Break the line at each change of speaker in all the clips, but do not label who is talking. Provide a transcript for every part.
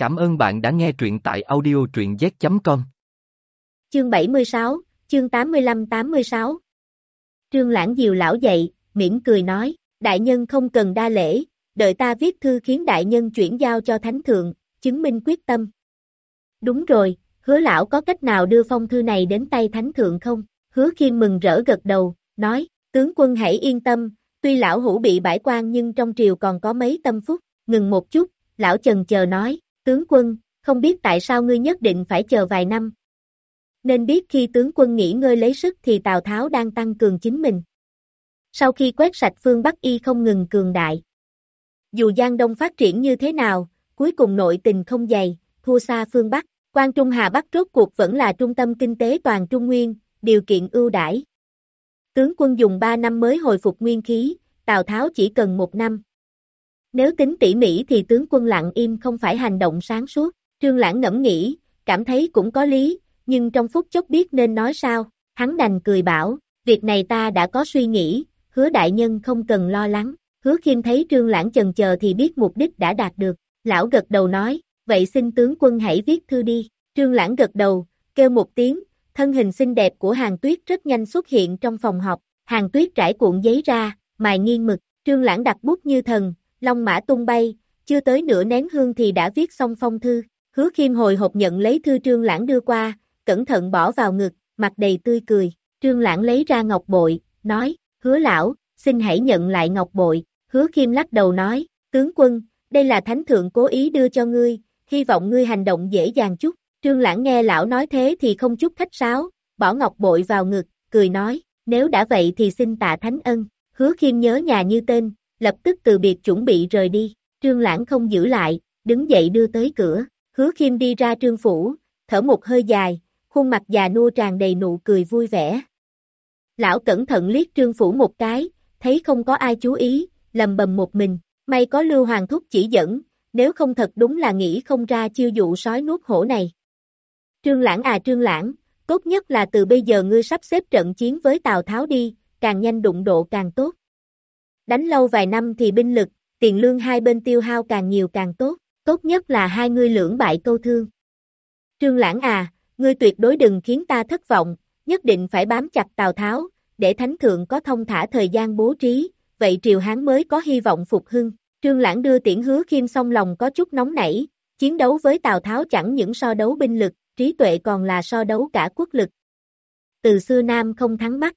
Cảm ơn bạn đã nghe truyện tại audio truyện z.com.
Chương 76, chương 85-86 Trương Lãng diều lão dậy, mỉm cười nói, đại nhân không cần đa lễ, đợi ta viết thư khiến đại nhân chuyển giao cho thánh thượng, chứng minh quyết tâm. Đúng rồi, hứa lão có cách nào đưa phong thư này đến tay thánh thượng không? Hứa khiêm mừng rỡ gật đầu, nói, tướng quân hãy yên tâm, tuy lão hủ bị bãi quan nhưng trong triều còn có mấy tâm phúc, ngừng một chút, lão trần chờ nói, tướng quân, không biết tại sao ngươi nhất định phải chờ vài năm. Nên biết khi tướng quân nghỉ ngơi lấy sức thì Tào Tháo đang tăng cường chính mình. Sau khi quét sạch phương Bắc Y không ngừng cường đại. Dù Giang Đông phát triển như thế nào, cuối cùng nội tình không dày, thua xa phương Bắc, quan Trung Hà Bắc rốt cuộc vẫn là trung tâm kinh tế toàn Trung Nguyên, điều kiện ưu đãi. Tướng quân dùng 3 năm mới hồi phục nguyên khí, Tào Tháo chỉ cần một năm. Nếu tính tỉ mỉ thì tướng quân lặng im không phải hành động sáng suốt, Trương Lãng ngẫm nghĩ, cảm thấy cũng có lý, nhưng trong phút chốc biết nên nói sao, hắn đành cười bảo, việc này ta đã có suy nghĩ, hứa đại nhân không cần lo lắng, hứa khiêm thấy Trương Lãng chần chờ thì biết mục đích đã đạt được, lão gật đầu nói, vậy xin tướng quân hãy viết thư đi, Trương Lãng gật đầu, kêu một tiếng, thân hình xinh đẹp của hàng tuyết rất nhanh xuất hiện trong phòng họp, hàng tuyết trải cuộn giấy ra, mài nghiêng mực, Trương Lãng đặt bút như thần, long mã tung bay, chưa tới nửa nén hương thì đã viết xong phong thư, hứa khiêm hồi hộp nhận lấy thư trương lãng đưa qua, cẩn thận bỏ vào ngực, mặt đầy tươi cười, trương lãng lấy ra ngọc bội, nói, hứa lão, xin hãy nhận lại ngọc bội, hứa khiêm lắc đầu nói, tướng quân, đây là thánh thượng cố ý đưa cho ngươi, hy vọng ngươi hành động dễ dàng chút, trương lãng nghe lão nói thế thì không chút khách sáo, bỏ ngọc bội vào ngực, cười nói, nếu đã vậy thì xin tạ thánh ân, hứa khiêm nhớ nhà như tên, lập tức từ biệt chuẩn bị rời đi, trương lãng không giữ lại, đứng dậy đưa tới cửa, hứa khiêm đi ra trương phủ, thở một hơi dài, khuôn mặt già nua tràn đầy nụ cười vui vẻ. Lão cẩn thận liếc trương phủ một cái, thấy không có ai chú ý, lầm bầm một mình, may có lưu hoàng thúc chỉ dẫn, nếu không thật đúng là nghĩ không ra chiêu dụ sói nuốt hổ này. Trương lãng à trương lãng, tốt nhất là từ bây giờ ngươi sắp xếp trận chiến với Tào Tháo đi, càng nhanh đụng độ càng tốt. Đánh lâu vài năm thì binh lực, tiền lương hai bên tiêu hao càng nhiều càng tốt, tốt nhất là hai ngươi lưỡng bại câu thương. Trương Lãng à, ngươi tuyệt đối đừng khiến ta thất vọng, nhất định phải bám chặt Tào Tháo, để Thánh Thượng có thông thả thời gian bố trí, vậy Triều Hán mới có hy vọng phục hưng. Trương Lãng đưa tiễn hứa khiêm xong lòng có chút nóng nảy, chiến đấu với Tào Tháo chẳng những so đấu binh lực, trí tuệ còn là so đấu cả quốc lực. Từ xưa Nam không thắng Bắc.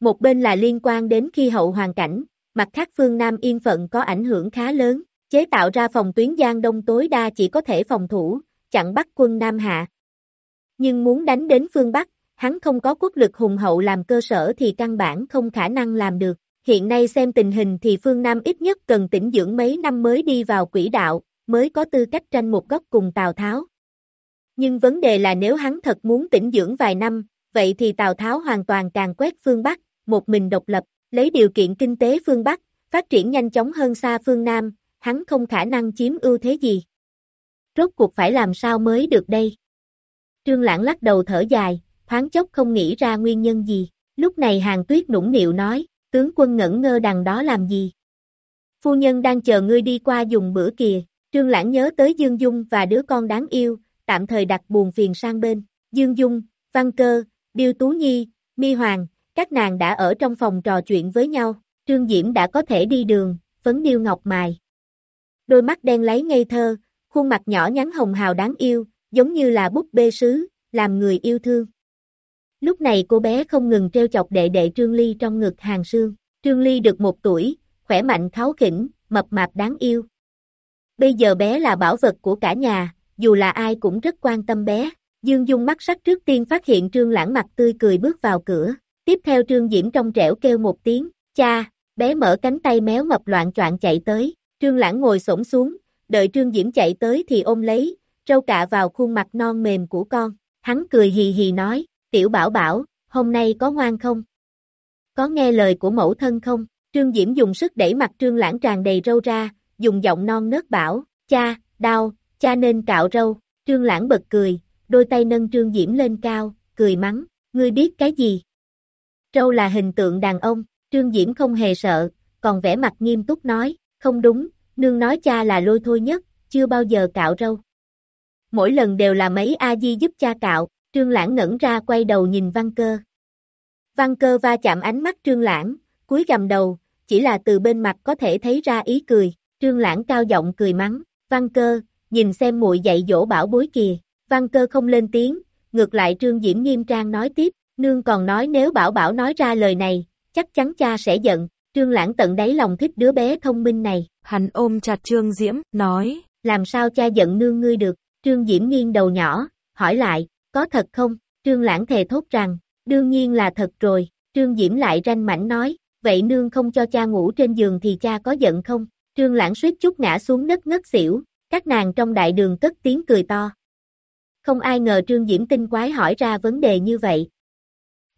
Một bên là liên quan đến khi hậu hoàn cảnh, mặt khác phương Nam yên phận có ảnh hưởng khá lớn, chế tạo ra phòng tuyến Giang Đông tối đa chỉ có thể phòng thủ, chặn bắt quân Nam Hạ. Nhưng muốn đánh đến phương Bắc, hắn không có quốc lực hùng hậu làm cơ sở thì căn bản không khả năng làm được. Hiện nay xem tình hình thì phương Nam ít nhất cần tỉnh dưỡng mấy năm mới đi vào quỹ đạo, mới có tư cách tranh một góc cùng Tào Tháo. Nhưng vấn đề là nếu hắn thật muốn tỉnh dưỡng vài năm, vậy thì Tào Tháo hoàn toàn càng quét phương Bắc, một mình độc lập, Lấy điều kiện kinh tế phương Bắc, phát triển nhanh chóng hơn xa phương Nam, hắn không khả năng chiếm ưu thế gì. Rốt cuộc phải làm sao mới được đây? Trương Lãng lắc đầu thở dài, thoáng chốc không nghĩ ra nguyên nhân gì. Lúc này hàng tuyết nũng nịu nói, tướng quân ngẩn ngơ đằng đó làm gì? Phu nhân đang chờ ngươi đi qua dùng bữa kìa. Trương Lãng nhớ tới Dương Dung và đứa con đáng yêu, tạm thời đặt buồn phiền sang bên. Dương Dung, Văn Cơ, Điêu Tú Nhi, Mi Hoàng, các nàng đã ở trong phòng trò chuyện với nhau, Trương Diễm đã có thể đi đường, phấn điêu ngọc mài. Đôi mắt đen lấy ngây thơ, khuôn mặt nhỏ nhắn hồng hào đáng yêu, giống như là búp bê sứ, làm người yêu thương. Lúc này cô bé không ngừng treo chọc đệ đệ Trương Ly trong ngực hàng sương. Trương Ly được một tuổi, khỏe mạnh kháo khỉnh, mập mạp đáng yêu. Bây giờ bé là bảo vật của cả nhà, dù là ai cũng rất quan tâm bé. Dương Dung mắt sắc trước tiên phát hiện Trương Lãng mặt tươi cười bước vào cửa. Tiếp theo Trương Diễm trong trẻo kêu một tiếng, cha, bé mở cánh tay méo mập loạn choạng chạy tới, Trương Lãng ngồi xổm xuống, đợi Trương Diễm chạy tới thì ôm lấy, râu cạ vào khuôn mặt non mềm của con, hắn cười hì hì nói, tiểu bảo bảo, hôm nay có ngoan không? Có nghe lời của mẫu thân không? Trương Diễm dùng sức đẩy mặt Trương Lãng tràn đầy râu ra, dùng giọng non nớt bảo, cha, đau, cha nên cạo râu, Trương Lãng bật cười, đôi tay nâng Trương Diễm lên cao, cười mắng, ngươi biết cái gì? Trâu là hình tượng đàn ông, Trương Diễm không hề sợ, còn vẻ mặt nghiêm túc nói, không đúng, nương nói cha là lôi thôi nhất, chưa bao giờ cạo râu. Mỗi lần đều là mấy A-di giúp cha cạo, trương lãng ngẩn ra quay đầu nhìn văn cơ. Văn cơ va chạm ánh mắt trương lãng, cúi gầm đầu, chỉ là từ bên mặt có thể thấy ra ý cười, trương lãng cao giọng cười mắng, văn cơ, nhìn xem muội dạy dỗ bảo bối kìa, văn cơ không lên tiếng, ngược lại trương diễm nghiêm trang nói tiếp, nương còn nói nếu bảo bảo nói ra lời này, chắc chắn cha sẽ giận, trương lãng tận đáy lòng thích đứa bé thông minh này,
hắn ôm chặt trương diễm, nói,
làm sao cha giận nương ngươi được, trương diễm nghiêng đầu nhỏ, hỏi lại, có thật không, trương lãng thề thốt rằng, đương nhiên là thật rồi, trương diễm lại ranh mảnh nói, vậy nương không cho cha ngủ trên giường thì cha có giận không, trương lãng suýt chút ngã xuống đất ngất xỉu, các nàng trong đại đường cất tiếng cười to. Không ai ngờ trương diễm tinh quái hỏi ra vấn đề như vậy.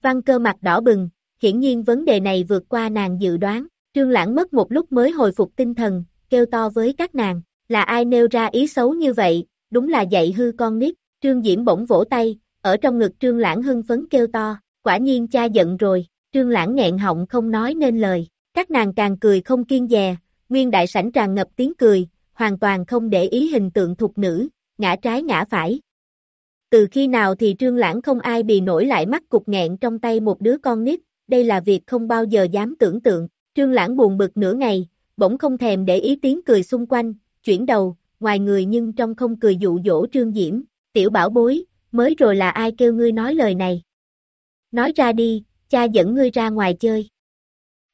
Văn cơ mặt đỏ bừng, hiển nhiên vấn đề này vượt qua nàng dự đoán, trương lãng mất một lúc mới hồi phục tinh thần, kêu to với các nàng, là ai nêu ra ý xấu như vậy, đúng là dạy hư con nít, trương diễm bỗng vỗ tay, ở trong ngực trương lãng hưng phấn kêu to, quả nhiên cha giận rồi, trương lãng nghẹn họng không nói nên lời, các nàng càng cười không kiên dè, nguyên đại sảnh tràn ngập tiếng cười, hoàn toàn không để ý hình tượng thục nữ, ngã trái ngã phải. Từ khi nào thì trương lãng không ai bị nổi lại mắt cục nghẹn trong tay một đứa con nít, đây là việc không bao giờ dám tưởng tượng, trương lãng buồn bực nửa ngày, bỗng không thèm để ý tiếng cười xung quanh, chuyển đầu, ngoài người nhưng trong không cười dụ dỗ trương diễm, tiểu bảo bối, mới rồi là ai kêu ngươi nói lời này. Nói ra đi, cha dẫn ngươi ra ngoài chơi.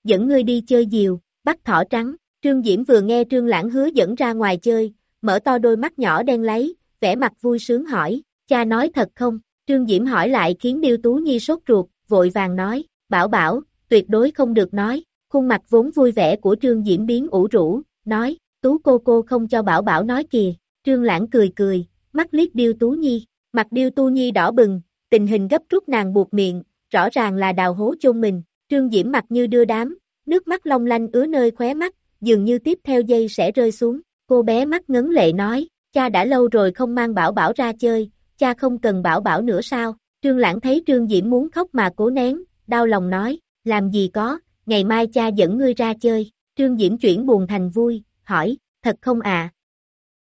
Dẫn ngươi đi chơi diều, bắt thỏ trắng, trương diễm vừa nghe trương lãng hứa dẫn ra ngoài chơi, mở to đôi mắt nhỏ đen lấy, vẻ mặt vui sướng hỏi, cha nói thật không? Trương Diễm hỏi lại khiến Điêu Tú Nhi sốt ruột, vội vàng nói, bảo bảo, tuyệt đối không được nói, khuôn mặt vốn vui vẻ của Trương Diễm biến ủ rũ, nói, Tú cô cô không cho bảo bảo nói kìa, Trương Lãng cười cười, mắt liếc Điêu Tú Nhi, mặt Điêu Tu Nhi đỏ bừng, tình hình gấp rút nàng buộc miệng, rõ ràng là đào hố chôn mình, Trương Diễm mặt như đưa đám, nước mắt long lanh ứa nơi khóe mắt, dường như tiếp theo dây sẽ rơi xuống, cô bé mắt ngấn lệ nói, cha đã lâu rồi không mang bảo bảo ra chơi, cha không cần bảo bảo nữa sao, Trương Lãng thấy Trương Diễm muốn khóc mà cố nén, đau lòng nói, làm gì có, ngày mai cha dẫn ngươi ra chơi, Trương Diễm chuyển buồn thành vui, hỏi, thật không à?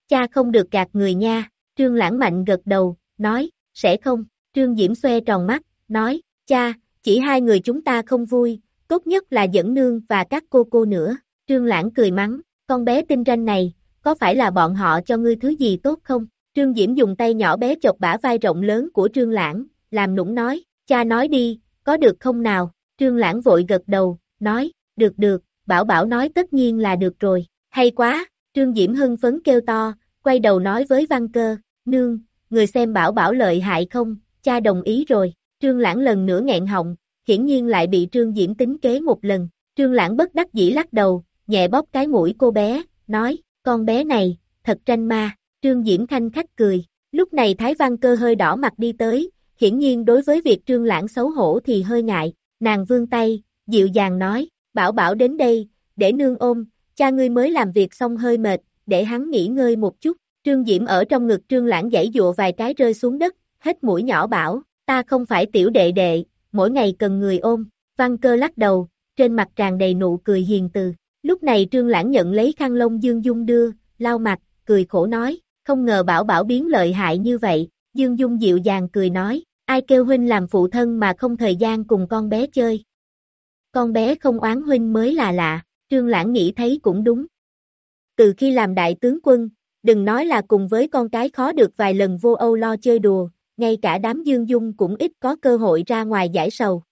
Cha không được gạt người nha, Trương Lãng mạnh gật đầu, nói, sẽ không, Trương Diễm xoe tròn mắt, nói, cha, chỉ hai người chúng ta không vui, tốt nhất là dẫn nương và các cô cô nữa, Trương Lãng cười mắng, con bé tinh ranh này, có phải là bọn họ cho ngươi thứ gì tốt không? Trương Diễm dùng tay nhỏ bé chọc bả vai rộng lớn của Trương Lãng, làm nũng nói, cha nói đi, có được không nào? Trương Lãng vội gật đầu, nói, được được, Bảo Bảo nói tất nhiên là được rồi, hay quá, Trương Diễm hưng phấn kêu to, quay đầu nói với Văn Cơ, nương, người xem Bảo Bảo lợi hại không, cha đồng ý rồi, Trương Lãng lần nữa nghẹn họng, hiển nhiên lại bị Trương Diễm tính kế một lần, Trương Lãng bất đắc dĩ lắc đầu, nhẹ bóp cái mũi cô bé, nói, con bé này, thật tranh ma, Trương Diễm Khanh khách cười, lúc này Thái Văn Cơ hơi đỏ mặt đi tới, hiển nhiên đối với việc Trương Lãng xấu hổ thì hơi ngại, nàng vươn tay, dịu dàng nói, bảo bảo đến đây, để nương ôm, cha ngươi mới làm việc xong hơi mệt, để hắn nghỉ ngơi một chút, Trương Diễm ở trong ngực Trương Lãng giãy dụa vài cái rơi xuống đất, hết mũi nhỏ bảo, ta không phải tiểu đệ đệ, mỗi ngày cần người ôm, văn cơ lắc đầu, trên mặt tràn đầy nụ cười hiền từ, lúc này Trương Lãng nhận lấy khăn lông Dương Dung đưa, lau mặt, cười khổ nói, không ngờ bảo bảo biến lợi hại như vậy, Dương Dung dịu dàng cười nói, ai kêu huynh làm phụ thân mà không thời gian cùng con bé chơi. Con bé không oán huynh mới là lạ, Trương Lãng nghĩ thấy cũng đúng. Từ khi làm đại tướng quân, đừng nói là cùng với con cái khó được vài lần vô âu lo chơi đùa, ngay cả đám Dương Dung cũng ít có cơ hội ra ngoài giải sầu.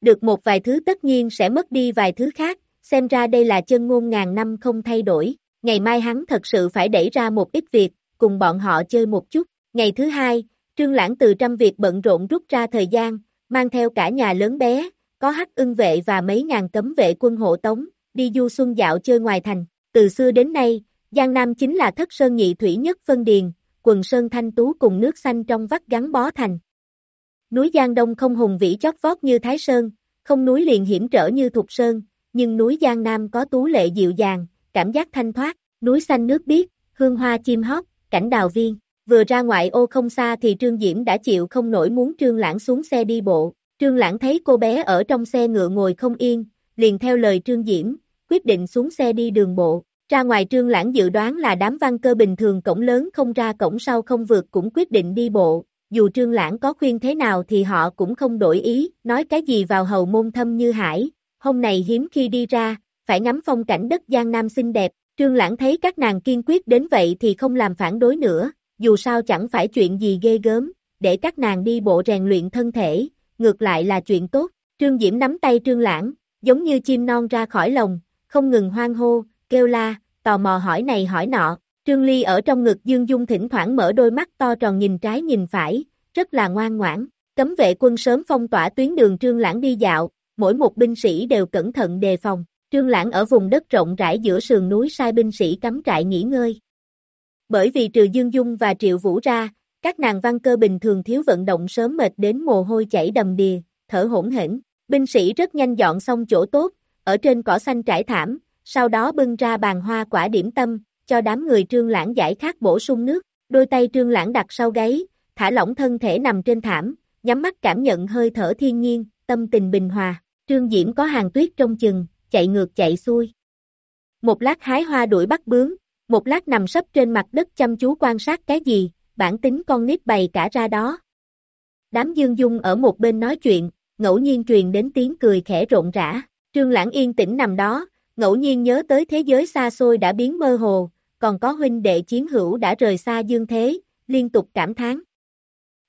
Được một vài thứ tất nhiên sẽ mất đi vài thứ khác, xem ra đây là chân ngôn ngàn năm không thay đổi, ngày mai hắn thật sự phải đẩy ra một ít việc, cùng bọn họ chơi một chút. Ngày thứ hai, Trương Lãng từ trăm việc bận rộn rút ra thời gian, mang theo cả nhà lớn bé, có hắc ưng vệ và mấy ngàn cấm vệ quân hộ tống, đi du xuân dạo chơi ngoài thành. Từ xưa đến nay, Giang Nam chính là thất sơn nhị thủy nhất phân điền, quần sơn thanh tú cùng nước xanh trong vắt gắn bó thành. Núi Giang Đông không hùng vĩ chót vót như Thái Sơn, không núi liền hiểm trở như Thục Sơn, nhưng núi Giang Nam có tú lệ dịu dàng, cảm giác thanh thoát, núi xanh nước biếc, hương hoa chim hót, cảnh đào viên. Vừa ra ngoại ô không xa thì Trương Diễm đã chịu không nổi muốn Trương Lãng xuống xe đi bộ. Trương Lãng thấy cô bé ở trong xe ngựa ngồi không yên, liền theo lời Trương Diễm, quyết định xuống xe đi đường bộ. Ra ngoài trương lãng dự đoán là đám văn cơ bình thường cổng lớn không ra cổng sau không vượt cũng quyết định đi bộ, dù trương lãng có khuyên thế nào thì họ cũng không đổi ý, nói cái gì vào hầu môn thâm như hải, hôm này hiếm khi đi ra, phải ngắm phong cảnh đất Giang Nam xinh đẹp, trương lãng thấy các nàng kiên quyết đến vậy thì không làm phản đối nữa, dù sao chẳng phải chuyện gì ghê gớm, để các nàng đi bộ rèn luyện thân thể, ngược lại là chuyện tốt, trương diễm nắm tay trương lãng, giống như chim non ra khỏi lồng, không ngừng hoang hô, kêu la, tò mò hỏi này hỏi nọ, Trương Ly ở trong ngực Dương Dung thỉnh thoảng mở đôi mắt to tròn nhìn trái nhìn phải, rất là ngoan ngoãn, cấm vệ quân sớm phong tỏa tuyến đường Trương Lãng đi dạo, mỗi một binh sĩ đều cẩn thận đề phòng, Trương Lãng ở vùng đất rộng rãi giữa sườn núi sai binh sĩ cắm trại nghỉ ngơi. Bởi vì trừ Dương Dung và Triệu Vũ ra, các nàng văn cơ bình thường thiếu vận động sớm mệt đến mồ hôi chảy đầm đìa, thở hỗn hển, binh sĩ rất nhanh dọn xong chỗ tốt, ở trên cỏ xanh trải thảm, sau đó bưng ra bàn hoa quả điểm tâm, cho đám người trương lãng giải khát bổ sung nước, đôi tay trương lãng đặt sau gáy, thả lỏng thân thể nằm trên thảm, nhắm mắt cảm nhận hơi thở thiên nhiên, tâm tình bình hòa, trương diễm có hàng tuyết trong chừng, chạy ngược chạy xuôi. Một lát hái hoa đuổi bắt bướm, một lát nằm sấp trên mặt đất chăm chú quan sát cái gì, bản tính con nít bày cả ra đó. Đám dương dung ở một bên nói chuyện, ngẫu nhiên truyền đến tiếng cười khẽ rộn rã, trương lãng yên tĩnh nằm đó, ngẫu nhiên nhớ tới thế giới xa xôi đã biến mơ hồ, còn có huynh đệ chiến hữu đã rời xa dương thế, liên tục cảm thán.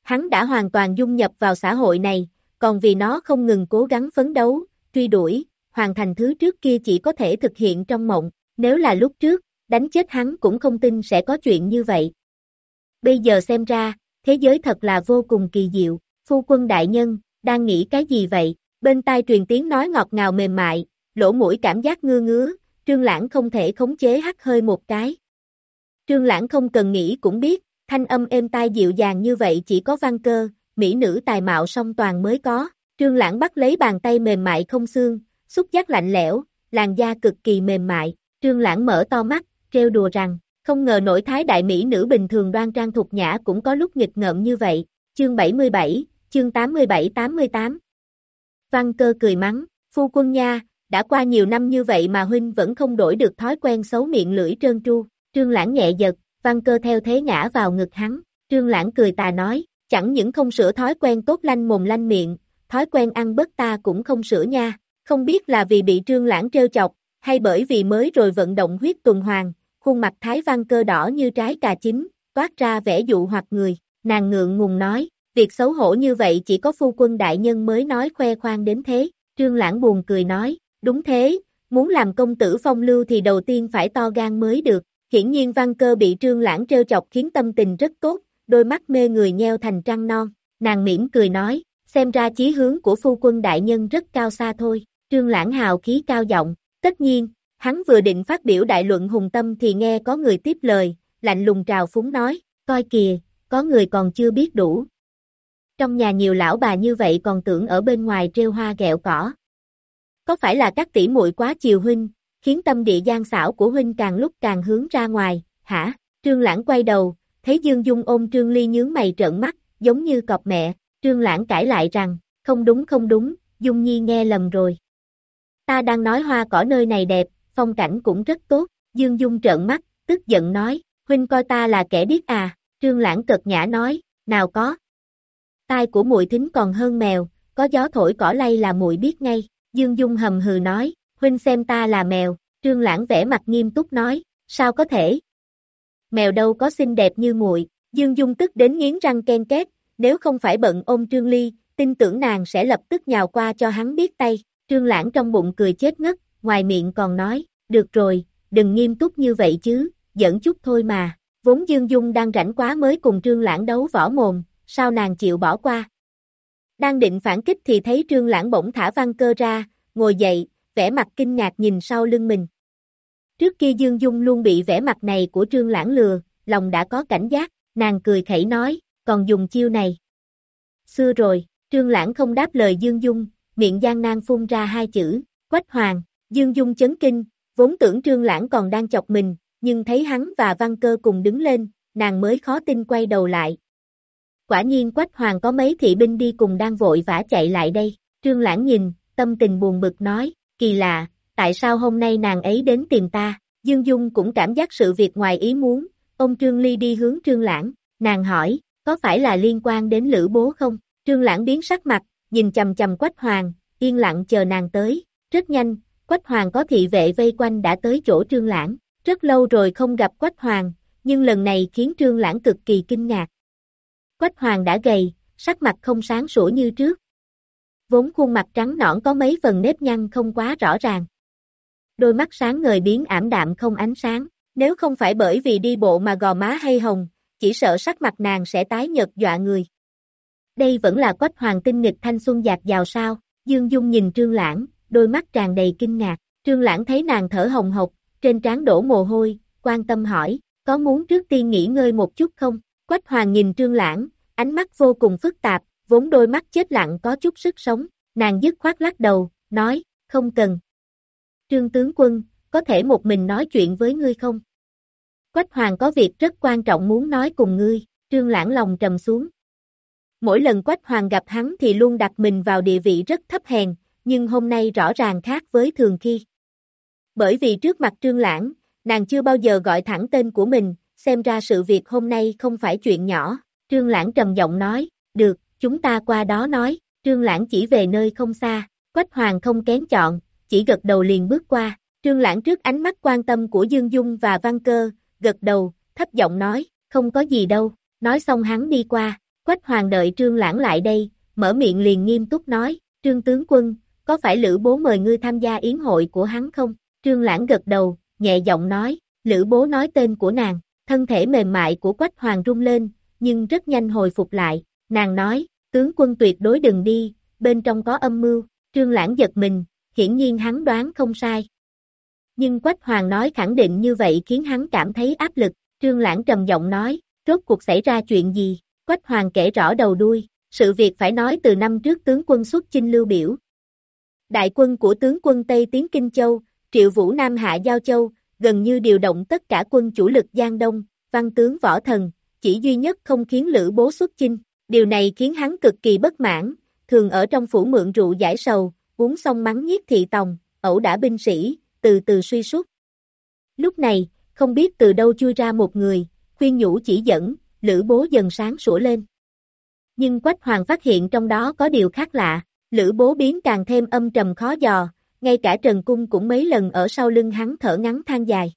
Hắn đã hoàn toàn dung nhập vào xã hội này, còn vì nó không ngừng cố gắng phấn đấu, truy đuổi, hoàn thành thứ trước kia chỉ có thể thực hiện trong mộng, nếu là lúc trước, đánh chết hắn cũng không tin sẽ có chuyện như vậy. Bây giờ xem ra, thế giới thật là vô cùng kỳ diệu, phu quân đại nhân, đang nghĩ cái gì vậy, bên tai truyền tiếng nói ngọt ngào mềm mại, lỗ mũi cảm giác ngứa ngứa, trương lãng không thể khống chế hắt hơi một cái. Trương lãng không cần nghĩ cũng biết, thanh âm êm tai dịu dàng như vậy chỉ có văn cơ, mỹ nữ tài mạo song toàn mới có. Trương lãng bắt lấy bàn tay mềm mại không xương, xúc giác lạnh lẽo, làn da cực kỳ mềm mại. Trương lãng mở to mắt, treo đùa rằng, không ngờ nổi thái đại mỹ nữ bình thường đoan trang thục nhã cũng có lúc nghịch ngợm như vậy. Chương 77, chương 87-88 Văn cơ cười mắng, phu quân nha, đã qua nhiều năm như vậy mà huynh vẫn không đổi được thói quen xấu miệng lưỡi trơn tru. Trương Lãng nhẹ giật, văn cơ theo thế ngã vào ngực hắn. Trương Lãng cười tà nói, chẳng những không sửa thói quen tốt lanh mồm lanh miệng, thói quen ăn bớt ta cũng không sửa nha. Không biết là vì bị Trương Lãng trêu chọc, hay bởi vì mới rồi vận động huyết tuần hoàn, khuôn mặt thái văn cơ đỏ như trái cà chín, toát ra vẻ dụ hoặc người. Nàng ngượng ngùng nói, việc xấu hổ như vậy chỉ có phu quân đại nhân mới nói khoe khoang đến thế. Trương Lãng buồn cười nói, Đúng thế, muốn làm công tử phong lưu thì đầu tiên phải to gan mới được. Hiển nhiên văn cơ bị trương lãng trêu chọc khiến tâm tình rất tốt, đôi mắt mê người nheo thành trăng non. Nàng mỉm cười nói, xem ra chí hướng của phu quân đại nhân rất cao xa thôi. Trương lãng hào khí cao giọng, tất nhiên, hắn vừa định phát biểu đại luận hùng tâm thì nghe có người tiếp lời, lạnh lùng trào phúng nói, coi kìa, có người còn chưa biết đủ. Trong nhà nhiều lão bà như vậy còn tưởng ở bên ngoài treo hoa gẹo cỏ, có phải là các tỷ muội quá chiều huynh, khiến tâm địa gian xảo của huynh càng lúc càng hướng ra ngoài, hả? Trương Lãng quay đầu, thấy Dương Dung ôm Trương Ly nhướng mày trợn mắt, giống như cọp mẹ, Trương Lãng cãi lại rằng, không đúng không đúng, Dung Nhi nghe lầm rồi. Ta đang nói hoa cỏ nơi này đẹp, phong cảnh cũng rất tốt, Dương Dung trợn mắt, tức giận nói, huynh coi ta là kẻ điếc à, Trương Lãng cật nhã nói, nào có. Tai của muội thính còn hơn mèo, có gió thổi cỏ lay là muội biết ngay. Dương Dung hầm hừ nói, huynh xem ta là mèo, trương lãng vẽ mặt nghiêm túc nói, sao có thể? Mèo đâu có xinh đẹp như muội. Dương Dung tức đến nghiến răng ken két, nếu không phải bận ôm Trương Ly, tin tưởng nàng sẽ lập tức nhào qua cho hắn biết tay, Trương Lãng trong bụng cười chết ngất, ngoài miệng còn nói, được rồi, đừng nghiêm túc như vậy chứ, giỡn chút thôi mà, vốn Dương Dung đang rảnh quá mới cùng Trương Lãng đấu võ mồm, sao nàng chịu bỏ qua, đang định phản kích thì thấy trương lãng bỗng thả văn cơ ra, ngồi dậy, vẻ mặt kinh ngạc nhìn sau lưng mình. Trước kia Dương Dung luôn bị vẻ mặt này của trương lãng lừa, lòng đã có cảnh giác, nàng cười khẩy nói, còn dùng chiêu này. Xưa rồi, trương lãng không đáp lời Dương Dung, miệng gian nan phun ra hai chữ, quách hoàng, Dương Dung chấn kinh, vốn tưởng trương lãng còn đang chọc mình, nhưng thấy hắn và văn cơ cùng đứng lên, nàng mới khó tin quay đầu lại, Quả nhiên Quách Hoàng có mấy thị binh đi cùng đang vội vã chạy lại đây. Trương Lãng nhìn, tâm tình buồn bực nói, kỳ lạ, tại sao hôm nay nàng ấy đến tìm ta? Dương Dung cũng cảm giác sự việc ngoài ý muốn, ông Trương Ly đi hướng Trương Lãng, nàng hỏi, có phải là liên quan đến Lữ Bố không? Trương Lãng biến sắc mặt, nhìn chầm chầm Quách Hoàng, yên lặng chờ nàng tới, rất nhanh, Quách Hoàng có thị vệ vây quanh đã tới chỗ Trương Lãng, rất lâu rồi không gặp Quách Hoàng, nhưng lần này khiến Trương Lãng cực kỳ kinh ngạc. Quách Hoàng đã gầy, sắc mặt không sáng sủa như trước. Vốn khuôn mặt trắng nõn có mấy phần nếp nhăn không quá rõ ràng. Đôi mắt sáng ngời biến ảm đạm không ánh sáng, nếu không phải bởi vì đi bộ mà gò má hay hồng, chỉ sợ sắc mặt nàng sẽ tái nhợt dọa người. Đây vẫn là quách hoàng tinh nghịch thanh xuân dạt dào sao, Dương Dung nhìn Trương Lãng, đôi mắt tràn đầy kinh ngạc, Trương Lãng thấy nàng thở hồng hộc, trên trán đổ mồ hôi, quan tâm hỏi, có muốn trước tiên nghỉ ngơi một chút không? Quách hoàng nhìn Trương Lãng, ánh mắt vô cùng phức tạp, vốn đôi mắt chết lặng có chút sức sống, nàng dứt khoát lắc đầu, nói, không cần. Trương tướng quân, có thể một mình nói chuyện với ngươi không? Quách hoàng có việc rất quan trọng muốn nói cùng ngươi, trương lãng lòng trầm xuống. Mỗi lần Quách hoàng gặp hắn thì luôn đặt mình vào địa vị rất thấp hèn, nhưng hôm nay rõ ràng khác với thường khi. Bởi vì trước mặt trương lãng, nàng chưa bao giờ gọi thẳng tên của mình, xem ra sự việc hôm nay không phải chuyện nhỏ. Trương lãng trầm giọng nói, được, chúng ta qua đó nói, trương lãng chỉ về nơi không xa, Quách hoàng không kén chọn, chỉ gật đầu liền bước qua. Trương lãng trước ánh mắt quan tâm của Dương Dung và Văn Cơ, gật đầu, thấp giọng nói, không có gì đâu, nói xong hắn đi qua, Quách Hoàng đợi Trương Lãng lại đây, mở miệng liền nghiêm túc nói, Trương tướng quân, có phải Lữ bố mời ngươi tham gia yến hội của hắn không? Trương Lãng gật đầu, nhẹ giọng nói, Lữ bố nói tên của nàng, thân thể mềm mại của Quách Hoàng rung lên, nhưng rất nhanh hồi phục lại, nàng nói, tướng quân tuyệt đối đừng đi, bên trong có âm mưu, Trương Lãng giật mình, hiển nhiên hắn đoán không sai, nhưng Quách Hoàng nói khẳng định như vậy khiến hắn cảm thấy áp lực, Trương Lãng trầm giọng nói, rốt cuộc xảy ra chuyện gì, Quách Hoàng kể rõ đầu đuôi, sự việc phải nói từ năm trước tướng quân xuất chinh lưu biểu. Đại quân của tướng quân Tây tiến Kinh Châu, Triệu Vũ Nam Hạ Giao Châu, gần như điều động tất cả quân chủ lực Giang Đông, văn tướng võ thần, chỉ duy nhất không khiến Lữ Bố xuất chinh, điều này khiến hắn cực kỳ bất mãn, thường ở trong phủ mượn rượu giải sầu, uống xong mắng nhiếc thị tòng, ẩu đả binh sĩ, từ từ suy sút. Lúc này, không biết từ đâu chui ra một người, khuyên nhủ chỉ dẫn, Lữ bố dần sáng sủa lên. Nhưng Quách Hoàng phát hiện trong đó có điều khác lạ, Lữ bố biến càng thêm âm trầm khó dò, ngay cả Trần Cung cũng mấy lần ở sau lưng hắn thở ngắn than dài.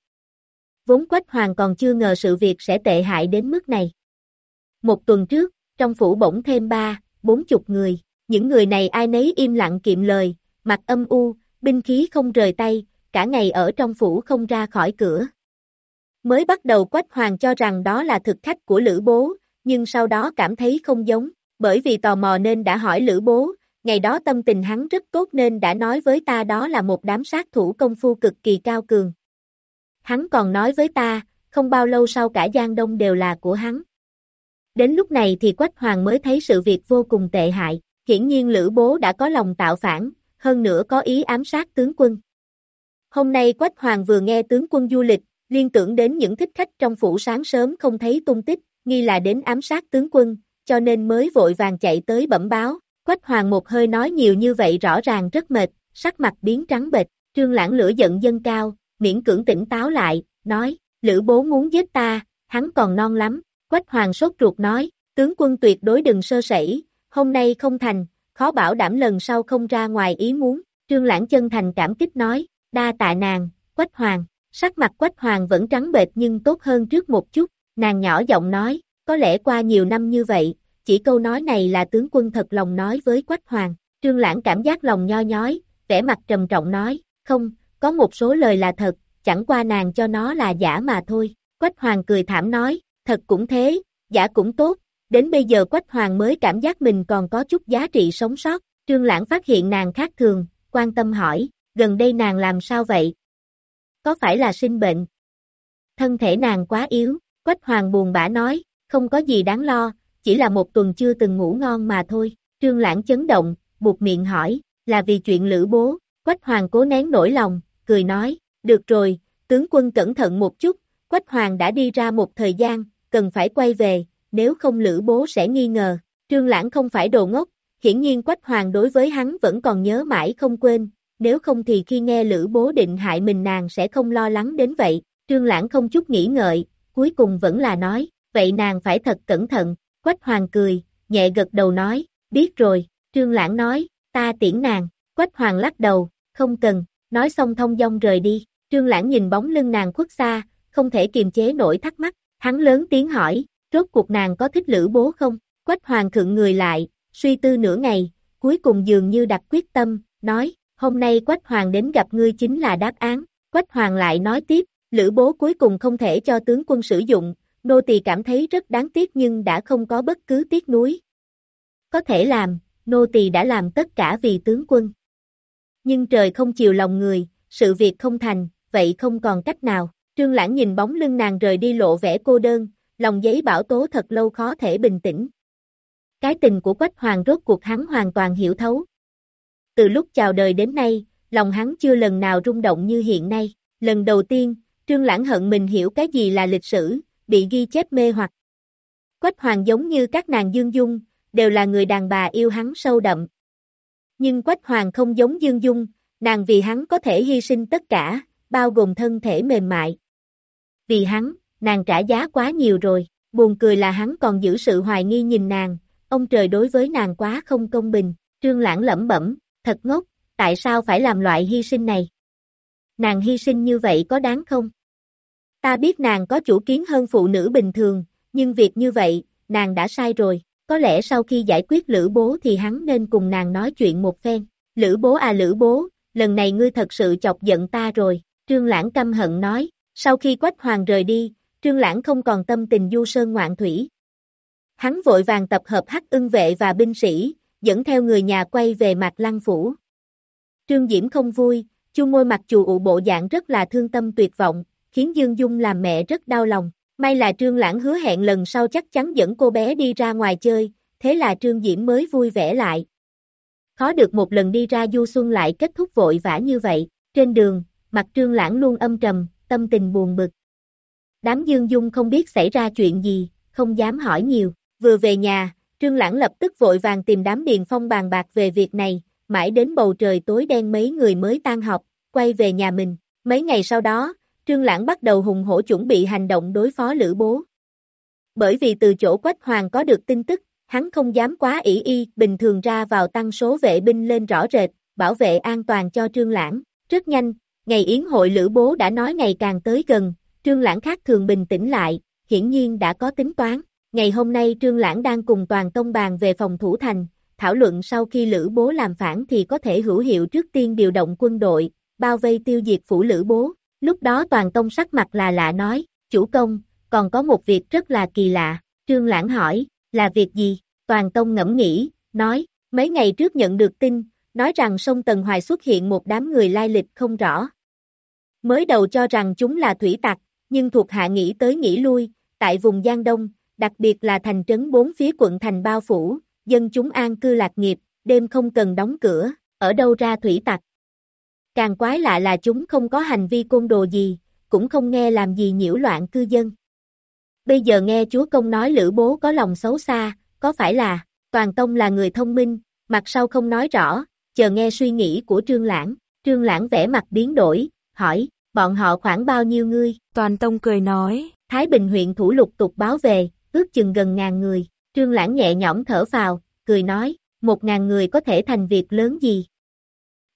Vốn Quách Hoàng còn chưa ngờ sự việc sẽ tệ hại đến mức này. Một tuần trước, trong phủ bỗng thêm ba, bốn chục người, những người này ai nấy im lặng kiệm lời, mặt âm u, binh khí không rời tay, cả ngày ở trong phủ không ra khỏi cửa. Mới bắt đầu Quách Hoàng cho rằng đó là thực khách của Lữ Bố, nhưng sau đó cảm thấy không giống, bởi vì tò mò nên đã hỏi Lữ Bố, ngày đó tâm tình hắn rất tốt nên đã nói với ta đó là một đám sát thủ công phu cực kỳ cao cường. Hắn còn nói với ta, không bao lâu sau cả Giang Đông đều là của hắn. Đến lúc này thì Quách Hoàng mới thấy sự việc vô cùng tệ hại, hiển nhiên Lữ Bố đã có lòng tạo phản, hơn nữa có ý ám sát tướng quân. Hôm nay Quách Hoàng vừa nghe tướng quân du lịch, liên tưởng đến những thích khách trong phủ sáng sớm không thấy tung tích, nghi là đến ám sát tướng quân, cho nên mới vội vàng chạy tới bẩm báo. Quách Hoàng một hơi nói nhiều như vậy rõ ràng rất mệt, sắc mặt biến trắng bệch, trương lãng lửa giận dâng cao, miễn cưỡng tỉnh táo lại, nói, lữ bố muốn giết ta, hắn còn non lắm, Quách Hoàng sốt ruột nói, tướng quân tuyệt đối đừng sơ sẩy, hôm nay không thành, khó bảo đảm lần sau không ra ngoài ý muốn, trương lãng chân thành cảm kích nói, Đa tạ nàng, Quách Hoàng, sắc mặt Quách Hoàng vẫn trắng bệch nhưng tốt hơn trước một chút, nàng nhỏ giọng nói, có lẽ qua nhiều năm như vậy, chỉ câu nói này là tướng quân thật lòng nói với Quách Hoàng, Trương Lãng cảm giác lòng nho nhói, vẻ mặt trầm trọng nói, không, có một số lời là thật, chẳng qua nàng cho nó là giả mà thôi, Quách Hoàng cười thảm nói, thật cũng thế, giả cũng tốt, đến bây giờ Quách Hoàng mới cảm giác mình còn có chút giá trị sống sót, Trương Lãng phát hiện nàng khác thường, quan tâm hỏi, gần đây nàng làm sao vậy? Có phải là sinh bệnh? Thân thể nàng quá yếu, Quách Hoàng buồn bã nói, không có gì đáng lo, chỉ là một tuần chưa từng ngủ ngon mà thôi. Trương Lãng chấn động, buộc miệng hỏi, là vì chuyện lữ bố, Quách Hoàng cố nén nỗi lòng, cười nói, được rồi, tướng quân cẩn thận một chút, Quách Hoàng đã đi ra một thời gian, cần phải quay về, nếu không lữ bố sẽ nghi ngờ. Trương Lãng không phải đồ ngốc, hiển nhiên Quách Hoàng đối với hắn vẫn còn nhớ mãi không quên, nếu không thì khi nghe Lữ bố định hại mình nàng sẽ không lo lắng đến vậy, Trương Lãng không chút nghĩ ngợi, cuối cùng vẫn là nói, vậy nàng phải thật cẩn thận, Quách Hoàng cười, nhẹ gật đầu nói, biết rồi, Trương Lãng nói, ta tiễn nàng, Quách Hoàng lắc đầu, không cần, nói xong thông dong rời đi, Trương Lãng nhìn bóng lưng nàng khuất xa, không thể kiềm chế nổi thắc mắc, hắn lớn tiếng hỏi, rốt cuộc nàng có thích lữ bố không? Quách Hoàng khựng người lại, suy tư nửa ngày, cuối cùng dường như đặt quyết tâm, nói, hôm nay Quách Hoàng đến gặp ngươi chính là đáp án. Quách Hoàng lại nói tiếp, lữ bố cuối cùng không thể cho tướng quân sử dụng, nô tỳ cảm thấy rất đáng tiếc nhưng đã không có bất cứ tiếc nuối. Có thể làm, nô tỳ đã làm tất cả vì tướng quân. Nhưng trời không chiều lòng người, sự việc không thành, vậy không còn cách nào. Trương Lãng nhìn bóng lưng nàng rời đi lộ vẻ cô đơn, lòng giấy bảo tố thật lâu khó thể bình tĩnh. Cái tình của Quách Hoàng rốt cuộc hắn hoàn toàn hiểu thấu. Từ lúc chào đời đến nay, lòng hắn chưa lần nào rung động như hiện nay. Lần đầu tiên, Trương Lãng hận mình hiểu cái gì là lịch sử, bị ghi chép mê hoặc. Quách Hoàng giống như các nàng Dương Dung, đều là người đàn bà yêu hắn sâu đậm. Nhưng Quách Hoàng không giống Dương Dung, nàng vì hắn có thể hy sinh tất cả, bao gồm thân thể mềm mại. Vì hắn, nàng trả giá quá nhiều rồi, buồn cười là hắn còn giữ sự hoài nghi nhìn nàng, ông trời đối với nàng quá không công bình, trương lãng lẩm bẩm, thật ngốc, tại sao phải làm loại hy sinh này? Nàng hy sinh như vậy có đáng không? Ta biết nàng có chủ kiến hơn phụ nữ bình thường, nhưng việc như vậy, nàng đã sai rồi, có lẽ sau khi giải quyết lữ bố thì hắn nên cùng nàng nói chuyện một phen. Lữ bố à lữ bố, lần này ngươi thật sự chọc giận ta rồi, trương lãng căm hận nói, sau khi quách hoàng rời đi, trương lãng không còn tâm tình du sơn ngoạn thủy. Hắn vội vàng tập hợp hắc ưng vệ và binh sĩ, dẫn theo người nhà quay về mặt lăng phủ. Trương Diễm không vui, chu môi mặt chù ụ bộ dạng rất là thương tâm tuyệt vọng, khiến Dương Dung làm mẹ rất đau lòng. May là Trương Lãng hứa hẹn lần sau chắc chắn dẫn cô bé đi ra ngoài chơi, thế là Trương Diễm mới vui vẻ lại. Khó được một lần đi ra du xuân lại kết thúc vội vã như vậy, trên đường, mặt Trương Lãng luôn âm trầm, tâm tình buồn bực. Đám Dương Dung không biết xảy ra chuyện gì, không dám hỏi nhiều, vừa về nhà, Trương Lãng lập tức vội vàng tìm đám điền phong bàn bạc về việc này, mãi đến bầu trời tối đen mấy người mới tan học, quay về nhà mình. Mấy ngày sau đó, Trương Lãng bắt đầu hùng hổ chuẩn bị hành động đối phó Lữ Bố. Bởi vì từ chỗ Quách Hoàng có được tin tức, hắn không dám quá ỷ y, bình thường ra vào tăng số vệ binh lên rõ rệt, bảo vệ an toàn cho Trương Lãng. Rất nhanh, ngày yến hội Lữ Bố đã nói ngày càng tới gần, Trương Lãng khác thường bình tĩnh lại, hiển nhiên đã có tính toán. Ngày hôm nay Trương Lãng đang cùng toàn tông bàn về phòng thủ thành, thảo luận sau khi Lữ Bố làm phản thì có thể hữu hiệu trước tiên điều động quân đội, bao vây tiêu diệt phủ Lữ Bố. Lúc đó toàn tông sắc mặt là lạ nói, chủ công, còn có một việc rất là kỳ lạ, Trương Lãng hỏi, là việc gì? Toàn tông ngẫm nghĩ, nói, mấy ngày trước nhận được tin, nói rằng sông Tần Hoài xuất hiện một đám người lai lịch không rõ. Mới đầu cho rằng chúng là thủy tặc, nhưng thuộc hạ nghĩ tới nghĩ lui, tại vùng Giang Đông, đặc biệt là thành trấn bốn phía quận thành bao phủ, dân chúng an cư lạc nghiệp, đêm không cần đóng cửa, ở đâu ra thủy tặc. Càng quái lạ là chúng không có hành vi côn đồ gì, cũng không nghe làm gì nhiễu loạn cư dân. Bây giờ nghe chúa công nói lữ bố có lòng xấu xa, có phải là, toàn tông là người thông minh, mặt sau không nói rõ, chờ nghe suy nghĩ của trương lãng, trương lãng vẽ mặt biến đổi, hỏi, bọn họ khoảng bao nhiêu ngươi?
Toàn tông cười nói,
Thái Bình huyện thủ lục tục báo về, ước chừng gần ngàn người, trương lãng nhẹ nhõm thở vào, cười nói, một ngàn người có thể thành việc lớn gì?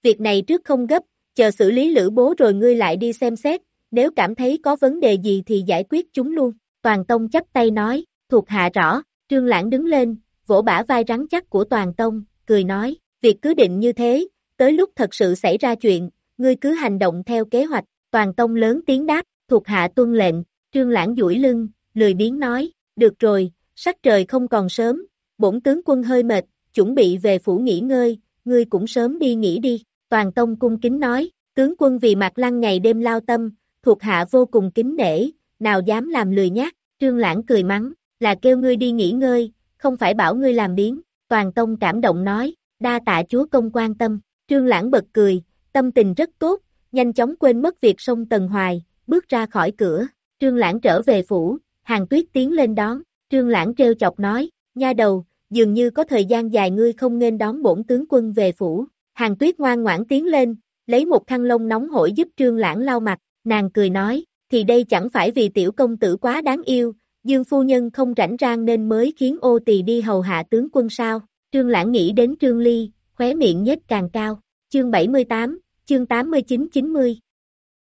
Việc này trước không gấp, chờ xử lý lữ bố rồi ngươi lại đi xem xét, nếu cảm thấy có vấn đề gì thì giải quyết chúng luôn. Toàn Tông chấp tay nói, thuộc hạ rõ, Trương Lãng đứng lên, vỗ bả vai rắn chắc của Toàn Tông, cười nói, việc cứ định như thế, tới lúc thật sự xảy ra chuyện, ngươi cứ hành động theo kế hoạch, Toàn Tông lớn tiếng đáp, thuộc hạ tuân lệnh, Trương Lãng duỗi lưng, lười biếng nói, được rồi, sắc trời không còn sớm, bổn tướng quân hơi mệt, chuẩn bị về phủ nghỉ ngơi, ngươi cũng sớm đi nghỉ đi, Toàn Tông cung kính nói, tướng quân vì mặt lăng ngày đêm lao tâm, thuộc hạ vô cùng kính nể, nào dám làm lười nhác, Trương Lãng cười mắng, là kêu ngươi đi nghỉ ngơi, không phải bảo ngươi làm biến, Toàn Tông cảm động nói, đa tạ chúa công quan tâm, Trương Lãng bật cười, tâm tình rất tốt, nhanh chóng quên mất việc sông Tần Hoài, bước ra khỏi cửa, Trương Lãng trở về phủ, Hàng Tuyết tiến lên đón, Trương Lãng treo chọc nói, nha đầu, dường như có thời gian dài ngươi không nên đón bổn tướng quân về phủ, Hàng Tuyết ngoan ngoãn tiến lên, lấy một khăn lông nóng hổi giúp trương lãng lau mặt, nàng cười nói, thì đây chẳng phải vì tiểu công tử quá đáng yêu, dương phu nhân không rảnh rang nên mới khiến ô tỳ đi hầu hạ tướng quân sao, trương lãng nghĩ đến trương ly, khóe miệng nhếch càng cao, chương 78, chương 89-90.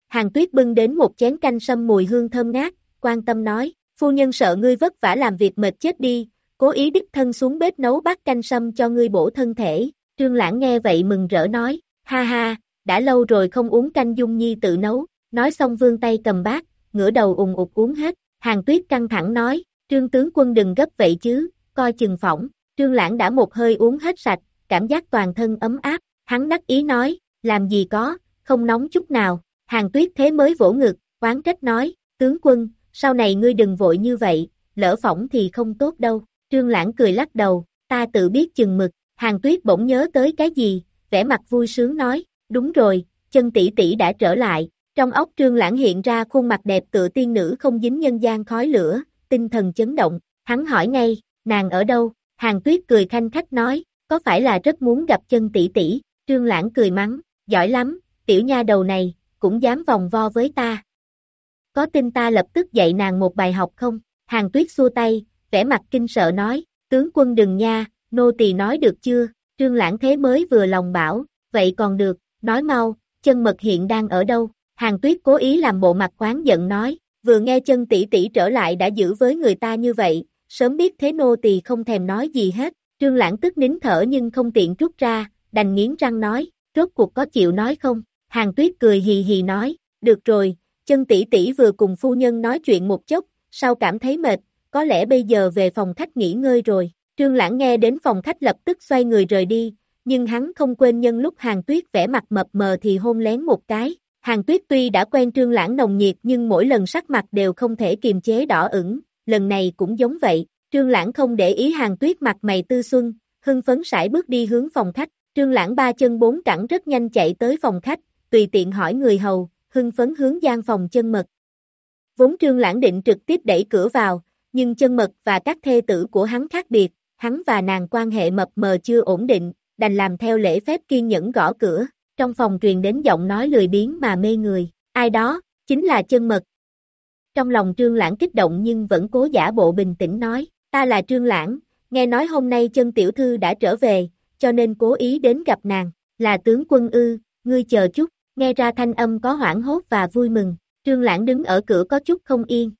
Hàng tuyết bưng đến một chén canh sâm mùi hương thơm ngát, quan tâm nói, phu nhân sợ ngươi vất vả làm việc mệt chết đi, cố ý đích thân xuống bếp nấu bát canh sâm cho ngươi bổ thân thể, trương lãng nghe vậy mừng rỡ nói, ha ha, đã lâu rồi không uống canh dung nhi tự nấu, nói xong vương tay cầm bát, ngửa đầu ùng ục uống hết, hàng tuyết căng thẳng nói, trương tướng quân đừng gấp vậy chứ, coi chừng phỏng, trương lãng đã một hơi uống hết sạch, cảm giác toàn thân ấm áp, hắn đắc ý nói, làm gì có, không nóng chút nào, hàng tuyết thế mới vỗ ngực, quán trách nói, tướng quân, sau này ngươi đừng vội như vậy, lỡ phỏng thì không tốt đâu, trương lãng cười lắc đầu, ta tự biết chừng mực, hàng tuyết bỗng nhớ tới cái gì, vẻ mặt vui sướng nói, đúng rồi, chân tỷ tỷ đã trở lại, trong óc trương lãng hiện ra khuôn mặt đẹp tựa tiên nữ không dính nhân gian khói lửa, tinh thần chấn động, hắn hỏi ngay, nàng ở đâu, hàng tuyết cười khanh khách nói, có phải là rất muốn gặp chân tỷ tỷ, trương lãng cười mắng, giỏi lắm, tiểu nha đầu này, cũng dám vòng vo với ta. Có tin ta lập tức dạy nàng một bài học không? Hàng tuyết xua tay, vẻ mặt kinh sợ nói, tướng quân đừng nha, nô tỳ nói được chưa? Trương lãng thế mới vừa lòng bảo, vậy còn được, nói mau, chân mật hiện đang ở đâu? Hàng tuyết cố ý làm bộ mặt quán giận nói, vừa nghe chân tỷ tỷ trở lại đã giữ với người ta như vậy, sớm biết thế nô tỳ không thèm nói gì hết. Trương lãng tức nín thở nhưng không tiện rút ra, đành nghiến răng nói, rốt cuộc có chịu nói không? Hàng tuyết cười hì hì nói, được rồi, chân tỷ tỷ vừa cùng phu nhân nói chuyện một chốc, sau cảm thấy mệt, có lẽ bây giờ về phòng khách nghỉ ngơi rồi. Trương Lãng nghe đến phòng khách lập tức xoay người rời đi, nhưng hắn không quên nhân lúc Hàng Tuyết vẻ mặt mập mờ thì hôn lén một cái. Hàng Tuyết tuy đã quen Trương Lãng nồng nhiệt nhưng mỗi lần sắc mặt đều không thể kiềm chế đỏ ửng, lần này cũng giống vậy. Trương Lãng không để ý Hàng Tuyết mặt mày tư xuân, hưng phấn sải bước đi hướng phòng khách. Trương Lãng ba chân bốn cẳng rất nhanh chạy tới phòng khách, tùy tiện hỏi người hầu, hưng phấn hướng gian phòng chân mật. Vốn Trương Lãng định trực tiếp đẩy cửa vào, nhưng chân mật và các thê tử của hắn khác biệt, hắn và nàng quan hệ mập mờ chưa ổn định, đành làm theo lễ phép kiên nhẫn gõ cửa, trong phòng truyền đến giọng nói lười biếng mà mê người, ai đó, chính là chân mật. Trong lòng Trương Lãng kích động nhưng vẫn cố giả bộ bình tĩnh nói, ta là Trương Lãng, nghe nói hôm nay chân tiểu thư đã trở về, cho nên cố ý đến gặp nàng, là tướng quân ư, ngươi chờ chút, nghe ra thanh âm có hoảng hốt và vui mừng, Trương Lãng đứng ở cửa có chút không yên.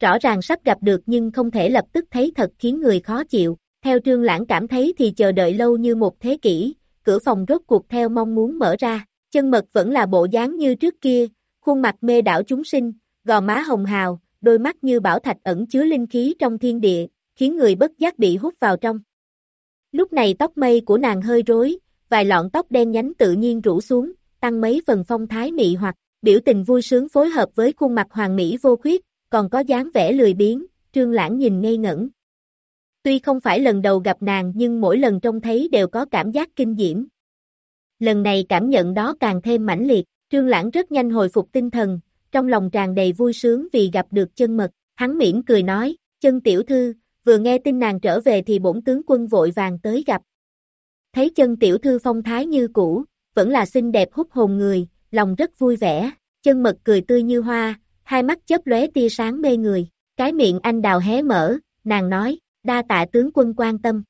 Rõ ràng sắp gặp được nhưng không thể lập tức thấy thật khiến người khó chịu, theo Trương Lãng cảm thấy thì chờ đợi lâu như một thế kỷ, cửa phòng rốt cuộc theo mong muốn mở ra, chân mật vẫn là bộ dáng như trước kia, khuôn mặt mê đảo chúng sinh, gò má hồng hào, đôi mắt như bảo thạch ẩn chứa linh khí trong thiên địa, khiến người bất giác bị hút vào trong. Lúc này tóc mây của nàng hơi rối, vài lọn tóc đen nhánh tự nhiên rủ xuống, tăng mấy phần phong thái mị hoặc, biểu tình vui sướng phối hợp với khuôn mặt hoàng mỹ vô khuyết, còn có dáng vẻ lười biếng, trương lãng nhìn ngây ngẩn. Tuy không phải lần đầu gặp nàng nhưng mỗi lần trông thấy đều có cảm giác kinh diễm. Lần này cảm nhận đó càng thêm mãnh liệt, trương lãng rất nhanh hồi phục tinh thần, trong lòng tràn đầy vui sướng vì gặp được chân mật, hắn mỉm cười nói, chân tiểu thư, vừa nghe tin nàng trở về thì bổn tướng quân vội vàng tới gặp. Thấy chân tiểu thư phong thái như cũ, vẫn là xinh đẹp hút hồn người, lòng rất vui vẻ, chân mật cười tươi như hoa, hai mắt chớp lóe tia sáng mê người, cái miệng anh đào hé mở, nàng nói, đa tạ tướng quân quan tâm.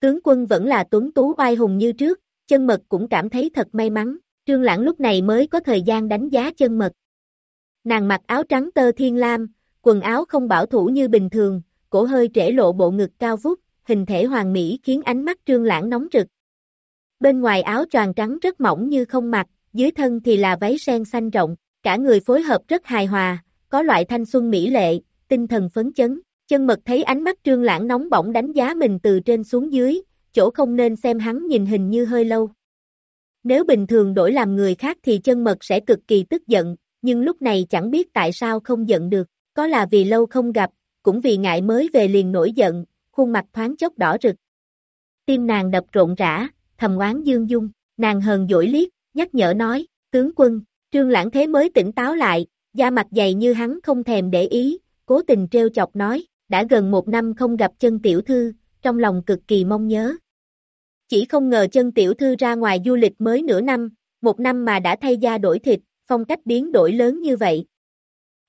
Tướng quân vẫn là tuấn tú oai hùng như trước, chân mật cũng cảm thấy thật may mắn, trương lãng lúc này mới có thời gian đánh giá chân mật. Nàng mặc áo trắng tơ thiên lam, quần áo không bảo thủ như bình thường, cổ hơi trễ lộ bộ ngực cao vút, hình thể hoàng mỹ khiến ánh mắt trương lãng nóng rực. Bên ngoài áo tròn trắng rất mỏng như không mặc, dưới thân thì là váy sen xanh rộng, cả người phối hợp rất hài hòa, có loại thanh xuân mỹ lệ, tinh thần phấn chấn. Chân mật thấy ánh mắt trương lãng nóng bỏng đánh giá mình từ trên xuống dưới, chỗ không nên xem hắn nhìn hình như hơi lâu. Nếu bình thường đổi làm người khác thì chân mật sẽ cực kỳ tức giận, nhưng lúc này chẳng biết tại sao không giận được, có là vì lâu không gặp, cũng vì ngại mới về liền nổi giận, khuôn mặt thoáng chốc đỏ rực. Tim nàng đập rộn rã, thầm oán dương dung, nàng hờn dỗi liếc, nhắc nhở nói, tướng quân, trương lãng thế mới tỉnh táo lại, da mặt dày như hắn không thèm để ý, cố tình treo chọc nói, đã gần một năm không gặp chân tiểu thư, trong lòng cực kỳ mong nhớ. Chỉ không ngờ chân tiểu thư ra ngoài du lịch mới nửa năm, một năm mà đã thay da đổi thịt, phong cách biến đổi lớn như vậy.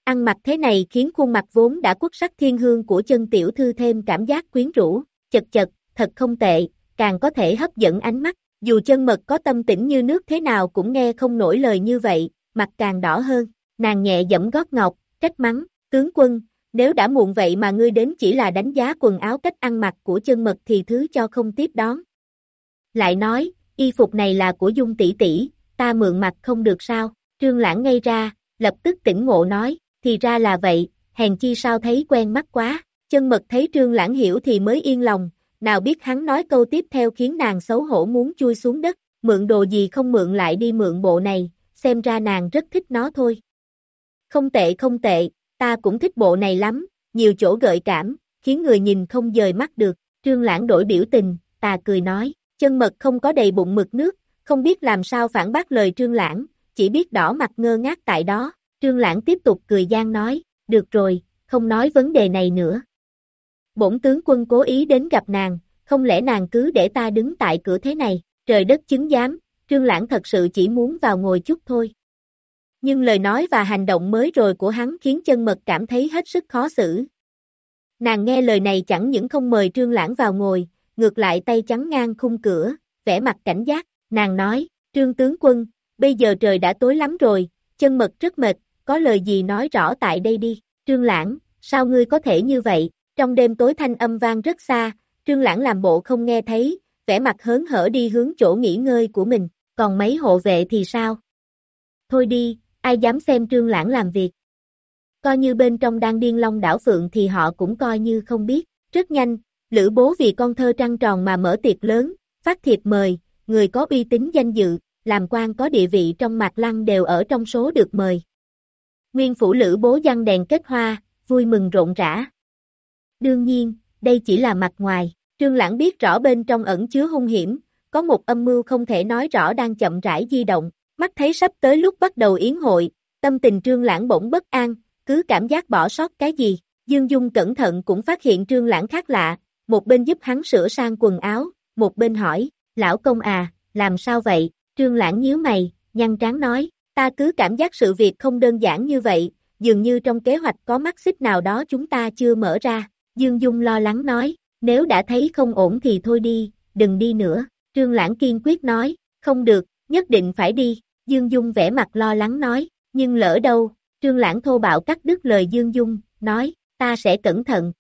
Ăn mặc thế này khiến khuôn mặt vốn đã quốc sắc thiên hương của chân tiểu thư thêm cảm giác quyến rũ, chật chật, thật không tệ, càng có thể hấp dẫn ánh mắt, dù chân mật có tâm tĩnh như nước thế nào cũng nghe không nổi lời như vậy, mặt càng đỏ hơn, nàng nhẹ dẫm gót ngọc, trách mắng, tướng quân, nếu đã muộn vậy mà ngươi đến chỉ là đánh giá quần áo cách ăn mặc của chân mật thì thứ cho không tiếp đón. Lại nói, y phục này là của dung tỷ tỷ, ta mượn mặc không được sao, trương lãng ngay ra, lập tức tỉnh ngộ nói, thì ra là vậy, hèn chi sao thấy quen mắt quá, chân mật thấy trương lãng hiểu thì mới yên lòng, nào biết hắn nói câu tiếp theo khiến nàng xấu hổ muốn chui xuống đất, mượn đồ gì không mượn lại đi mượn bộ này, xem ra nàng rất thích nó thôi. Không tệ không tệ, ta cũng thích bộ này lắm, nhiều chỗ gợi cảm, khiến người nhìn không dời mắt được, trương lãng đổi biểu tình, ta cười nói, chân mật không có đầy bụng mực nước, không biết làm sao phản bác lời trương lãng, chỉ biết đỏ mặt ngơ ngác tại đó, trương lãng tiếp tục cười gian nói, được rồi, không nói vấn đề này nữa. Bổn tướng quân cố ý đến gặp nàng, không lẽ nàng cứ để ta đứng tại cửa thế này, trời đất chứng giám, trương lãng thật sự chỉ muốn vào ngồi chút thôi. Nhưng lời nói và hành động mới rồi của hắn khiến chân mật cảm thấy hết sức khó xử. Nàng nghe lời này chẳng những không mời trương lãng vào ngồi, ngược lại tay trắng ngang khung cửa, vẻ mặt cảnh giác, nàng nói, trương tướng quân, bây giờ trời đã tối lắm rồi, chân mật rất mệt, có lời gì nói rõ tại đây đi, trương lãng, sao ngươi có thể như vậy, trong đêm tối thanh âm vang rất xa, trương lãng làm bộ không nghe thấy, vẻ mặt hớn hở đi hướng chỗ nghỉ ngơi của mình, còn mấy hộ vệ thì sao? Thôi đi, ai dám xem trương lãng làm việc. Coi như bên trong đang điên long đảo phượng thì họ cũng coi như không biết, rất nhanh, lữ bố vì con thơ trăng tròn mà mở tiệc lớn, phát thiệp mời, người có uy tín danh dự, làm quan có địa vị trong mạc lăng đều ở trong số được mời. Nguyên phủ lữ bố giăng đèn kết hoa, vui mừng rộn rã. Đương nhiên, đây chỉ là mặt ngoài, trương lãng biết rõ bên trong ẩn chứa hung hiểm, có một âm mưu không thể nói rõ đang chậm rãi di động, mắt thấy sắp tới lúc bắt đầu yến hội, tâm tình trương lãng bỗng bất an, cứ cảm giác bỏ sót cái gì, Dương Dung cẩn thận cũng phát hiện trương lãng khác lạ, một bên giúp hắn sửa sang quần áo, một bên hỏi, lão công à, làm sao vậy, trương lãng nhíu mày, nhăn trán nói, ta cứ cảm giác sự việc không đơn giản như vậy, dường như trong kế hoạch có mắt xích nào đó chúng ta chưa mở ra, Dương Dung lo lắng nói, nếu đã thấy không ổn thì thôi đi, đừng đi nữa, trương lãng kiên quyết nói, không được, nhất định phải đi, Dương Dung vẻ mặt lo lắng nói, nhưng lỡ đâu, trương lãng thô bạo cắt đứt lời Dương Dung, nói, ta sẽ cẩn thận.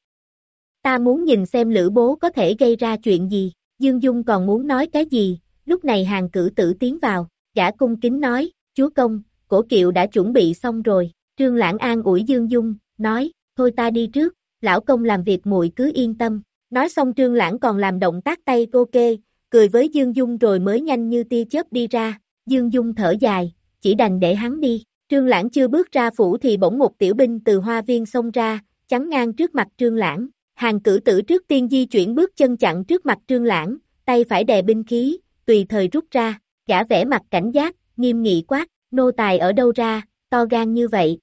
Ta muốn nhìn xem lữ bố có thể gây ra chuyện gì, Dương Dung còn muốn nói cái gì, lúc này hàng cử tử tiến vào, gã cung kính nói, chúa công, cổ kiệu đã chuẩn bị xong rồi, trương lãng an ủi Dương Dung, nói, thôi ta đi trước, lão công làm việc muội cứ yên tâm, nói xong trương lãng còn làm động tác tay cô kê, cười với Dương Dung rồi mới nhanh như tia chớp đi ra, Dương Dung thở dài, chỉ đành để hắn đi, trương lãng chưa bước ra phủ thì bỗng một tiểu binh từ hoa viên xông ra, chắn ngang trước mặt trương lãng, hàng cử tử trước tiên di chuyển bước chân chặn trước mặt trương lãng, tay phải đè binh khí, tùy thời rút ra, gã vẻ mặt cảnh giác, nghiêm nghị quát, nô tài ở đâu ra, to gan như vậy.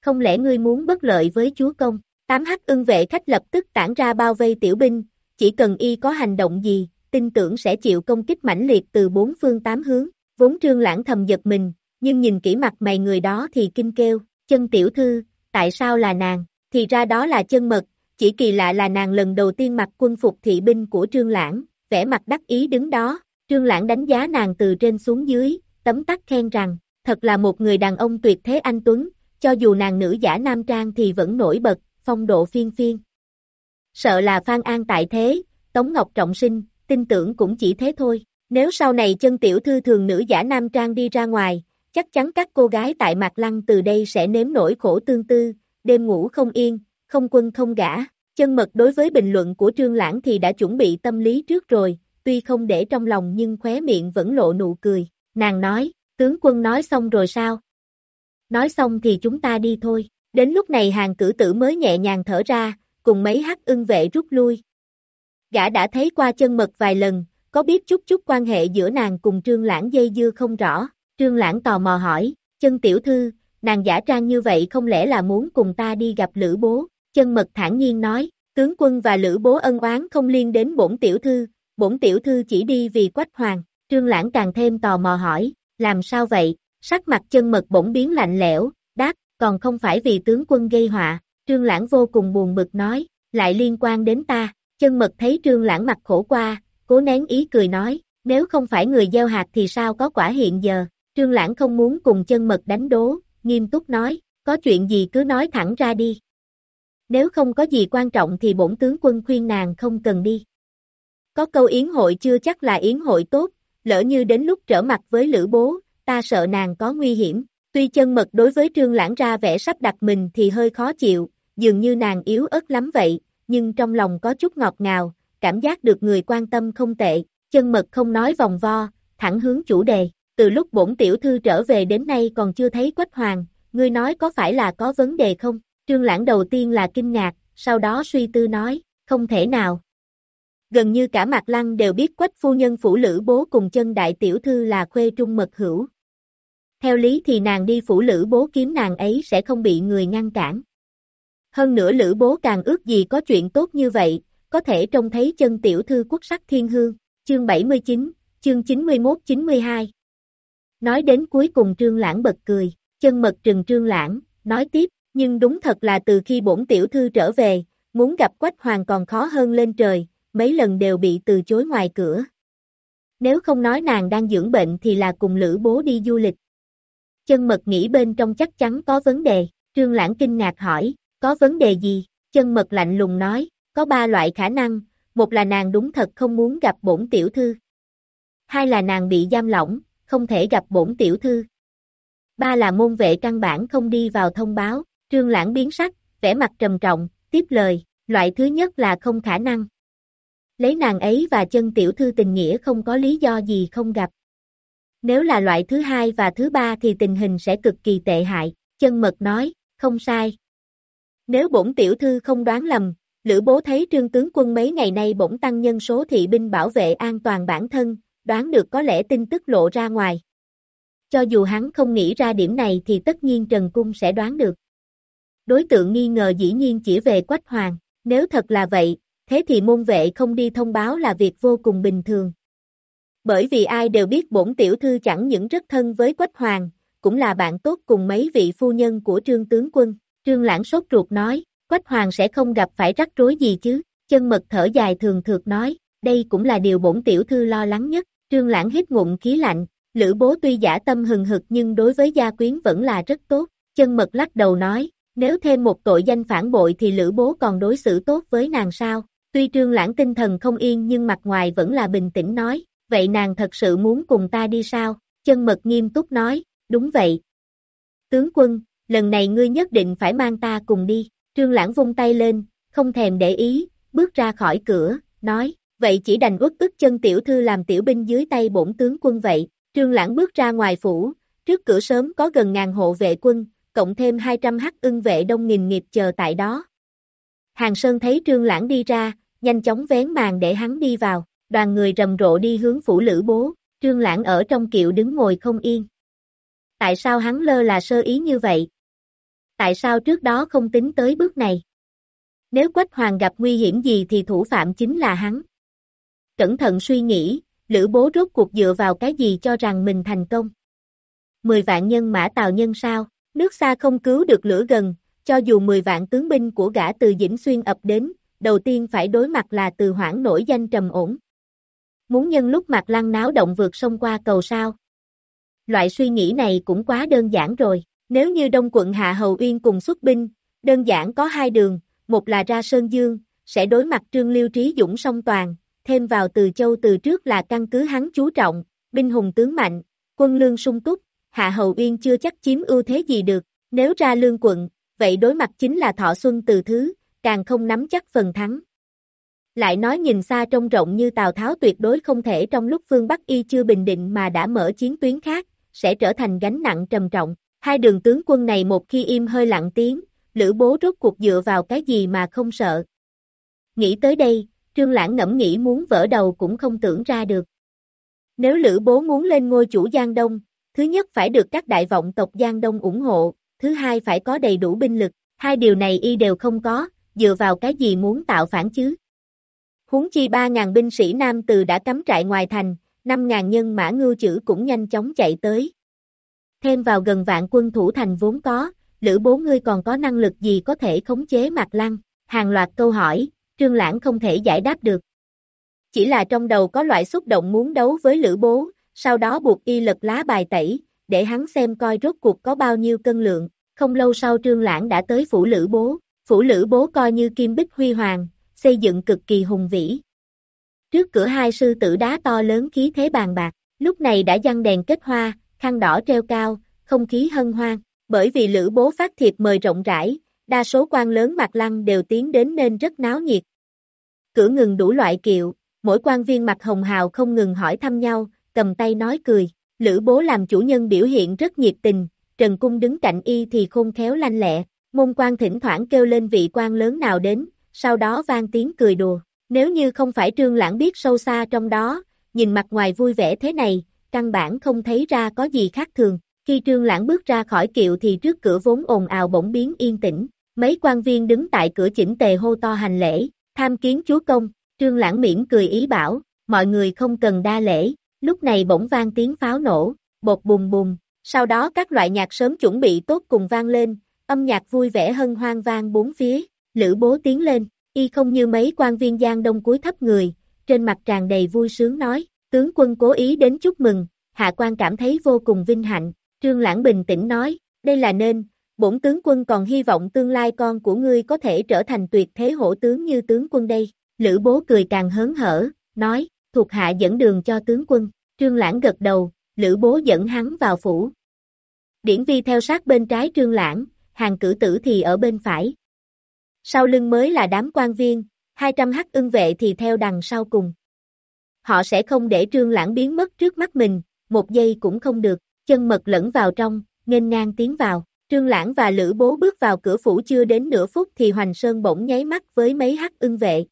Không lẽ ngươi muốn bất lợi với chúa công? Tám hắc ưng vệ khách lập tức tản ra bao vây tiểu binh, chỉ cần y có hành động gì, tin tưởng sẽ chịu công kích mãnh liệt từ bốn phương tám hướng. Vốn trương lãng thầm giật mình, nhưng nhìn kỹ mặt mày người đó thì kinh kêu, chân tiểu thư, tại sao là nàng, thì ra đó là chân mật, chỉ kỳ lạ là nàng lần đầu tiên mặc quân phục thị binh của trương lãng, vẻ mặt đắc ý đứng đó, trương lãng đánh giá nàng từ trên xuống dưới, tấm tắc khen rằng, thật là một người đàn ông tuyệt thế anh Tuấn, cho dù nàng nữ giả nam trang thì vẫn nổi bật, phong độ phiên phiên. Sợ là Phan An tại thế, Tống Ngọc trọng sinh, tin tưởng cũng chỉ thế thôi. Nếu sau này chân tiểu thư thường nữ giả nam trang đi ra ngoài, chắc chắn các cô gái tại Mạc Lăng từ đây sẽ nếm nỗi khổ tương tư, đêm ngủ không yên, không quân không gã. Chân mật đối với bình luận của Trương Lãng thì đã chuẩn bị tâm lý trước rồi, tuy không để trong lòng nhưng khóe miệng vẫn lộ nụ cười. Nàng nói, tướng quân nói xong rồi sao? Nói xong thì chúng ta đi thôi. Đến lúc này hàng cử tử mới nhẹ nhàng thở ra, cùng mấy hắc ưng vệ rút lui. Gã đã thấy qua chân mật vài lần, có biết chút chút quan hệ giữa nàng cùng trương lãng dây dưa không rõ. Trương lãng tò mò hỏi, chân tiểu thư, nàng giả trang như vậy không lẽ là muốn cùng ta đi gặp lữ bố? Chân mật thản nhiên nói, tướng quân và lữ bố ân oán không liên đến bổn tiểu thư, bổn tiểu thư chỉ đi vì quách hoàng. Trương lãng càng thêm tò mò hỏi, làm sao vậy, sắc mặt chân mật bỗng biến lạnh lẽo, đáp, còn không phải vì tướng quân gây họa, trương lãng vô cùng buồn bực nói, lại liên quan đến ta, chân mật thấy trương lãng mặt khổ qua, cố nén ý cười nói, nếu không phải người gieo hạt thì sao có quả hiện giờ, trương lãng không muốn cùng chân mật đánh đố, nghiêm túc nói, có chuyện gì cứ nói thẳng ra đi. Nếu không có gì quan trọng thì bổn tướng quân khuyên nàng không cần đi. Có câu yến hội chưa chắc là yến hội tốt, lỡ như đến lúc trở mặt với lữ bố, ta sợ nàng có nguy hiểm. Tuy chân mật đối với trương lãng ra vẻ sắp đặt mình thì hơi khó chịu, dường như nàng yếu ớt lắm vậy, nhưng trong lòng có chút ngọt ngào, cảm giác được người quan tâm không tệ, chân mật không nói vòng vo, thẳng hướng chủ đề, từ lúc bổn tiểu thư trở về đến nay còn chưa thấy quách hoàng, ngươi nói có phải là có vấn đề không? Trương Lãng đầu tiên là kinh ngạc, sau đó suy tư nói, không thể nào. Gần như cả Mạc Lăng đều biết quách phu nhân phủ lữ bố cùng chân đại tiểu thư là khuê trung mật hữu. Theo lý thì nàng đi phủ lữ bố kiếm nàng ấy sẽ không bị người ngăn cản. Hơn nữa lữ bố càng ước gì có chuyện tốt như vậy, có thể trông thấy chân tiểu thư quốc sắc thiên hương, chương 79, chương 91-92. Nói đến cuối cùng trương lãng bật cười, chân mật trừng trương lãng, nói tiếp, nhưng đúng thật là từ khi bổn tiểu thư trở về, muốn gặp quách hoàng còn khó hơn lên trời, mấy lần đều bị từ chối ngoài cửa. Nếu không nói nàng đang dưỡng bệnh thì là cùng lữ bố đi du lịch. Chân mật nghĩ bên trong chắc chắn có vấn đề, trương lãng kinh ngạc hỏi, có vấn đề gì? Chân mật lạnh lùng nói, có ba loại khả năng, một là nàng đúng thật không muốn gặp bổn tiểu thư. Hai là nàng bị giam lỏng, không thể gặp bổn tiểu thư. Ba là môn vệ căn bản không đi vào thông báo, trương lãng biến sắc, vẻ mặt trầm trọng, tiếp lời, loại thứ nhất là không khả năng. Lấy nàng ấy và chân tiểu thư tình nghĩa không có lý do gì không gặp. Nếu là loại thứ hai và thứ ba thì tình hình sẽ cực kỳ tệ hại, chân mật nói, không sai. Nếu bổn tiểu thư không đoán lầm, Lữ bố thấy trương tướng quân mấy ngày nay bỗng tăng nhân số thị binh bảo vệ an toàn bản thân, đoán được có lẽ tin tức lộ ra ngoài. Cho dù hắn không nghĩ ra điểm này thì tất nhiên Trần Cung sẽ đoán được. Đối tượng nghi ngờ dĩ nhiên chỉ về Quách Hoàng, nếu thật là vậy, thế thì môn vệ không đi thông báo là việc vô cùng bình thường. Bởi vì ai đều biết bổn tiểu thư chẳng những rất thân với Quách Hoàng, cũng là bạn tốt cùng mấy vị phu nhân của trương tướng quân. Trương Lãng sốt ruột nói, Quách Hoàng sẽ không gặp phải rắc rối gì chứ, chân mật thở dài thường thượt nói, đây cũng là điều bổn tiểu thư lo lắng nhất, Trương Lãng hít ngụm khí lạnh, Lữ bố tuy giả tâm hừng hực nhưng đối với gia quyến vẫn là rất tốt, chân mật lắc đầu nói, nếu thêm một tội danh phản bội thì Lữ bố còn đối xử tốt với nàng sao, tuy Trương Lãng tinh thần không yên nhưng mặt ngoài vẫn là bình tĩnh nói, vậy nàng thật sự muốn cùng ta đi sao, chân mật nghiêm túc nói, đúng vậy. Tướng quân, lần này ngươi nhất định phải mang ta cùng đi, Trương Lãng vung tay lên, không thèm để ý, bước ra khỏi cửa, nói, vậy chỉ đành uất ức chân tiểu thư làm tiểu binh dưới tay bổn tướng quân vậy. Trương Lãng bước ra ngoài phủ, trước cửa sớm có gần ngàn hộ vệ quân, cộng thêm 200 hắc ưng vệ đông nghìn nghiệp chờ tại đó. Hàng Sơn thấy Trương Lãng đi ra, nhanh chóng vén màn để hắn đi vào, đoàn người rầm rộ đi hướng phủ lữ bố, Trương Lãng ở trong kiệu đứng ngồi không yên. Tại sao hắn lơ là sơ ý như vậy? tại sao trước đó không tính tới bước này? Nếu Quách Hoàng gặp nguy hiểm gì thì thủ phạm chính là hắn. Cẩn thận suy nghĩ, Lữ bố rốt cuộc dựa vào cái gì cho rằng mình thành công. Mười vạn nhân mã tào nhân sao, nước xa không cứu được lửa gần, cho dù mười vạn tướng binh của gã từ Dĩnh Xuyên ập đến, đầu tiên phải đối mặt là từ hoảng nổi danh trầm ổn. Muốn nhân lúc mặt lăng náo động vượt sông qua cầu sao. Loại suy nghĩ này cũng quá đơn giản rồi. Nếu như Đông quận Hạ Hầu Uyên cùng xuất binh, đơn giản có hai đường, một là ra Sơn Dương, sẽ đối mặt Trương Liêu Trí Dũng song toàn, thêm vào từ châu từ trước là căn cứ hắn chú trọng, binh hùng tướng mạnh, quân lương sung túc, Hạ Hầu Uyên chưa chắc chiếm ưu thế gì được, nếu ra lương quận, vậy đối mặt chính là Thọ Xuân từ thứ, càng không nắm chắc phần thắng. Lại nói nhìn xa trông rộng như Tào Tháo tuyệt đối không thể trong lúc phương Bắc Y chưa bình định mà đã mở chiến tuyến khác, sẽ trở thành gánh nặng trầm trọng. Hai đường tướng quân này một khi im hơi lặng tiếng, Lữ bố rốt cuộc dựa vào cái gì mà không sợ. Nghĩ tới đây, Trương Lãng ngẫm nghĩ muốn vỡ đầu cũng không tưởng ra được. Nếu Lữ bố muốn lên ngôi chủ Giang Đông, thứ nhất phải được các đại vọng tộc Giang Đông ủng hộ, thứ hai phải có đầy đủ binh lực, hai điều này y đều không có, dựa vào cái gì muốn tạo phản chứ. Huống chi 3.000 binh sĩ Nam từ đã cắm trại ngoài thành, năm ngàn nhân mã ngưu chữ cũng nhanh chóng chạy tới. Thêm vào gần vạn quân thủ thành vốn có, Lữ bố ngươi còn có năng lực gì có thể khống chế mặt lăng, hàng loạt câu hỏi, trương lãng không thể giải đáp được. Chỉ là trong đầu có loại xúc động muốn đấu với lữ bố, sau đó buộc y lật lá bài tẩy, để hắn xem coi rốt cuộc có bao nhiêu cân lượng, không lâu sau trương lãng đã tới phủ lữ bố, phủ lữ bố coi như kim bích huy hoàng, xây dựng cực kỳ hùng vĩ. Trước cửa hai sư tử đá to lớn khí thế bàn bạc, lúc này đã dăng đèn kết hoa, khăn đỏ treo cao, không khí hân hoan, bởi vì lữ bố phát thiệp mời rộng rãi, đa số quan lớn mặt lăng đều tiến đến nên rất náo nhiệt. Cửa ngừng đủ loại kiệu, mỗi quan viên mặt hồng hào không ngừng hỏi thăm nhau, cầm tay nói cười, lữ bố làm chủ nhân biểu hiện rất nhiệt tình, Trần Cung đứng cạnh y thì khôn khéo lanh lẹ, môn quan thỉnh thoảng kêu lên vị quan lớn nào đến, sau đó vang tiếng cười đùa, nếu như không phải trương lãng biết sâu xa trong đó, nhìn mặt ngoài vui vẻ thế này, căn bản không thấy ra có gì khác thường, khi trương lãng bước ra khỏi kiệu thì trước cửa vốn ồn ào bỗng biến yên tĩnh, mấy quan viên đứng tại cửa chỉnh tề hô to hành lễ, tham kiến chúa công, trương lãng miễn cười ý bảo, mọi người không cần đa lễ, lúc này bỗng vang tiếng pháo nổ, bột bùng bùng, sau đó các loại nhạc sớm chuẩn bị tốt cùng vang lên, âm nhạc vui vẻ hân hoang vang bốn phía, lữ bố tiến lên, y không như mấy quan viên giang đông cúi thấp người, trên mặt tràn đầy vui sướng nói, tướng quân cố ý đến chúc mừng, hạ quan cảm thấy vô cùng vinh hạnh, trương lãng bình tĩnh nói, đây là nên, bổn tướng quân còn hy vọng tương lai con của ngươi có thể trở thành tuyệt thế hổ tướng như tướng quân đây, lữ bố cười càng hớn hở, nói, thuộc hạ dẫn đường cho tướng quân, trương lãng gật đầu, lữ bố dẫn hắn vào phủ. Điển vi theo sát bên trái trương lãng, hàng cử tử thì ở bên phải. Sau lưng mới là đám quan viên, 200 hắc ưng vệ thì theo đằng sau cùng. Họ sẽ không để trương lãng biến mất trước mắt mình, một giây cũng không được, chân mật lẫn vào trong, nghênh ngang tiến vào. Trương Lãng và Lữ Bố bước vào cửa phủ chưa đến nửa phút thì Hoành Sơn bỗng nháy mắt với mấy hắc ưng vệ.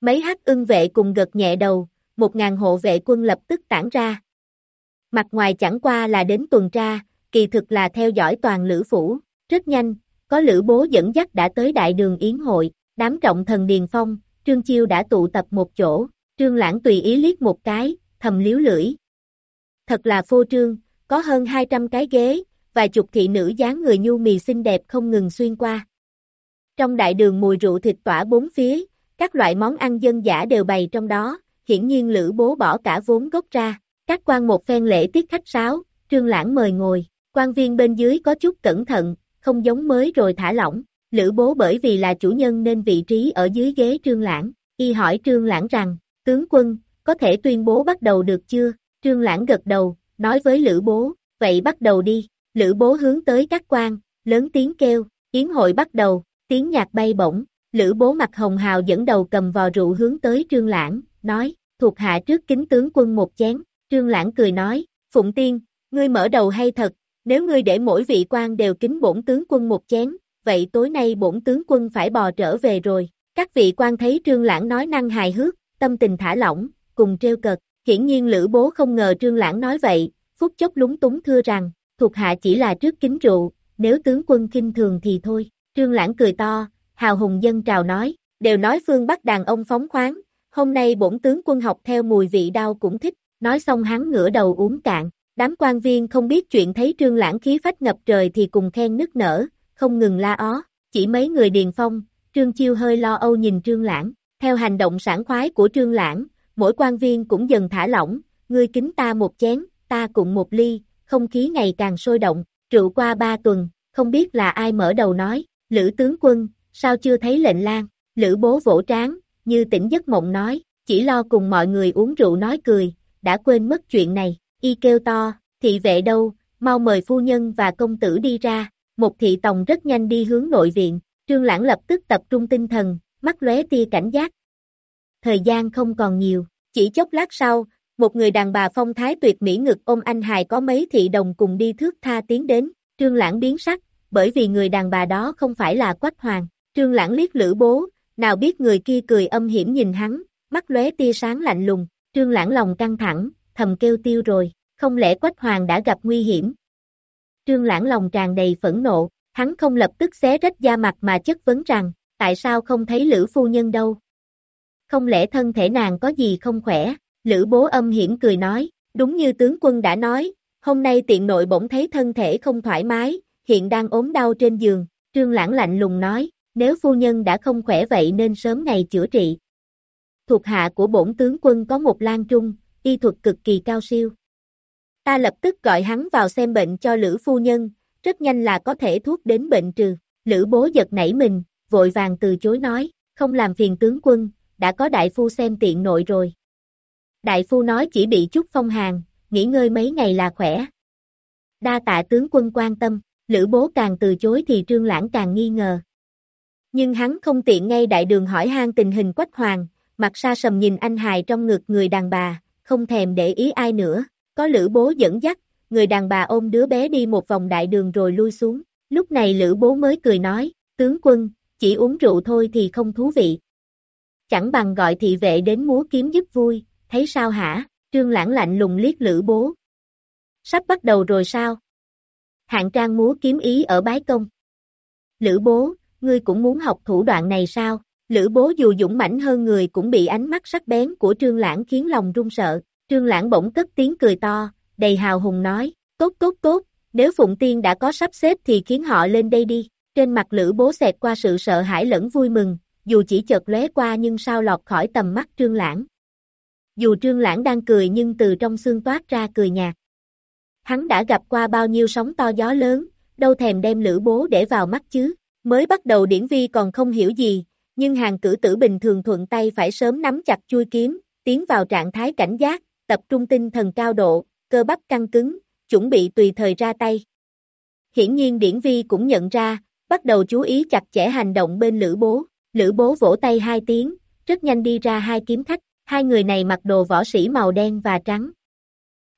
Mấy hắc ưng vệ cùng gật nhẹ đầu, một ngàn hộ vệ quân lập tức tản ra. Mặt ngoài chẳng qua là đến tuần tra, kỳ thực là theo dõi toàn lữ phủ, rất nhanh, có lữ bố dẫn dắt đã tới đại đường yến hội, đám trọng thần Điền Phong, Trương Chiêu đã tụ tập một chỗ, Trương Lãng tùy ý liếc một cái, thầm liếu lưỡi. Thật là phô trương, có hơn 200 cái ghế, vài chục thị nữ dáng người nhu mì xinh đẹp không ngừng xuyên qua. Trong đại đường mùi rượu thịt tỏa bốn phía, các loại món ăn dân giả đều bày trong đó, hiển nhiên lữ bố bỏ cả vốn gốc ra, các quan một phen lễ tiết khách sáo, trương lãng mời ngồi, quan viên bên dưới có chút cẩn thận, không giống mới rồi thả lỏng, lữ bố bởi vì là chủ nhân nên vị trí ở dưới ghế trương lãng, y hỏi trương lãng rằng, tướng quân, có thể tuyên bố bắt đầu được chưa, trương lãng gật đầu, nói với lữ bố, vậy bắt đầu đi, lữ bố hướng tới các quan, lớn tiếng kêu, yến hội bắt đầu, tiếng nhạc bay bổng, lữ bố mặt hồng hào dẫn đầu cầm vò rượu hướng tới trương lãng, nói, thuộc hạ trước kính tướng quân một chén, trương lãng cười nói, Phụng Tiên, ngươi mở đầu hay thật, nếu ngươi để mỗi vị quan đều kính bổn tướng quân một chén, vậy tối nay bổn tướng quân phải bò trở về rồi. Các vị quan thấy trương lãng nói năng hài hước, tâm tình thả lỏng, cùng treo cợt, hiển nhiên lữ bố không ngờ trương lãng nói vậy, phút chốc lúng túng thưa rằng, thuộc hạ chỉ là trước kính rượu, nếu tướng quân kinh thường thì thôi, trương lãng cười to, hào hùng dân trào nói, đều nói phương Bắc đàn ông phóng khoáng, hôm nay bổn tướng quân học theo mùi vị đau cũng thích, nói xong hắn ngửa đầu uống cạn, đám quan viên không biết chuyện thấy trương lãng khí phách ngập trời thì cùng khen nức nở, không ngừng la ó, chỉ mấy người điền phong, trương chiêu hơi lo âu nhìn trương lãng, theo hành động sản khoái của trương lãng, mỗi quan viên cũng dần thả lỏng, ngươi kính ta một chén, ta cùng một ly, không khí ngày càng sôi động, rượu qua ba tuần, không biết là ai mở đầu nói, Lữ tướng quân, sao chưa thấy lệnh lan, Lữ bố vỗ tráng, như tỉnh giấc mộng nói, chỉ lo cùng mọi người uống rượu nói cười, đã quên mất chuyện này, y kêu to, thị vệ đâu, mau mời phu nhân và công tử đi ra, một thị tòng rất nhanh đi hướng nội viện, trương lãng lập tức tập trung tinh thần, mắt lóe tia cảnh giác. Thời gian không còn nhiều, chỉ chốc lát sau, một người đàn bà phong thái tuyệt mỹ ngực ôm anh hài có mấy thị đồng cùng đi thước tha tiến đến, trương lãng biến sắc, bởi vì người đàn bà đó không phải là quách hoàng, trương lãng liếc lữ bố, nào biết người kia cười âm hiểm nhìn hắn, mắt lóe tia sáng lạnh lùng, trương lãng lòng căng thẳng, thầm kêu tiêu rồi, không lẽ quách hoàng đã gặp nguy hiểm. Trương lãng lòng tràn đầy phẫn nộ, hắn không lập tức xé rách da mặt mà chất vấn rằng, tại sao không thấy lữ phu nhân đâu? Không lẽ thân thể nàng có gì không khỏe? Lữ bố âm hiểm cười nói, đúng như tướng quân đã nói, hôm nay tiện nội bỗng thấy thân thể không thoải mái, hiện đang ốm đau trên giường, trương lãng lạnh lùng nói, nếu phu nhân đã không khỏe vậy nên sớm ngày chữa trị. Thuộc hạ của bổn tướng quân có một lan trung, y thuật cực kỳ cao siêu. Ta lập tức gọi hắn vào xem bệnh cho Lữ phu nhân, rất nhanh là có thể thuốc đến bệnh trừ. Lữ bố giật nảy mình, vội vàng từ chối nói, không làm phiền tướng quân, đã có đại phu xem tiện nội rồi. Đại phu nói chỉ bị chút phong hàn, nghỉ ngơi mấy ngày là khỏe. Đa tạ tướng quân quan tâm, lữ bố càng từ chối thì trương lãng càng nghi ngờ. Nhưng hắn không tiện ngay đại đường hỏi han tình hình quách hoàng, mặt xa sầm nhìn anh hài trong ngực người đàn bà, không thèm để ý ai nữa, có lữ bố dẫn dắt, người đàn bà ôm đứa bé đi một vòng đại đường rồi lui xuống, lúc này lữ bố mới cười nói, tướng quân, chỉ uống rượu thôi thì không thú vị. Chẳng bằng gọi thị vệ đến múa kiếm giúp vui, thấy sao hả, trương lãng lạnh lùng liếc lữ bố. Sắp bắt đầu rồi sao? Hạng trang múa kiếm ý ở bái công. Lữ bố, ngươi cũng muốn học thủ đoạn này sao? Lữ bố dù dũng mãnh hơn người cũng bị ánh mắt sắc bén của trương lãng khiến lòng run sợ. Trương lãng bỗng cất tiếng cười to, đầy hào hùng nói, tốt tốt tốt, nếu Phụng Tiên đã có sắp xếp thì khiến họ lên đây đi. Trên mặt lữ bố xẹt qua sự sợ hãi lẫn vui mừng, dù chỉ chợt lóe qua nhưng sao lọt khỏi tầm mắt trương lãng. Dù trương lãng đang cười nhưng từ trong xương toát ra cười nhạt. Hắn đã gặp qua bao nhiêu sóng to gió lớn, đâu thèm đem lữ bố để vào mắt chứ. Mới bắt đầu điển vi còn không hiểu gì, nhưng hàng cử tử bình thường thuận tay phải sớm nắm chặt chui kiếm, tiến vào trạng thái cảnh giác, tập trung tinh thần cao độ, cơ bắp căng cứng, chuẩn bị tùy thời ra tay. Hiển nhiên điển vi cũng nhận ra, bắt đầu chú ý chặt chẽ hành động bên lữ bố, lữ bố vỗ tay hai tiếng, rất nhanh đi ra hai kiếm khách, hai người này mặc đồ võ sĩ màu đen và trắng.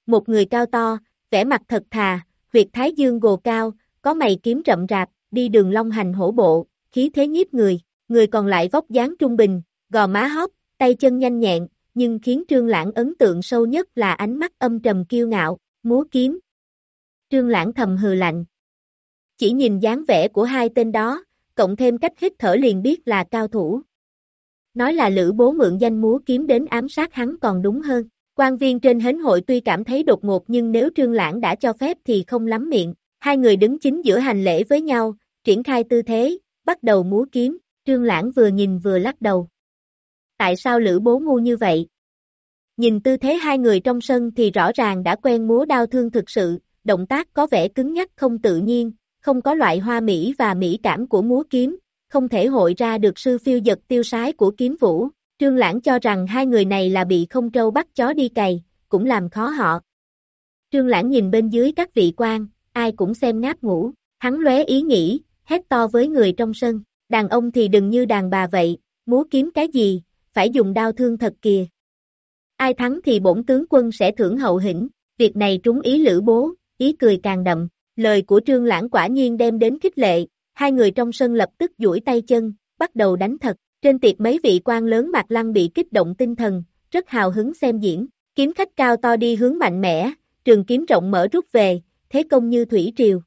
Một người cao to, vẻ mặt thật thà, huyệt thái dương gồ cao, có mày kiếm rậm rạp, đi đường long hành hổ bộ, khí thế nhiếp người, người còn lại vóc dáng trung bình, gò má hóp, tay chân nhanh nhẹn, nhưng khiến Trương Lãng ấn tượng sâu nhất là ánh mắt âm trầm kiêu ngạo, múa kiếm. Trương Lãng thầm hừ lạnh. Chỉ nhìn dáng vẻ của hai tên đó, cộng thêm cách hít thở liền biết là cao thủ. Nói là lữ bố mượn danh múa kiếm đến ám sát hắn còn đúng hơn. Quan viên trên hến hội tuy cảm thấy đột ngột nhưng nếu Trương Lãng đã cho phép thì không lắm miệng. Hai người đứng chính giữa hành lễ với nhau, triển khai tư thế, bắt đầu múa kiếm. Trương Lãng vừa nhìn vừa lắc đầu. Tại sao lữ bố ngu như vậy? Nhìn tư thế hai người trong sân thì rõ ràng đã quen múa đao thương thực sự, động tác có vẻ cứng nhắc không tự nhiên, không có loại hoa mỹ và mỹ cảm của múa kiếm, không thể hội ra được sư phiêu giật tiêu sái của kiếm vũ. Trương Lãng cho rằng hai người này là bị không trâu bắt chó đi cày, cũng làm khó họ. Trương Lãng nhìn bên dưới các vị quan, ai cũng xem ngáp ngủ, hắn lóe ý nghĩ, hét to với người trong sân, đàn ông thì đừng như đàn bà vậy, múa kiếm cái gì, phải dùng đao thương thật kìa. Ai thắng thì bổn tướng quân sẽ thưởng hậu hĩnh, việc này trúng ý lữ bố, ý cười càng đậm, lời của trương lãng quả nhiên đem đến khích lệ, hai người trong sân lập tức duỗi tay chân, bắt đầu đánh thật, trên tiệc mấy vị quan lớn mặt lăng bị kích động tinh thần, rất hào hứng xem diễn, kiếm khách cao to đi hướng mạnh mẽ, trường kiếm rộng mở rút về, thế công như thủy triều.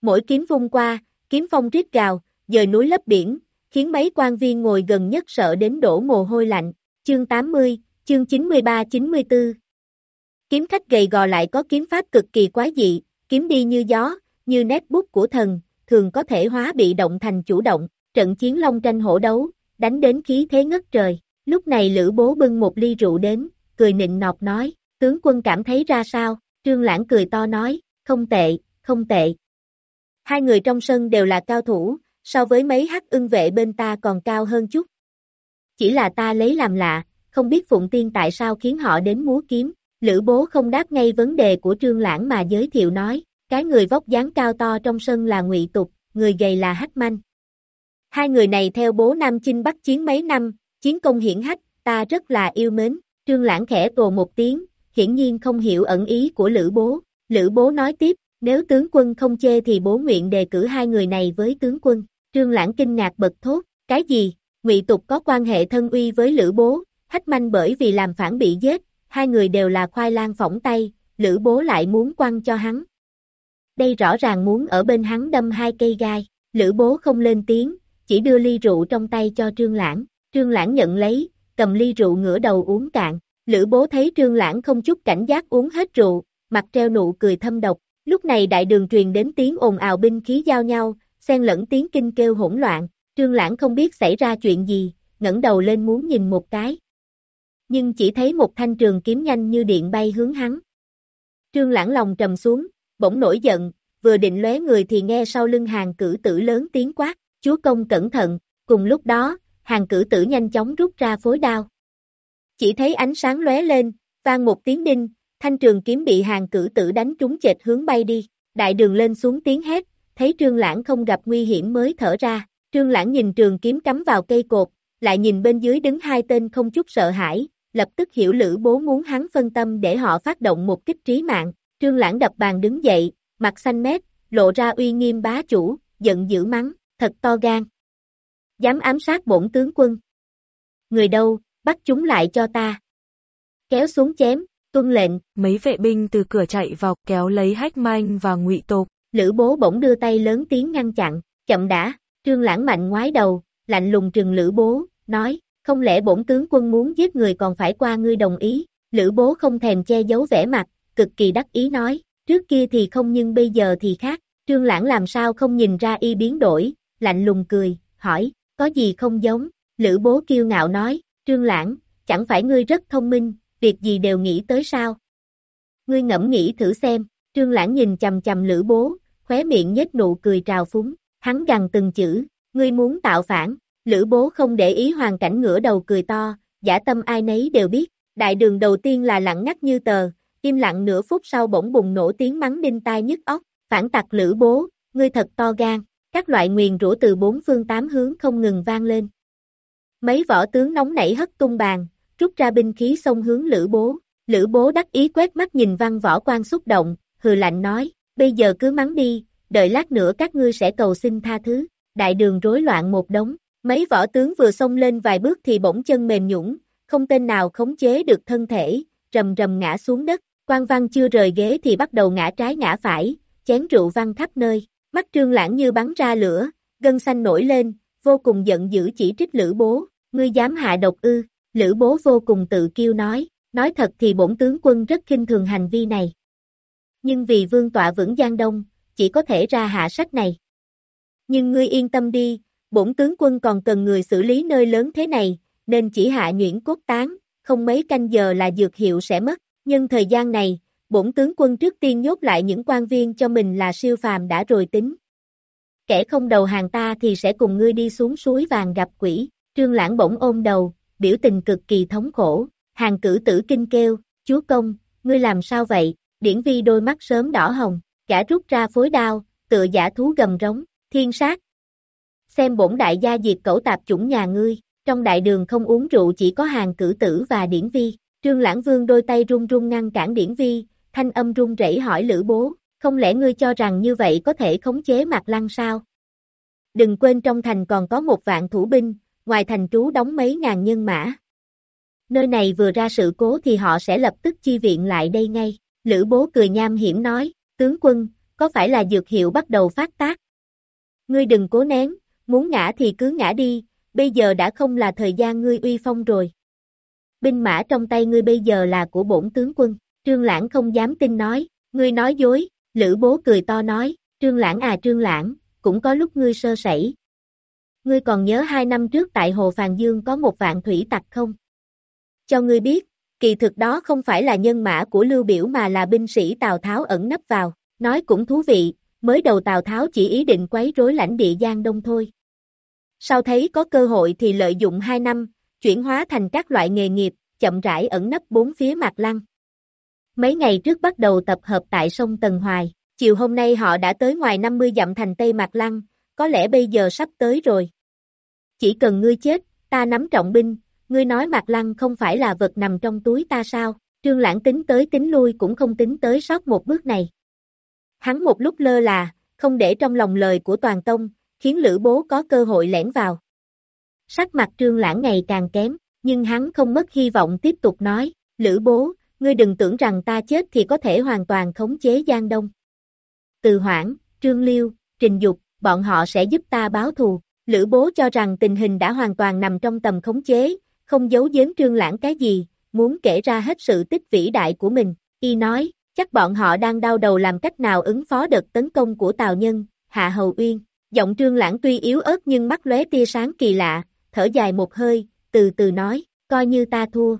Mỗi kiếm vung qua, kiếm phong riết gào, dời núi lấp biển, khiến mấy quan viên ngồi gần nhất sợ đến đổ mồ hôi lạnh. Chương 80, chương 93-94 Kiếm khách gầy gò lại có kiếm pháp cực kỳ quái dị, kiếm đi như gió, như nét bút của thần, thường có thể hóa bị động thành chủ động, trận chiến long tranh hổ đấu, đánh đến khí thế ngất trời. Lúc này Lữ Bố bưng một ly rượu đến, cười nịnh nọt nói, tướng quân cảm thấy ra sao, Trương Lãng cười to nói, không tệ, không tệ. Hai người trong sân đều là cao thủ, so với mấy hắc ưng vệ bên ta còn cao hơn chút. Chỉ là ta lấy làm lạ, không biết Phụng Tiên tại sao khiến họ đến múa kiếm, Lữ bố không đáp ngay vấn đề của Trương Lãng mà giới thiệu nói, cái người vóc dáng cao to trong sân là Ngụy Tục, người gầy là hắc Manh. Hai người này theo bố Nam Chinh Bắc chiến mấy năm, chiến công hiển hách, ta rất là yêu mến, Trương Lãng khẽ tồ một tiếng, hiển nhiên không hiểu ẩn ý của Lữ bố. Lữ bố nói tiếp, nếu tướng quân không chê thì bố nguyện đề cử hai người này với tướng quân. Trương Lãng kinh ngạc bật thốt, cái gì? Ngụy Tục có quan hệ thân uy với Lữ Bố, Hách Manh bởi vì làm phản bị giết, hai người đều là khoai lang phỏng tay, Lữ Bố lại muốn quăng cho hắn. Đây rõ ràng muốn ở bên hắn đâm hai cây gai, Lữ Bố không lên tiếng, chỉ đưa ly rượu trong tay cho Trương Lãng, Trương Lãng nhận lấy, cầm ly rượu ngửa đầu uống cạn, Lữ bố thấy trương lãng không chút cảnh giác uống hết rượu, mặt treo nụ cười thâm độc, lúc này đại đường truyền đến tiếng ồn ào binh khí giao nhau, xen lẫn tiếng kinh kêu hỗn loạn, trương lãng không biết xảy ra chuyện gì, ngẩng đầu lên muốn nhìn một cái. Nhưng chỉ thấy một thanh trường kiếm nhanh như điện bay hướng hắn. Trương lãng lòng trầm xuống, bỗng nổi giận, vừa định lóe người thì nghe sau lưng hàng cử tử lớn tiếng quát, chúa công cẩn thận, cùng lúc đó, hàng cử tử nhanh chóng rút ra phối đao. Chỉ thấy ánh sáng lóe lên, vang một tiếng đinh, thanh trường kiếm bị hàng cử tử đánh trúng chệch hướng bay đi, đại đường lên xuống tiếng hét, thấy trương lãng không gặp nguy hiểm mới thở ra, trương lãng nhìn trường kiếm cắm vào cây cột, lại nhìn bên dưới đứng hai tên không chút sợ hãi, lập tức hiểu lữ bố muốn hắn phân tâm để họ phát động một kích trí mạng, trương lãng đập bàn đứng dậy, mặt xanh mét, lộ ra uy nghiêm bá chủ, giận dữ mắng, thật to gan. Dám ám sát bổn tướng quân. Người đâu, bắt chúng lại cho ta. Kéo xuống chém, tuân lệnh.
Mấy vệ binh từ cửa chạy vào kéo lấy hách manh và ngụy tộc.
Lữ bố bỗng đưa tay lớn tiếng ngăn chặn, chậm đã, trương lãng mạnh ngoái đầu, lạnh lùng trừng lữ bố, nói, không lẽ bổn tướng quân muốn giết người còn phải qua ngươi đồng ý, lữ bố không thèm che giấu vẻ mặt, cực kỳ đắc ý nói, trước kia thì không nhưng bây giờ thì khác, trương lãng làm sao không nhìn ra y biến đổi, lạnh lùng cười, hỏi, có gì không giống, lữ bố kiêu ngạo nói, trương lãng, chẳng phải ngươi rất thông minh, việc gì đều nghĩ tới sao. Ngươi ngẫm nghĩ thử xem, trương lãng nhìn chầm chầm lữ bố, khóe miệng nhếch nụ cười trào phúng, hắn gằn từng chữ, ngươi muốn tạo phản, lữ bố không để ý hoàn cảnh ngửa đầu cười to, giả tâm ai nấy đều biết, đại đường đầu tiên là lặng ngắt như tờ, im lặng nửa phút sau bỗng bùng nổ tiếng mắng đinh tai nhức óc, phản tặc lữ bố, ngươi thật to gan, các loại nguyền rủa từ bốn phương tám hướng không ngừng vang lên. Mấy võ tướng nóng nảy hất tung bàn, rút ra binh khí xông hướng lữ bố, lữ bố đắc ý quét mắt nhìn văn võ quan xúc động, hừ lạnh nói, bây giờ cứ mắng đi, đợi lát nữa các ngươi sẽ cầu xin tha thứ, đại đường rối loạn một đống, mấy võ tướng vừa xông lên vài bước thì bỗng chân mềm nhũng, không tên nào khống chế được thân thể, rầm rầm ngã xuống đất, quan văn chưa rời ghế thì bắt đầu ngã trái ngã phải, chén rượu văng khắp nơi, mắt trương lãng như bắn ra lửa, gân xanh nổi lên, vô cùng giận dữ chỉ trích lữ bố, ngươi dám hạ độc ư, lữ bố vô cùng tự kiêu nói, nói thật thì bổn tướng quân rất khinh thường hành vi này. Nhưng vì vương tọa vững Giang Đông, chỉ có thể ra hạ sách này. Nhưng ngươi yên tâm đi, bổn tướng quân còn cần người xử lý nơi lớn thế này, nên chỉ hạ nhuyễn cốt tán, không mấy canh giờ là dược hiệu sẽ mất, nhưng thời gian này, bổn tướng quân trước tiên nhốt lại những quan viên cho mình là siêu phàm đã rồi tính. Kẻ không đầu hàng ta thì sẽ cùng ngươi đi xuống suối vàng gặp quỷ, trương lãng bỗng ôm đầu, biểu tình cực kỳ thống khổ, hàng cử tử kinh kêu, chúa công, ngươi làm sao vậy, điển vi đôi mắt sớm đỏ hồng, gã rút ra phối đao, tựa giả thú gầm rống, thiên sát. Xem bổn đại gia diệt cẩu tạp chủng nhà ngươi, trong đại đường không uống rượu chỉ có hàng cử tử và điển vi, trương lãng vương đôi tay run run ngăn cản điển vi, thanh âm run rẩy hỏi lữ bố, không lẽ ngươi cho rằng như vậy có thể khống chế mặt lăng sao? Đừng quên trong thành còn có một vạn thủ binh, ngoài thành trú đóng mấy ngàn nhân mã. Nơi này vừa ra sự cố thì họ sẽ lập tức chi viện lại đây ngay. Lữ bố cười nham hiểm nói, tướng quân, có phải là dược hiệu bắt đầu phát tác? Ngươi đừng cố nén, muốn ngã thì cứ ngã đi, bây giờ đã không là thời gian ngươi uy phong rồi. Binh mã trong tay ngươi bây giờ là của bổn tướng quân, trương lãng không dám tin nói, ngươi nói dối, lữ bố cười to nói, trương lãng à trương lãng, cũng có lúc ngươi sơ sẩy. Ngươi còn nhớ hai năm trước tại Hồ Phàn Dương có một vạn thủy tặc không? Cho ngươi biết, kỳ thực đó không phải là nhân mã của Lưu Biểu mà là binh sĩ Tào Tháo ẩn nấp vào, nói cũng thú vị, mới đầu Tào Tháo chỉ ý định quấy rối lãnh địa Giang Đông thôi. Sau thấy có cơ hội thì lợi dụng hai năm, chuyển hóa thành các loại nghề nghiệp, chậm rãi ẩn nấp bốn phía mặt lăng. Mấy ngày trước bắt đầu tập hợp tại sông Tần Hoài, chiều hôm nay họ đã tới ngoài 50 dặm thành Tây Mạc Lăng, có lẽ bây giờ sắp tới rồi. Chỉ cần ngươi chết, ta nắm trọng binh, ngươi nói Mạc Lăng không phải là vật nằm trong túi ta sao, trương lãng tính tới tính lui cũng không tính tới sót một bước này. Hắn một lúc lơ là, không để trong lòng lời của toàn tông, khiến lữ bố có cơ hội lẻn vào. Sắc mặt trương lãng ngày càng kém, nhưng hắn không mất hy vọng tiếp tục nói, lữ bố, ngươi đừng tưởng rằng ta chết thì có thể hoàn toàn khống chế Giang Đông. Từ hoảng, trương liêu, trình dục, bọn họ sẽ giúp ta báo thù. Lữ bố cho rằng tình hình đã hoàn toàn nằm trong tầm khống chế, không giấu giếm trương lãng cái gì, muốn kể ra hết sự tích vĩ đại của mình, y nói, chắc bọn họ đang đau đầu làm cách nào ứng phó đợt tấn công của Tào Nhân, Hạ Hầu Uyên, giọng trương lãng tuy yếu ớt nhưng mắt lóe tia sáng kỳ lạ, thở dài một hơi, từ từ nói, coi như ta thua.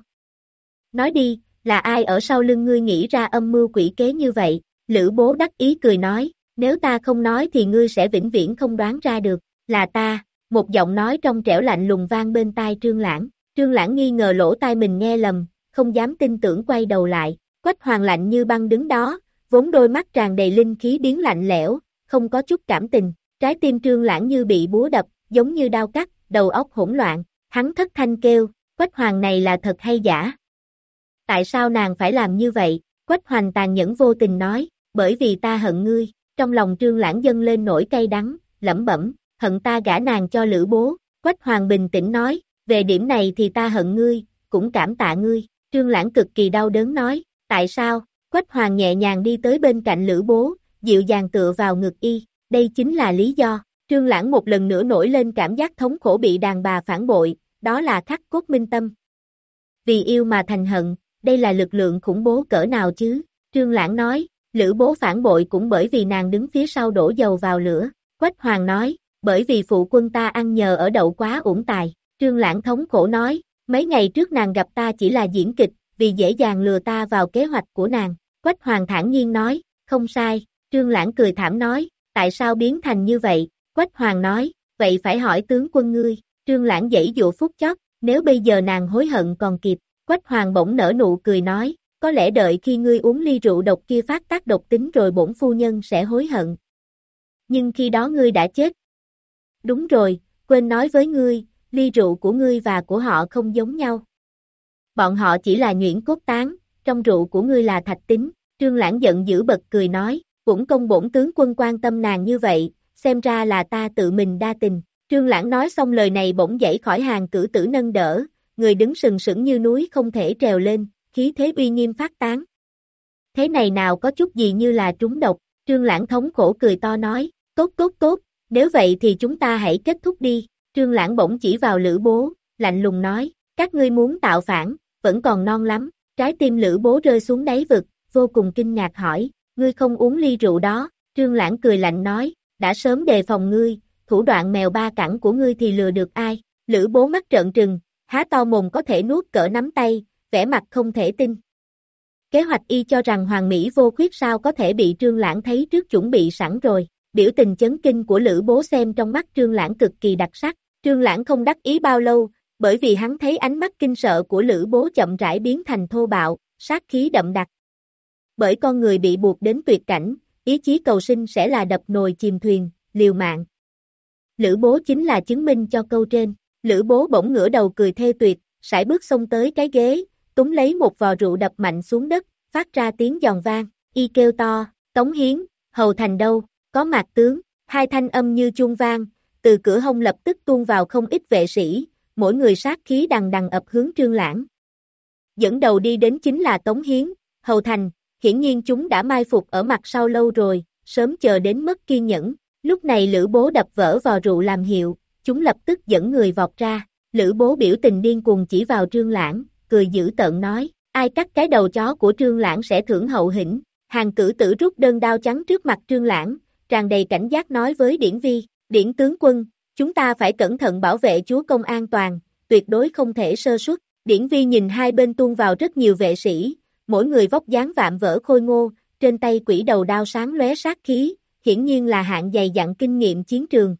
Nói đi, là ai ở sau lưng ngươi nghĩ ra âm mưu quỷ kế như vậy, Lữ bố đắc ý cười nói, nếu ta không nói thì ngươi sẽ vĩnh viễn không đoán ra được, là ta, một giọng nói trong trẻo lạnh lùng vang bên tai trương lãng, trương lãng nghi ngờ lỗ tai mình nghe lầm, không dám tin tưởng quay đầu lại, quách hoàng lạnh như băng đứng đó, vốn đôi mắt tràn đầy linh khí biến lạnh lẽo, không có chút cảm tình, trái tim trương lãng như bị búa đập, giống như đau cắt, đầu óc hỗn loạn, hắn thất thanh kêu, quách hoàng này là thật hay giả? Tại sao nàng phải làm như vậy? Quách hoàng tàn nhẫn vô tình nói, bởi vì ta hận ngươi, trong lòng trương lãng dâng lên nỗi cay đắng, lẩm bẩm, hận ta gả nàng cho lữ bố, quách hoàng bình tĩnh nói, về điểm này thì ta hận ngươi, cũng cảm tạ ngươi, trương lãng cực kỳ đau đớn nói, tại sao, quách hoàng nhẹ nhàng đi tới bên cạnh lữ bố, dịu dàng tựa vào ngực y, đây chính là lý do, trương lãng một lần nữa nổi lên cảm giác thống khổ bị đàn bà phản bội, đó là khắc cốt minh tâm. Vì yêu mà thành hận, đây là lực lượng khủng bố cỡ nào chứ, trương lãng nói, Lữ bố phản bội cũng bởi vì nàng đứng phía sau đổ dầu vào lửa. Quách Hoàng nói, bởi vì phụ quân ta ăn nhờ ở đậu quá ủng tài. Trương Lãng thống khổ nói, mấy ngày trước nàng gặp ta chỉ là diễn kịch, vì dễ dàng lừa ta vào kế hoạch của nàng. Quách Hoàng thản nhiên nói, không sai. Trương Lãng cười thảm nói, tại sao biến thành như vậy? Quách Hoàng nói, vậy phải hỏi tướng quân ngươi. Trương Lãng dãy dụ phút chót, nếu bây giờ nàng hối hận còn kịp. Quách Hoàng bỗng nở nụ cười nói, có lẽ đợi khi ngươi uống ly rượu độc kia phát tác độc tính rồi bổn phu nhân sẽ hối hận. Nhưng khi đó ngươi đã chết. Đúng rồi, quên nói với ngươi, ly rượu của ngươi và của họ không giống nhau. Bọn họ chỉ là nhuyễn cốt tán, trong rượu của ngươi là thạch tính, trương lãng giận dữ bật cười nói, cũng công bổn tướng quân quan tâm nàng như vậy, xem ra là ta tự mình đa tình. Trương lãng nói xong lời này bỗng dậy khỏi hàng cử tử nâng đỡ, người đứng sừng sững như núi không thể trèo lên, khí thế uy nghiêm phát tán. Thế này nào có chút gì như là trúng độc, trương lãng thống khổ cười to nói, tốt tốt tốt, nếu vậy thì chúng ta hãy kết thúc đi, trương lãng bỗng chỉ vào lữ bố, lạnh lùng nói, các ngươi muốn tạo phản, vẫn còn non lắm, trái tim lữ bố rơi xuống đáy vực, vô cùng kinh ngạc hỏi, ngươi không uống ly rượu đó, trương lãng cười lạnh nói, đã sớm đề phòng ngươi, thủ đoạn mèo ba cẳng của ngươi thì lừa được ai, lữ bố mắt trợn trừng, há to mồm có thể nuốt cỡ nắm tay, vẻ mặt không thể tin. Kế hoạch y cho rằng Hoàng Mỹ vô khuyết sao có thể bị Trương Lãng thấy trước chuẩn bị sẵn rồi, biểu tình chấn kinh của Lữ Bố xem trong mắt Trương Lãng cực kỳ đặc sắc, Trương Lãng không đắc ý bao lâu, bởi vì hắn thấy ánh mắt kinh sợ của Lữ Bố chậm rãi biến thành thô bạo, sát khí đậm đặc. Bởi con người bị buộc đến tuyệt cảnh, ý chí cầu sinh sẽ là đập nồi chìm thuyền, liều mạng. Lữ Bố chính là chứng minh cho câu trên, Lữ Bố bỗng ngửa đầu cười thê tuyệt, sải bước xông tới cái ghế, túm lấy một vò rượu đập mạnh xuống đất, phát ra tiếng giòn vang, y kêu to, tống hiến, hầu thành đâu, có mạc tướng, hai thanh âm như chuông vang, từ cửa hông lập tức tuôn vào không ít vệ sĩ, mỗi người sát khí đằng đằng ập hướng trương lãng. Dẫn đầu đi đến chính là Tống Hiến, Hầu Thành, hiển nhiên chúng đã mai phục ở mặt sau lâu rồi, sớm chờ đến mất kiên nhẫn, lúc này lữ bố đập vỡ vào rượu làm hiệu, chúng lập tức dẫn người vọt ra, lữ bố biểu tình điên cuồng chỉ vào trương lãng, cười dữ tợn nói, ai cắt cái đầu chó của trương lãng sẽ thưởng hậu hĩnh, hàng cử tử rút đơn đao trắng trước mặt trương lãng, tràn đầy cảnh giác nói với điển vi, điển tướng quân, chúng ta phải cẩn thận bảo vệ chúa công an toàn, tuyệt đối không thể sơ suất, điển vi nhìn hai bên tuôn vào rất nhiều vệ sĩ, mỗi người vóc dáng vạm vỡ khôi ngô, trên tay quỷ đầu đao sáng lóe sát khí, hiển nhiên là hạng dày dặn kinh nghiệm chiến trường.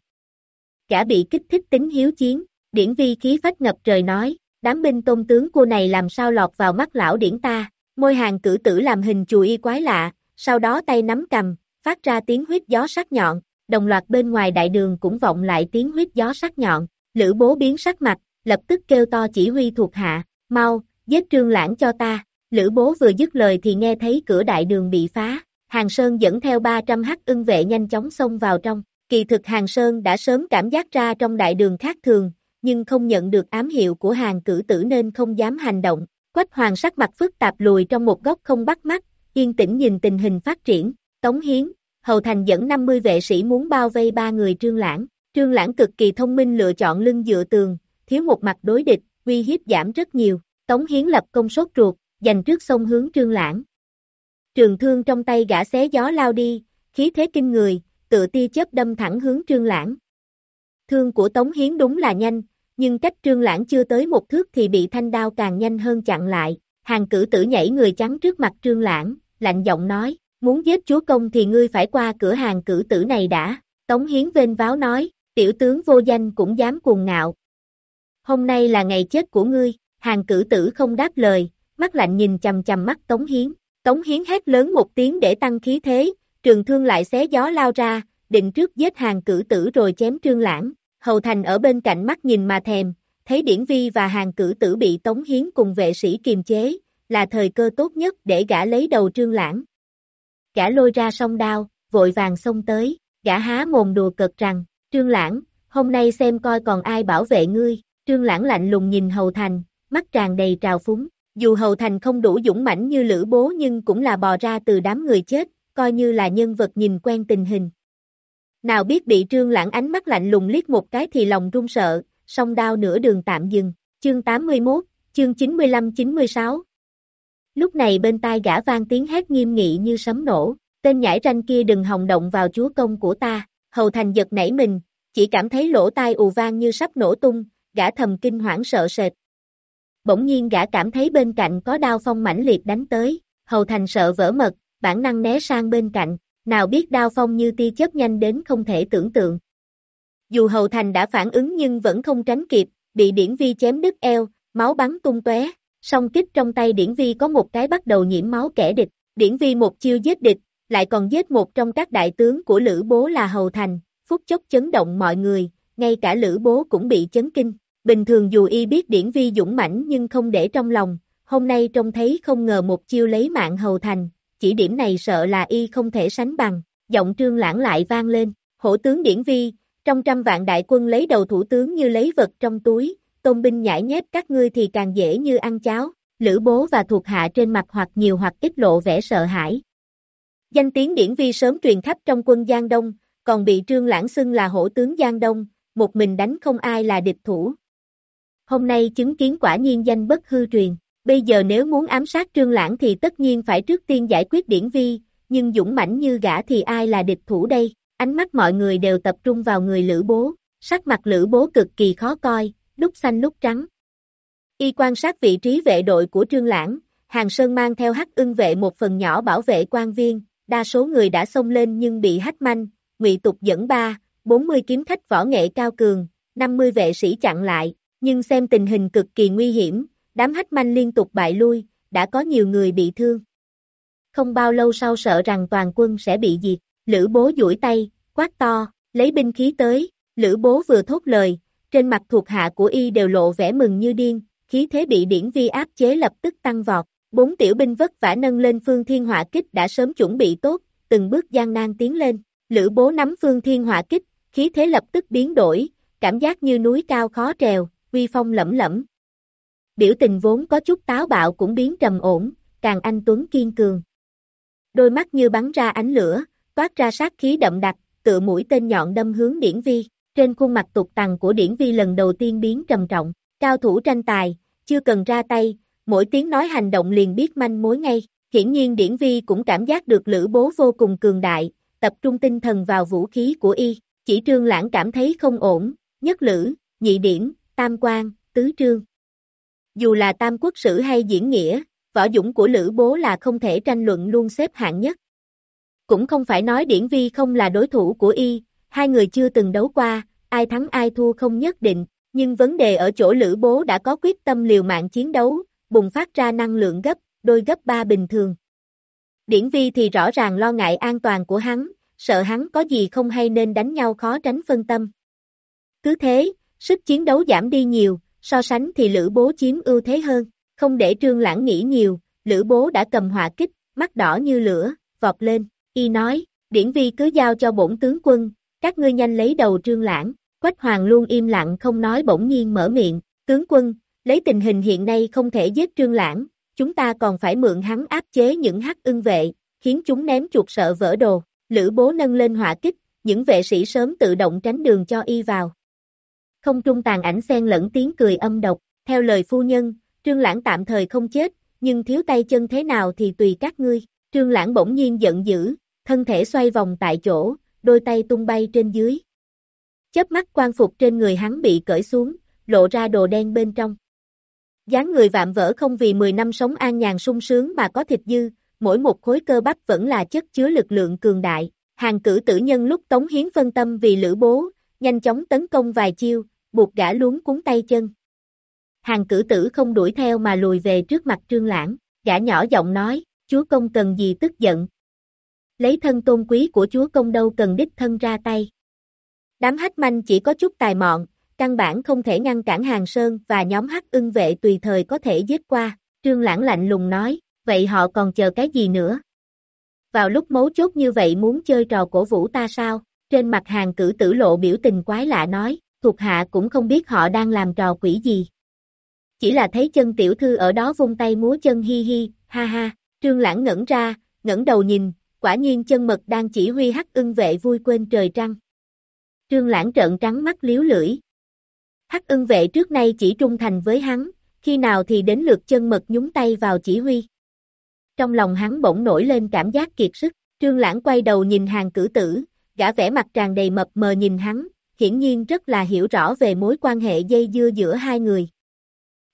Cả bị kích thích tính hiếu chiến, điển vi khí phách ngập trời nói, đám binh tôn tướng cô này làm sao lọt vào mắt lão điển ta, môi hàng cử tử làm hình chùi y quái lạ, sau đó tay nắm cầm, phát ra tiếng huyết gió sắc nhọn, đồng loạt bên ngoài đại đường cũng vọng lại tiếng huyết gió sắc nhọn, lữ bố biến sắc mặt, lập tức kêu to chỉ huy thuộc hạ, mau, giết trương lãng cho ta, lữ bố vừa dứt lời thì nghe thấy cửa đại đường bị phá, hàng sơn dẫn theo 300 hắc ưng vệ nhanh chóng xông vào trong, kỳ thực hàng sơn đã sớm cảm giác ra trong đại đường khác thường, nhưng không nhận được ám hiệu của hàng cử tử nên không dám hành động. Quách hoàng sắc mặt phức tạp lùi trong một góc không bắt mắt, yên tĩnh nhìn tình hình phát triển. Tống Hiến, Hầu Thành dẫn 50 vệ sĩ muốn bao vây ba người Trương Lãng. Trương Lãng cực kỳ thông minh lựa chọn lưng dựa tường, thiếu một mặt đối địch, uy hiếp giảm rất nhiều. Tống Hiến lập công sốt ruột, giành trước sông hướng trương lãng. Trường thương trong tay gã xé gió lao đi, khí thế kinh người, tự tia chớp đâm thẳng hướng trương lãng. Thương của Tống Hiến đúng là nhanh, nhưng cách trương lãng chưa tới một thước thì bị thanh đao càng nhanh hơn chặn lại. Hàng cử tử nhảy người trắng trước mặt trương lãng, lạnh giọng nói, muốn giết chúa công thì ngươi phải qua cửa hàng cử tử này đã. Tống Hiến vên váo nói, tiểu tướng vô danh cũng dám cuồng ngạo. Hôm nay là ngày chết của ngươi, hàng cử tử không đáp lời, mắt lạnh nhìn chầm chầm mắt Tống Hiến. Tống Hiến hét lớn một tiếng để tăng khí thế, trường thương lại xé gió lao ra, định trước giết hàng cử tử rồi chém trương lãng. Hầu Thành ở bên cạnh mắt nhìn mà thèm, thấy Điển Vi và hàng cử tử bị Tống Hiến cùng vệ sĩ kiềm chế, là thời cơ tốt nhất để gã lấy đầu trương lãng. Gã lôi ra song đao, vội vàng xông tới, gã há mồm đùa cợt rằng, trương lãng, hôm nay xem coi còn ai bảo vệ ngươi, trương lãng lạnh lùng nhìn Hầu Thành, mắt tràn đầy trào phúng, dù Hầu Thành không đủ dũng mãnh như Lữ Bố nhưng cũng là bò ra từ đám người chết, coi như là nhân vật nhìn quen tình hình. Nào biết bị trương lãng ánh mắt lạnh lùng liếc một cái thì lòng run sợ, song đao nửa đường tạm dừng, chương 81, chương 95-96. Lúc này bên tai gã vang tiếng hét nghiêm nghị như sấm nổ, tên nhãi ranh kia đừng hòng động vào chúa công của ta, hầu thành giật nảy mình, chỉ cảm thấy lỗ tai ù vang như sắp nổ tung, gã thầm kinh hoảng sợ sệt. Bỗng nhiên gã cảm thấy bên cạnh có đao phong mãnh liệt đánh tới, hầu thành sợ vỡ mật, bản năng né sang bên cạnh, nào biết đao phong như tia chớp nhanh đến không thể tưởng tượng. Dù hầu thành đã phản ứng nhưng vẫn không tránh kịp, bị điển vi chém đứt eo, máu bắn tung tóe song kích trong tay điển vi có một cái bắt đầu nhiễm máu kẻ địch, điển vi một chiêu giết địch, lại còn giết một trong các đại tướng của Lữ Bố là Hầu Thành, phút chốc chấn động mọi người, ngay cả Lữ Bố cũng bị chấn kinh. Bình thường dù y biết điển vi dũng mãnh nhưng không để trong lòng, hôm nay trông thấy không ngờ một chiêu lấy mạng Hầu Thành, chỉ điểm này sợ là y không thể sánh bằng, giọng trương lãng lại vang lên, hổ tướng điển vi, trong trăm vạn đại quân lấy đầu thủ tướng như lấy vật trong túi, tôn binh nhãi nhép các ngươi thì càng dễ như ăn cháo, lữ bố và thuộc hạ trên mặt hoặc nhiều hoặc ít lộ vẻ sợ hãi. Danh tiếng điển vi sớm truyền khắp trong quân Giang Đông, còn bị trương lãng xưng là hổ tướng Giang Đông, một mình đánh không ai là địch thủ. Hôm nay chứng kiến quả nhiên danh bất hư truyền. Bây giờ nếu muốn ám sát trương lãng thì tất nhiên phải trước tiên giải quyết điển vi, nhưng dũng mãnh như gã thì ai là địch thủ đây? Ánh mắt mọi người đều tập trung vào người lữ bố, sắc mặt lữ bố cực kỳ khó coi, lúc xanh lúc trắng. Y quan sát vị trí vệ đội của trương lãng, hàng sơn mang theo hắc ưng vệ một phần nhỏ bảo vệ quan viên, đa số người đã xông lên nhưng bị hách manh, ngụy tục dẫn ba, 40 kiếm khách võ nghệ cao cường, 50 vệ sĩ chặn lại, nhưng xem tình hình cực kỳ nguy hiểm, đám hách manh liên tục bại lui, đã có nhiều người bị thương. Không bao lâu sau sợ rằng toàn quân sẽ bị diệt, lữ bố duỗi tay, quát to, lấy binh khí tới, lữ bố vừa thốt lời, trên mặt thuộc hạ của y đều lộ vẻ mừng như điên, khí thế bị điển vi áp chế lập tức tăng vọt, bốn tiểu binh vất vả nâng lên phương thiên hỏa kích đã sớm chuẩn bị tốt, từng bước gian nan tiến lên, lữ bố nắm phương thiên hỏa kích, khí thế lập tức biến đổi, cảm giác như núi cao khó trèo, uy phong lẫm lẫm, biểu tình vốn có chút táo bạo cũng biến trầm ổn, càng anh tuấn kiên cường. Đôi mắt như bắn ra ánh lửa, toát ra sát khí đậm đặc, tựa mũi tên nhọn đâm hướng điển vi, trên khuôn mặt tục tằng của điển vi lần đầu tiên biến trầm trọng, cao thủ tranh tài, chưa cần ra tay, mỗi tiếng nói hành động liền biết manh mối ngay, hiển nhiên điển vi cũng cảm giác được lữ bố vô cùng cường đại, tập trung tinh thần vào vũ khí của y, chỉ trương lãng cảm thấy không ổn, nhất lữ, nhị điển, tam quan, tứ trương, dù là tam quốc sử hay diễn nghĩa, võ dũng của Lữ Bố là không thể tranh luận luôn xếp hạng nhất. Cũng không phải nói Điển Vi không là đối thủ của y, hai người chưa từng đấu qua, ai thắng ai thua không nhất định, nhưng vấn đề ở chỗ Lữ Bố đã có quyết tâm liều mạng chiến đấu, bùng phát ra năng lượng gấp, đôi gấp ba bình thường. Điển Vi thì rõ ràng lo ngại an toàn của hắn, sợ hắn có gì không hay nên đánh nhau khó tránh phân tâm. Cứ thế, sức chiến đấu giảm đi nhiều, so sánh thì Lữ Bố chiếm ưu thế hơn, không để Trương Lãng nghĩ nhiều, Lữ Bố đã cầm hỏa kích, mắt đỏ như lửa, vọt lên, y nói, điển vi cứ giao cho bổn tướng quân, các ngươi nhanh lấy đầu Trương Lãng, Quách Hoàng luôn im lặng không nói bỗng nhiên mở miệng, tướng quân, lấy tình hình hiện nay không thể giết Trương Lãng, chúng ta còn phải mượn hắn áp chế những hắc ưng vệ, khiến chúng ném chuột sợ vỡ đồ, Lữ Bố nâng lên hỏa kích, những vệ sĩ sớm tự động tránh đường cho y vào, không trung tàn ảnh xen lẫn tiếng cười âm độc, theo lời phu nhân, Trương Lãng tạm thời không chết, nhưng thiếu tay chân thế nào thì tùy các ngươi. Trương Lãng bỗng nhiên giận dữ, thân thể xoay vòng tại chỗ, đôi tay tung bay trên dưới. Chớp mắt quan phục trên người hắn bị cởi xuống, lộ ra đồ đen bên trong. dáng người vạm vỡ không vì 10 năm sống an nhàn sung sướng mà có thịt dư, mỗi một khối cơ bắp vẫn là chất chứa lực lượng cường đại. Hàng cử tử nhân lúc Tống Hiến phân tâm vì lữ bố, nhanh chóng tấn công vài chiêu, buộc gã luống cuốn tay chân. Hàng cử tử không đuổi theo mà lùi về trước mặt trương lãng, gã nhỏ giọng nói, chúa công cần gì tức giận. Lấy thân tôn quý của chúa công đâu cần đích thân ra tay. Đám hắc manh chỉ có chút tài mọn, căn bản không thể ngăn cản hàng sơn và nhóm hắc ưng vệ tùy thời có thể giết qua, trương lãng lạnh lùng nói, vậy họ còn chờ cái gì nữa? Vào lúc mấu chốt như vậy muốn chơi trò cổ vũ ta sao? Trên mặt hàng cử tử lộ biểu tình quái lạ nói, thuộc hạ cũng không biết họ đang làm trò quỷ gì. Chỉ là thấy chân tiểu thư ở đó vung tay múa chân hi hi, ha ha, trương lãng ngẩn ra, ngẩng đầu nhìn, quả nhiên chân mật đang chỉ huy hắc ưng vệ vui quên trời trăng. Trương lãng trợn trắng mắt liếu lưỡi. Hắc ưng vệ trước nay chỉ trung thành với hắn, khi nào thì đến lượt chân mật nhúng tay vào chỉ huy. Trong lòng hắn bỗng nổi lên cảm giác kiệt sức, trương lãng quay đầu nhìn hàng cử tử, gã vẻ mặt tràn đầy mập mờ nhìn hắn, hiển nhiên rất là hiểu rõ về mối quan hệ dây dưa giữa hai người.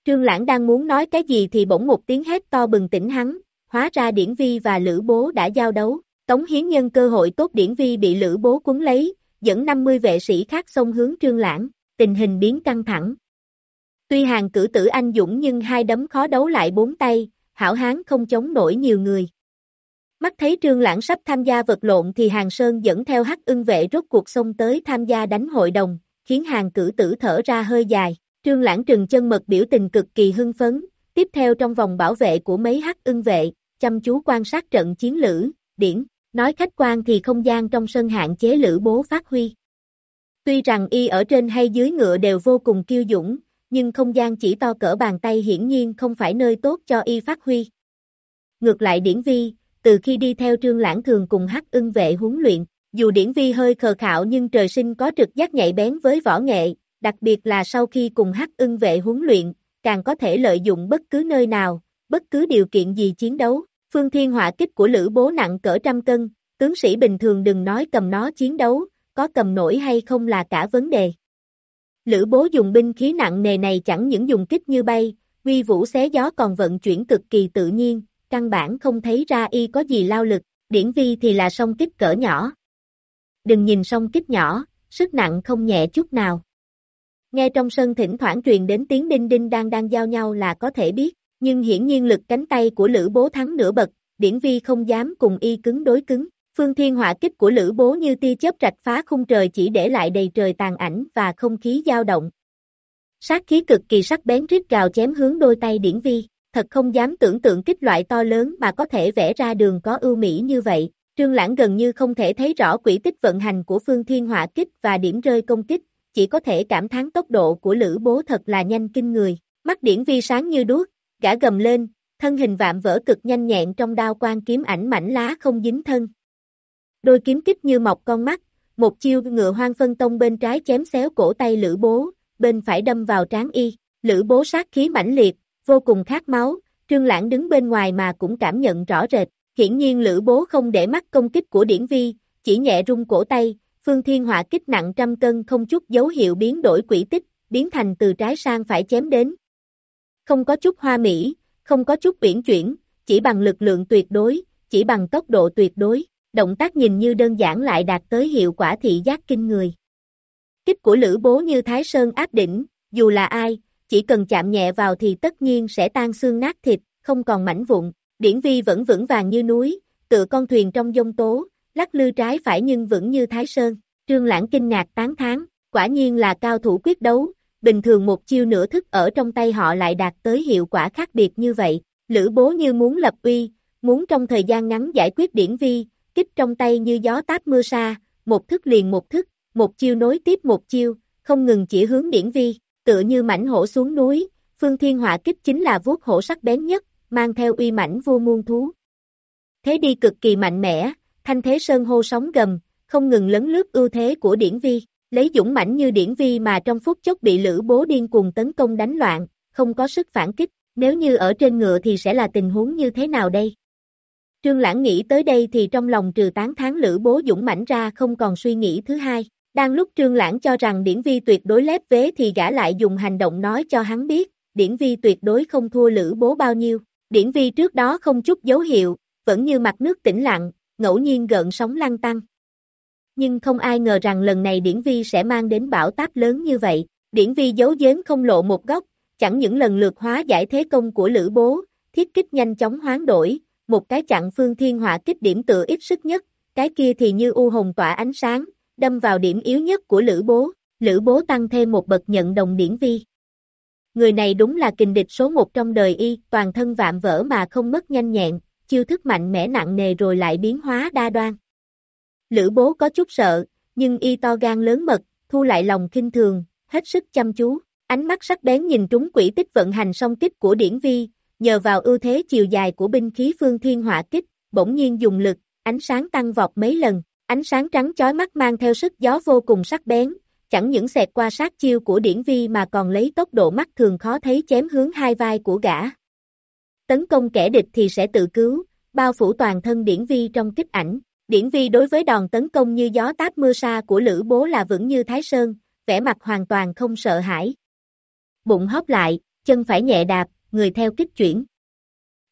Trương Lãng đang muốn nói cái gì thì bỗng một tiếng hét to bừng tỉnh hắn, hóa ra Điển Vi và Lữ Bố đã giao đấu, Tống Hiến nhân cơ hội tốt Điển Vi bị Lữ Bố cuốn lấy, dẫn 50 vệ sĩ khác xông hướng Trương Lãng, tình hình biến căng thẳng. Tuy hàng cử tử anh dũng nhưng hai đấm khó đấu lại bốn tay, hảo hán không chống nổi nhiều người. Mắt thấy Trương Lãng sắp tham gia vật lộn thì Hàng Sơn dẫn theo hắc ưng vệ rốt cuộc xông tới tham gia đánh hội đồng, khiến hàng cử tử thở ra hơi dài. Trương Lãng trừng chân mật biểu tình cực kỳ hưng phấn, tiếp theo trong vòng bảo vệ của mấy hắc ưng vệ, chăm chú quan sát trận chiến lữ, điển, nói khách quan thì không gian trong sân hạn chế lữ bố phát huy. Tuy rằng y ở trên hay dưới ngựa đều vô cùng kiêu dũng, nhưng không gian chỉ to cỡ bàn tay hiển nhiên không phải nơi tốt cho y phát huy. Ngược lại điển vi, từ khi đi theo trương lãng thường cùng hắc ưng vệ huấn luyện, dù điển vi hơi khờ khạo nhưng trời sinh có trực giác nhạy bén với võ nghệ, đặc biệt là sau khi cùng hắc ưng vệ huấn luyện, càng có thể lợi dụng bất cứ nơi nào, bất cứ điều kiện gì chiến đấu. Phương thiên hỏa kích của lữ bố nặng cỡ trăm cân, tướng sĩ bình thường đừng nói cầm nó chiến đấu, có cầm nổi hay không là cả vấn đề. Lữ bố dùng binh khí nặng nề này chẳng những dùng kích như bay, uy vũ xé gió còn vận chuyển cực kỳ tự nhiên, căn bản không thấy ra y có gì lao lực, điển vi thì là song kích cỡ nhỏ. Đừng nhìn song kích nhỏ, sức nặng không nhẹ chút nào. Nghe trong sân thỉnh thoảng truyền đến tiếng đinh đinh đang đang giao nhau là có thể biết, nhưng hiển nhiên lực cánh tay của Lữ Bố thắng nửa bậc, điển vi không dám cùng y cứng đối cứng. Phương thiên hỏa kích của Lữ Bố như tia chớp rạch phá khung trời chỉ để lại đầy trời tàn ảnh và không khí dao động. Sát khí cực kỳ sắc bén rít gào chém hướng đôi tay điển vi, thật không dám tưởng tượng kích loại to lớn mà có thể vẽ ra đường có ưu mỹ như vậy. Trương Lãng gần như không thể thấy rõ quỹ tích vận hành của phương thiên hỏa kích và điểm rơi công kích, chỉ có thể cảm thán tốc độ của Lữ Bố thật là nhanh kinh người. Mắt điển vi sáng như đuốc, gã gầm lên, thân hình vạm vỡ cực nhanh nhẹn trong đao quan kiếm ảnh mảnh lá không dính thân. Đôi kiếm kích như mọc con mắt, một chiêu ngựa hoang phân tông bên trái chém xéo cổ tay Lữ Bố, bên phải đâm vào trán y, Lữ Bố sát khí mãnh liệt, vô cùng khát máu, Trương Lãng đứng bên ngoài mà cũng cảm nhận rõ rệt, hiển nhiên Lữ Bố không để mắt công kích của Điển Vi, chỉ nhẹ rung cổ tay, Phương Thiên họa kích nặng trăm cân không chút dấu hiệu biến đổi quỹ tích, biến thành từ trái sang phải chém đến. Không có chút hoa mỹ, không có chút uyển chuyển, chỉ bằng lực lượng tuyệt đối, chỉ bằng tốc độ tuyệt đối, động tác nhìn như đơn giản lại đạt tới hiệu quả thị giác kinh người. Kích của Lữ Bố như Thái Sơn áp đỉnh, dù là ai, chỉ cần chạm nhẹ vào thì tất nhiên sẽ tan xương nát thịt, không còn mảnh vụn. Điển vi vẫn vững vàng như núi, tựa con thuyền trong dông tố, lắc lư trái phải nhưng vững như Thái Sơn. Trương Lãng kinh ngạc tán thán, quả nhiên là cao thủ quyết đấu, bình thường một chiêu nửa thức ở trong tay họ lại đạt tới hiệu quả khác biệt như vậy. Lữ bố như muốn lập uy, muốn trong thời gian ngắn giải quyết điển vi, kích trong tay như gió táp mưa sa, một thức liền một thức, một chiêu nối tiếp một chiêu, không ngừng chỉ hướng điển vi, tựa như mảnh hổ xuống núi, phương thiên hỏa kích chính là vuốt hổ sắc bén nhất, mang theo uy mảnh vô muôn thú. Thế đi cực kỳ mạnh mẽ, thanh thế sơn hô sóng gầm, không ngừng lấn lướt ưu thế của điển vi, lấy dũng mãnh như điển vi mà trong phút chốc bị lữ bố điên cuồng tấn công đánh loạn, không có sức phản kích, Nếu như ở trên ngựa thì sẽ là tình huống như thế nào đây? Trương Lãng nghĩ tới đây thì trong lòng trừ tán tháng lữ bố dũng mãnh ra không còn suy nghĩ thứ hai. Đang lúc Trương Lãng cho rằng Điển Vi tuyệt đối lép vế thì gã lại dùng hành động nói cho hắn biết, Điển Vi tuyệt đối không thua lữ bố bao nhiêu. Điển Vi trước đó không chút dấu hiệu, vẫn như mặt nước tĩnh lặng, ngẫu nhiên gợn sóng lăn tăng. Nhưng không ai ngờ rằng lần này Điển Vi sẽ mang đến bão táp lớn như vậy. Điển Vi giấu giếm không lộ một góc, chẳng những lần lượt hóa giải thế công của Lữ Bố, thiết kích nhanh chóng hoán đổi, một cái chặn phương thiên hỏa kích điểm tựa ít sức nhất, cái kia thì như u hồng tỏa ánh sáng, đâm vào điểm yếu nhất của Lữ Bố, Lữ Bố tăng thêm một bậc nhận đồng điển vi. Người này đúng là kình địch số một trong đời y, toàn thân vạm vỡ mà không mất nhanh nhẹn, chiêu thức mạnh mẽ nặng nề rồi lại biến hóa đa đoan. Lữ Bố có chút sợ, nhưng y to gan lớn mật, thu lại lòng kinh thường, hết sức chăm chú, ánh mắt sắc bén nhìn trúng quỷ tích vận hành song kích của điển vi, nhờ vào ưu thế chiều dài của binh khí phương thiên hỏa kích, bỗng nhiên dùng lực, ánh sáng tăng vọt mấy lần, ánh sáng trắng chói mắt mang theo sức gió vô cùng sắc bén, chẳng những xẹt qua sát chiêu của điển vi mà còn lấy tốc độ mắt thường khó thấy chém hướng hai vai của gã. Tấn công kẻ địch thì sẽ tự cứu, bao phủ toàn thân điển vi trong kích ảnh. Điển vi đối với đòn tấn công như gió táp mưa sa của Lữ Bố là vững như Thái Sơn, vẻ mặt hoàn toàn không sợ hãi. Bụng hóp lại, chân phải nhẹ đạp, người theo kích chuyển.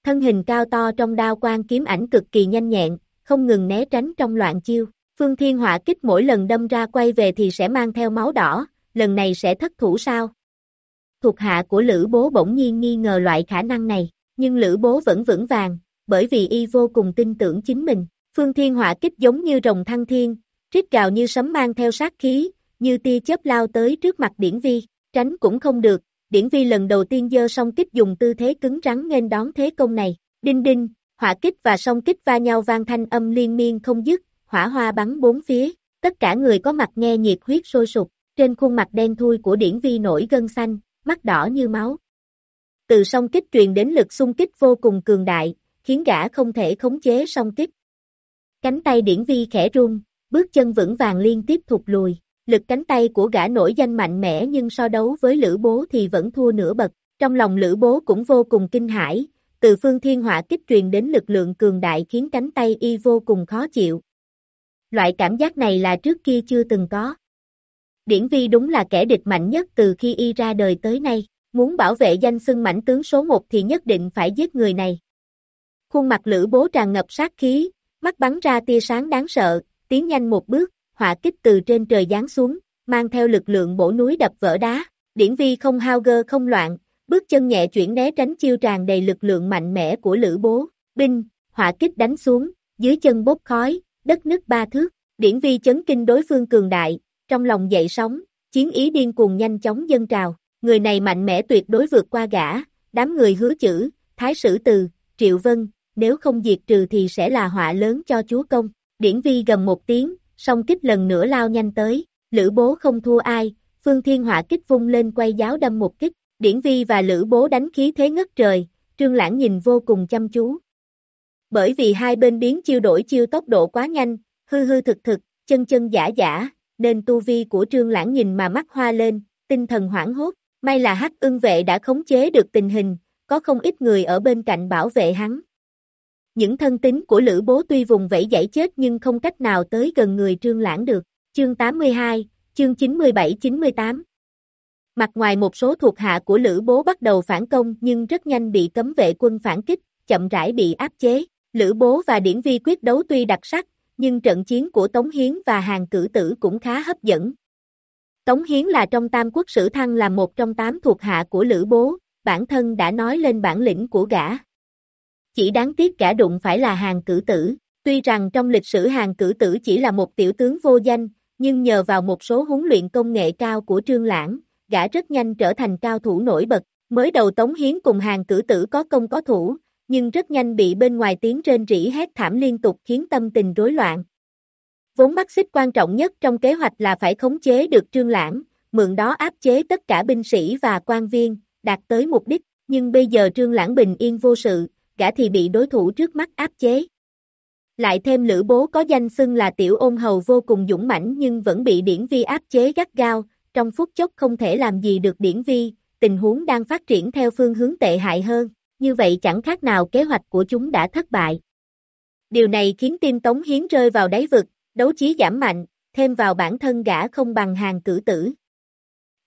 Thân hình cao to trong đao quan kiếm ảnh cực kỳ nhanh nhẹn, không ngừng né tránh trong loạn chiêu. Phương Thiên Họa kích mỗi lần đâm ra quay về thì sẽ mang theo máu đỏ, lần này sẽ thất thủ sao? Thuộc hạ của Lữ Bố bỗng nhiên nghi ngờ loại khả năng này, nhưng Lữ Bố vẫn vững vàng, bởi vì y vô cùng tin tưởng chính mình. Phương Thiên Họa kích giống như rồng thăng thiên, rít gào như sấm mang theo sát khí, như tia chớp lao tới trước mặt Điển Vi, tránh cũng không được, Điển Vi lần đầu tiên dơ song kích dùng tư thế cứng rắn nghênh đón thế công này. Đinh đinh, hỏa kích và song kích va nhau vang thanh âm liên miên không dứt, hỏa hoa bắn bốn phía, tất cả người có mặt nghe nhiệt huyết sôi sục, trên khuôn mặt đen thui của Điển Vi nổi gân xanh, mắt đỏ như máu. Từ song kích truyền đến lực xung kích vô cùng cường đại, khiến gã không thể khống chế song kích. Cánh tay Điển Vi khẽ run, bước chân vững vàng liên tiếp thụt lùi, Lực cánh tay của gã nổi danh mạnh mẽ nhưng so đấu với Lữ Bố thì vẫn thua nửa bậc. Trong lòng Lữ Bố cũng vô cùng kinh hãi, từ phương thiên hỏa kích truyền đến lực lượng cường đại khiến cánh tay y vô cùng khó chịu. Loại cảm giác này là trước kia chưa từng có. Điển Vi đúng là kẻ địch mạnh nhất từ khi y ra đời tới nay, muốn bảo vệ danh xưng mảnh tướng số một thì nhất định phải giết người này. Khuôn mặt Lữ Bố tràn ngập sát khí, mắt bắn ra tia sáng đáng sợ, tiến nhanh một bước, hỏa kích từ trên trời giáng xuống, mang theo lực lượng bổ núi đập vỡ đá. Điển vi không hao gơ không loạn, bước chân nhẹ chuyển né tránh chiêu tràn đầy lực lượng mạnh mẽ của lữ bố. Binh, hỏa kích đánh xuống, dưới chân bốc khói, đất nứt ba thước. Điển vi chấn kinh đối phương cường đại, trong lòng dậy sóng, chiến ý điên cuồng nhanh chóng dâng trào. Người này mạnh mẽ tuyệt đối vượt qua gã, đám người hứa chữ, thái sử từ, triệu vân, nếu không diệt trừ thì sẽ là họa lớn cho chúa công. Điển vi gầm một tiếng, song kích lần nữa lao nhanh tới, Lữ Bố không thua ai, Phương Thiên Họa kích vung lên quay giáo đâm một kích, Điển Vi và Lữ Bố đánh khí thế ngất trời, Trương Lãng nhìn vô cùng chăm chú. Bởi vì hai bên biến chiêu đổi chiêu tốc độ quá nhanh, hư hư thực thực, chân chân giả giả, nên tu vi của Trương Lãng nhìn mà mắt hoa lên, tinh thần hoảng hốt, may là hắc ưng vệ đã khống chế được tình hình, có không ít người ở bên cạnh bảo vệ hắn. Những thân tín của Lữ Bố tuy vùng vẫy giải chết nhưng không cách nào tới gần người Trương Lãng được. Chương 82, chương 97-98 Mặt ngoài một số thuộc hạ của Lữ Bố bắt đầu phản công nhưng rất nhanh bị cấm vệ quân phản kích, chậm rãi bị áp chế. Lữ Bố và Điển Vi quyết đấu tuy đặc sắc, nhưng trận chiến của Tống Hiến và Hàng Cử Tử cũng khá hấp dẫn. Tống Hiến là trong Tam Quốc Sử Thăng là một trong tám thuộc hạ của Lữ Bố, bản thân đã nói lên bản lĩnh của gã. Chỉ đáng tiếc cả đụng phải là hàng cử tử, tuy rằng trong lịch sử hàng cử tử chỉ là một tiểu tướng vô danh, nhưng nhờ vào một số huấn luyện công nghệ cao của Trương Lãng, gã rất nhanh trở thành cao thủ nổi bật. Mới đầu Tống Hiến cùng hàng cử tử có công có thủ, nhưng rất nhanh bị bên ngoài tiếng trên rỉ hét thảm liên tục khiến tâm tình rối loạn. Vốn mắt xích quan trọng nhất trong kế hoạch là phải khống chế được Trương Lãng, mượn đó áp chế tất cả binh sĩ và quan viên, đạt tới mục đích, nhưng bây giờ Trương Lãng bình yên vô sự, gã thì bị đối thủ trước mắt áp chế. Lại thêm lữ bố có danh xưng là tiểu ôn hầu vô cùng dũng mãnh nhưng vẫn bị điển vi áp chế gắt gao, trong phút chốc không thể làm gì được điển vi, tình huống đang phát triển theo phương hướng tệ hại hơn, như vậy chẳng khác nào kế hoạch của chúng đã thất bại. Điều này khiến tim Tống Hiến rơi vào đáy vực, đấu trí giảm mạnh, thêm vào bản thân gã không bằng hàng cử tử.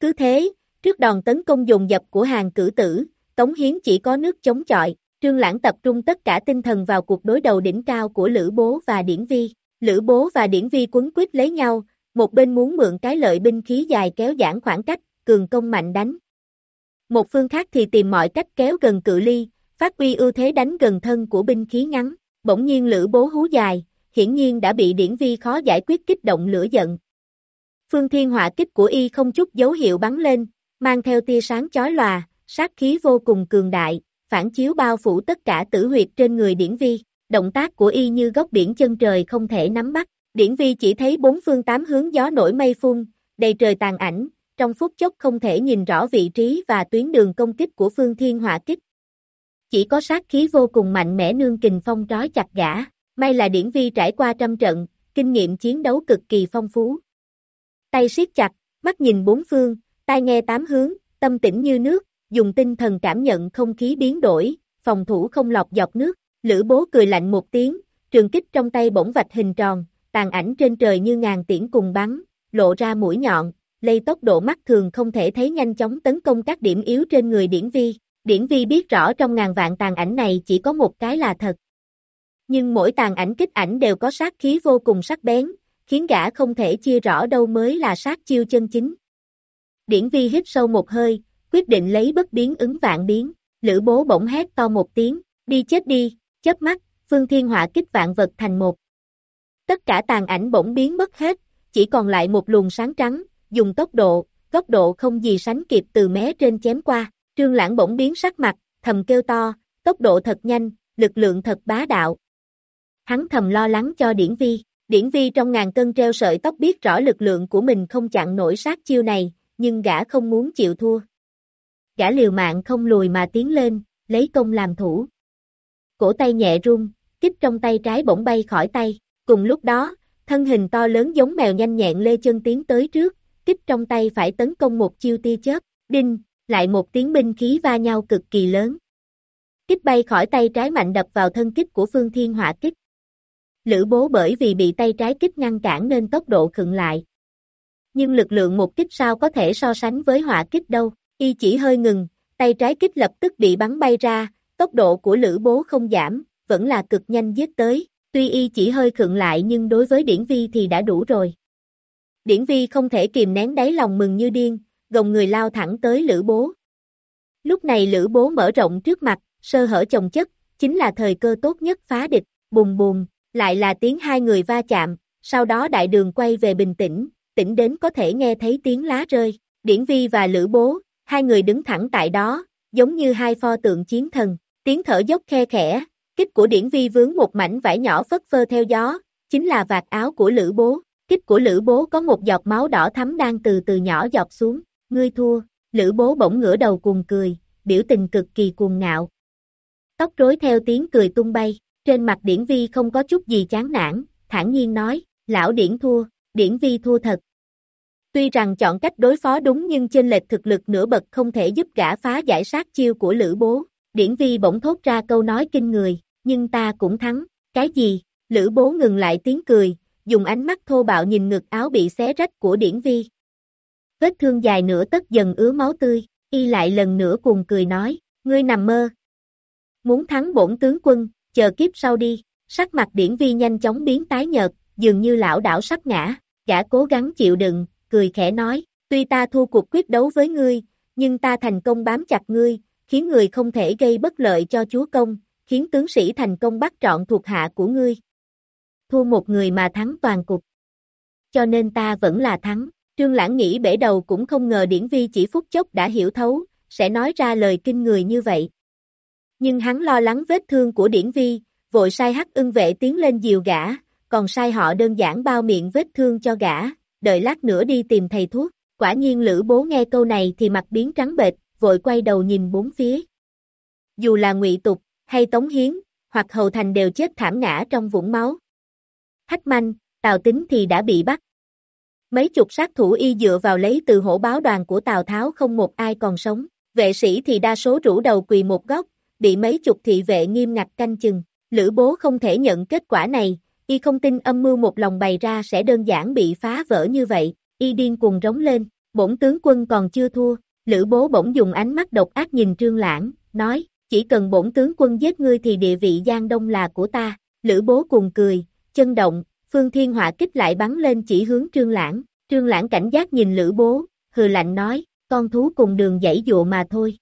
Cứ thế, trước đòn tấn công dồn dập của hàng cử tử, Tống Hiến chỉ có nước chống chọi, Trương Lãng tập trung tất cả tinh thần vào cuộc đối đầu đỉnh cao của Lữ Bố và Điển Vi. Lữ Bố và Điển Vi quấn quýt lấy nhau, một bên muốn mượn cái lợi binh khí dài kéo giãn khoảng cách, cường công mạnh đánh. Một phương khác thì tìm mọi cách kéo gần cự ly, phát huy ưu thế đánh gần thân của binh khí ngắn. Bỗng nhiên Lữ Bố hú dài, hiển nhiên đã bị Điển Vi khó giải quyết kích động lửa giận. Phương Thiên hỏa kích của y không chút dấu hiệu bắn lên, mang theo tia sáng chói lòa, sát khí vô cùng cường đại, phản chiếu bao phủ tất cả tử huyệt trên người Điển Vi, động tác của y như góc biển chân trời không thể nắm bắt, Điển Vi chỉ thấy bốn phương tám hướng gió nổi mây phun, đầy trời tàn ảnh, trong phút chốc không thể nhìn rõ vị trí và tuyến đường công kích của phương thiên hỏa kích. Chỉ có sát khí vô cùng mạnh mẽ nương kình phong trói chặt gã, may là Điển Vi trải qua trăm trận, kinh nghiệm chiến đấu cực kỳ phong phú. Tay siết chặt, mắt nhìn bốn phương, tai nghe tám hướng, tâm tĩnh như nước, dùng tinh thần cảm nhận không khí biến đổi, phòng thủ không lọt dọc nước, lữ bố cười lạnh một tiếng, trường kích trong tay bỗng vạch hình tròn, tàn ảnh trên trời như ngàn tiễn cùng bắn, lộ ra mũi nhọn, lây tốc độ mắt thường không thể thấy nhanh chóng tấn công các điểm yếu trên người điển vi. Điển vi biết rõ trong ngàn vạn tàn ảnh này chỉ có một cái là thật. Nhưng mỗi tàn ảnh kích ảnh đều có sát khí vô cùng sắc bén, khiến gã không thể chia rõ đâu mới là sát chiêu chân chính. Điển vi hít sâu một hơi, quyết định lấy bất biến ứng vạn biến, lữ bố bỗng hét to một tiếng, đi chết đi, chớp mắt, phương thiên hỏa kích vạn vật thành một. Tất cả tàn ảnh bỗng biến mất hết, chỉ còn lại một luồng sáng trắng, dùng tốc độ, góc độ không gì sánh kịp từ mé trên chém qua, trương lãng bỗng biến sắc mặt, thầm kêu to, tốc độ thật nhanh, lực lượng thật bá đạo. Hắn thầm lo lắng cho điển vi, điển vi trong ngàn cân treo sợi tóc biết rõ lực lượng của mình không chặn nổi sát chiêu này, nhưng gã không muốn chịu thua. Gã liều mạng không lùi mà tiến lên, lấy công làm thủ. Cổ tay nhẹ run, kích trong tay trái bỗng bay khỏi tay, cùng lúc đó, thân hình to lớn giống mèo nhanh nhẹn lê chân tiến tới trước, kích trong tay phải tấn công một chiêu tia chớp, đinh, lại một tiếng binh khí va nhau cực kỳ lớn. Kích bay khỏi tay trái mạnh đập vào thân kích của Phương Thiên Hỏa kích. Lữ bố bởi vì bị tay trái kích ngăn cản nên tốc độ khựng lại. Nhưng lực lượng một kích sao có thể so sánh với hỏa kích đâu, y chỉ hơi ngừng, tay trái kích lập tức bị bắn bay ra, tốc độ của lữ bố không giảm, vẫn là cực nhanh giết tới, tuy y chỉ hơi khựng lại nhưng đối với điển vi thì đã đủ rồi. Điển vi không thể kìm nén đáy lòng mừng như điên, gồng người lao thẳng tới lữ bố. Lúc này lữ bố mở rộng trước mặt, sơ hở chồng chất, chính là thời cơ tốt nhất phá địch, bùm bùm, lại là tiếng hai người va chạm, sau đó đại đường quay về bình tĩnh, tỉnh đến có thể nghe thấy tiếng lá rơi, điển vi và lữ bố, hai người đứng thẳng tại đó, giống như hai pho tượng chiến thần, tiếng thở dốc khe khẽ, kích của điển vi vướng một mảnh vải nhỏ phất phơ theo gió, chính là vạt áo của lữ bố, kích của lữ bố có một giọt máu đỏ thắm đang từ từ nhỏ giọt xuống, ngươi thua, lữ bố bỗng ngửa đầu cuồng cười, biểu tình cực kỳ cuồng ngạo. Tóc rối theo tiếng cười tung bay, trên mặt điển vi không có chút gì chán nản, thản nhiên nói, lão điển thua, điển vi thua thật. Tuy rằng chọn cách đối phó đúng nhưng trên lệch thực lực nửa bậc không thể giúp gã phá giải sát chiêu của lữ bố, điển vi bỗng thốt ra câu nói kinh người, nhưng ta cũng thắng, cái gì, lữ bố ngừng lại tiếng cười, dùng ánh mắt thô bạo nhìn ngực áo bị xé rách của điển vi. Vết thương dài nửa tất dần ứa máu tươi, y lại lần nữa cùng cười nói, ngươi nằm mơ. Muốn thắng bổn tướng quân, chờ kiếp sau đi, sắc mặt điển vi nhanh chóng biến tái nhợt, dường như lão đảo sắp ngã, gã cố gắng chịu đựng, cười khẽ nói, tuy ta thua cuộc quyết đấu với ngươi, nhưng ta thành công bám chặt ngươi, khiến người không thể gây bất lợi cho chúa công, khiến tướng sĩ thành công bắt trọn thuộc hạ của ngươi. Thua một người mà thắng toàn cục. Cho nên ta vẫn là thắng. Trương Lãng nghĩ bể đầu cũng không ngờ Điển Vi chỉ phút chốc đã hiểu thấu, sẽ nói ra lời kinh người như vậy. Nhưng hắn lo lắng vết thương của Điển Vi, vội sai hắc ưng vệ tiến lên diều gã, còn sai họ đơn giản bao miệng vết thương cho gã, đợi lát nữa đi tìm thầy thuốc. Quả nhiên lữ bố nghe câu này thì mặt biến trắng bệch, vội quay đầu nhìn bốn phía. Dù là ngụy tục, hay tống hiến, hoặc hầu thành đều chết thảm ngã trong vũng máu. Hách manh, Tào Tính thì đã bị bắt. Mấy chục sát thủ y dựa vào lấy từ hổ báo đoàn của Tào Tháo không một ai còn sống. vệ sĩ thì đa số rủ đầu quỳ một góc, bị mấy chục thị vệ nghiêm ngặt canh chừng. Lữ bố không thể nhận kết quả này, y không tin âm mưu một lòng bày ra sẽ đơn giản bị phá vỡ như vậy, y điên cuồng rống lên, bổn tướng quân còn chưa thua, lữ bố bỗng dùng ánh mắt độc ác nhìn trương lãng, nói, chỉ cần bổn tướng quân giết ngươi thì địa vị Giang Đông là của ta, lữ bố cuồng cười, chân động, phương thiên hỏa kích lại bắn lên chỉ hướng trương lãng, trương lãng cảnh giác nhìn lữ bố, hừ lạnh nói, con thú cùng đường dãy dụa mà thôi.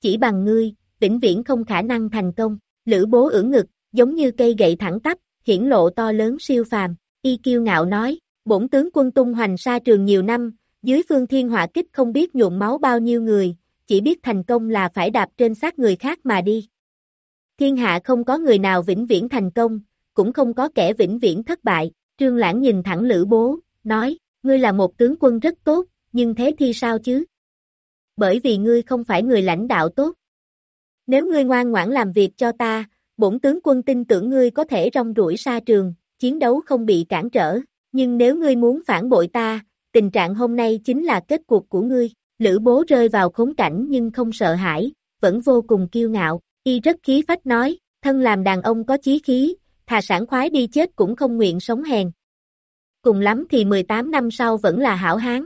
Chỉ bằng ngươi, vĩnh viễn không khả năng thành công, lữ bố ưỡn ngực, giống như cây gậy thẳng tắp, hiển lộ to lớn siêu phàm, y kiêu ngạo nói, bổn tướng quân tung hoành sa trường nhiều năm, dưới phương thiên hỏa kích không biết nhuộm máu bao nhiêu người, chỉ biết thành công là phải đạp trên xác người khác mà đi. Thiên hạ không có người nào vĩnh viễn thành công, cũng không có kẻ vĩnh viễn thất bại, trương lãng nhìn thẳng lữ bố, nói, ngươi là một tướng quân rất tốt, nhưng thế thì sao chứ? Bởi vì ngươi không phải người lãnh đạo tốt. Nếu ngươi ngoan ngoãn làm việc cho ta, bổn tướng quân tin tưởng ngươi có thể rong ruổi xa trường, chiến đấu không bị cản trở, nhưng nếu ngươi muốn phản bội ta, tình trạng hôm nay chính là kết cục của ngươi. Lữ bố rơi vào khốn cảnh nhưng không sợ hãi, vẫn vô cùng kiêu ngạo, y rất khí phách nói, thân làm đàn ông có chí khí, thà sản khoái đi chết cũng không nguyện sống hèn. Cùng lắm thì 18 năm sau vẫn là hảo hán.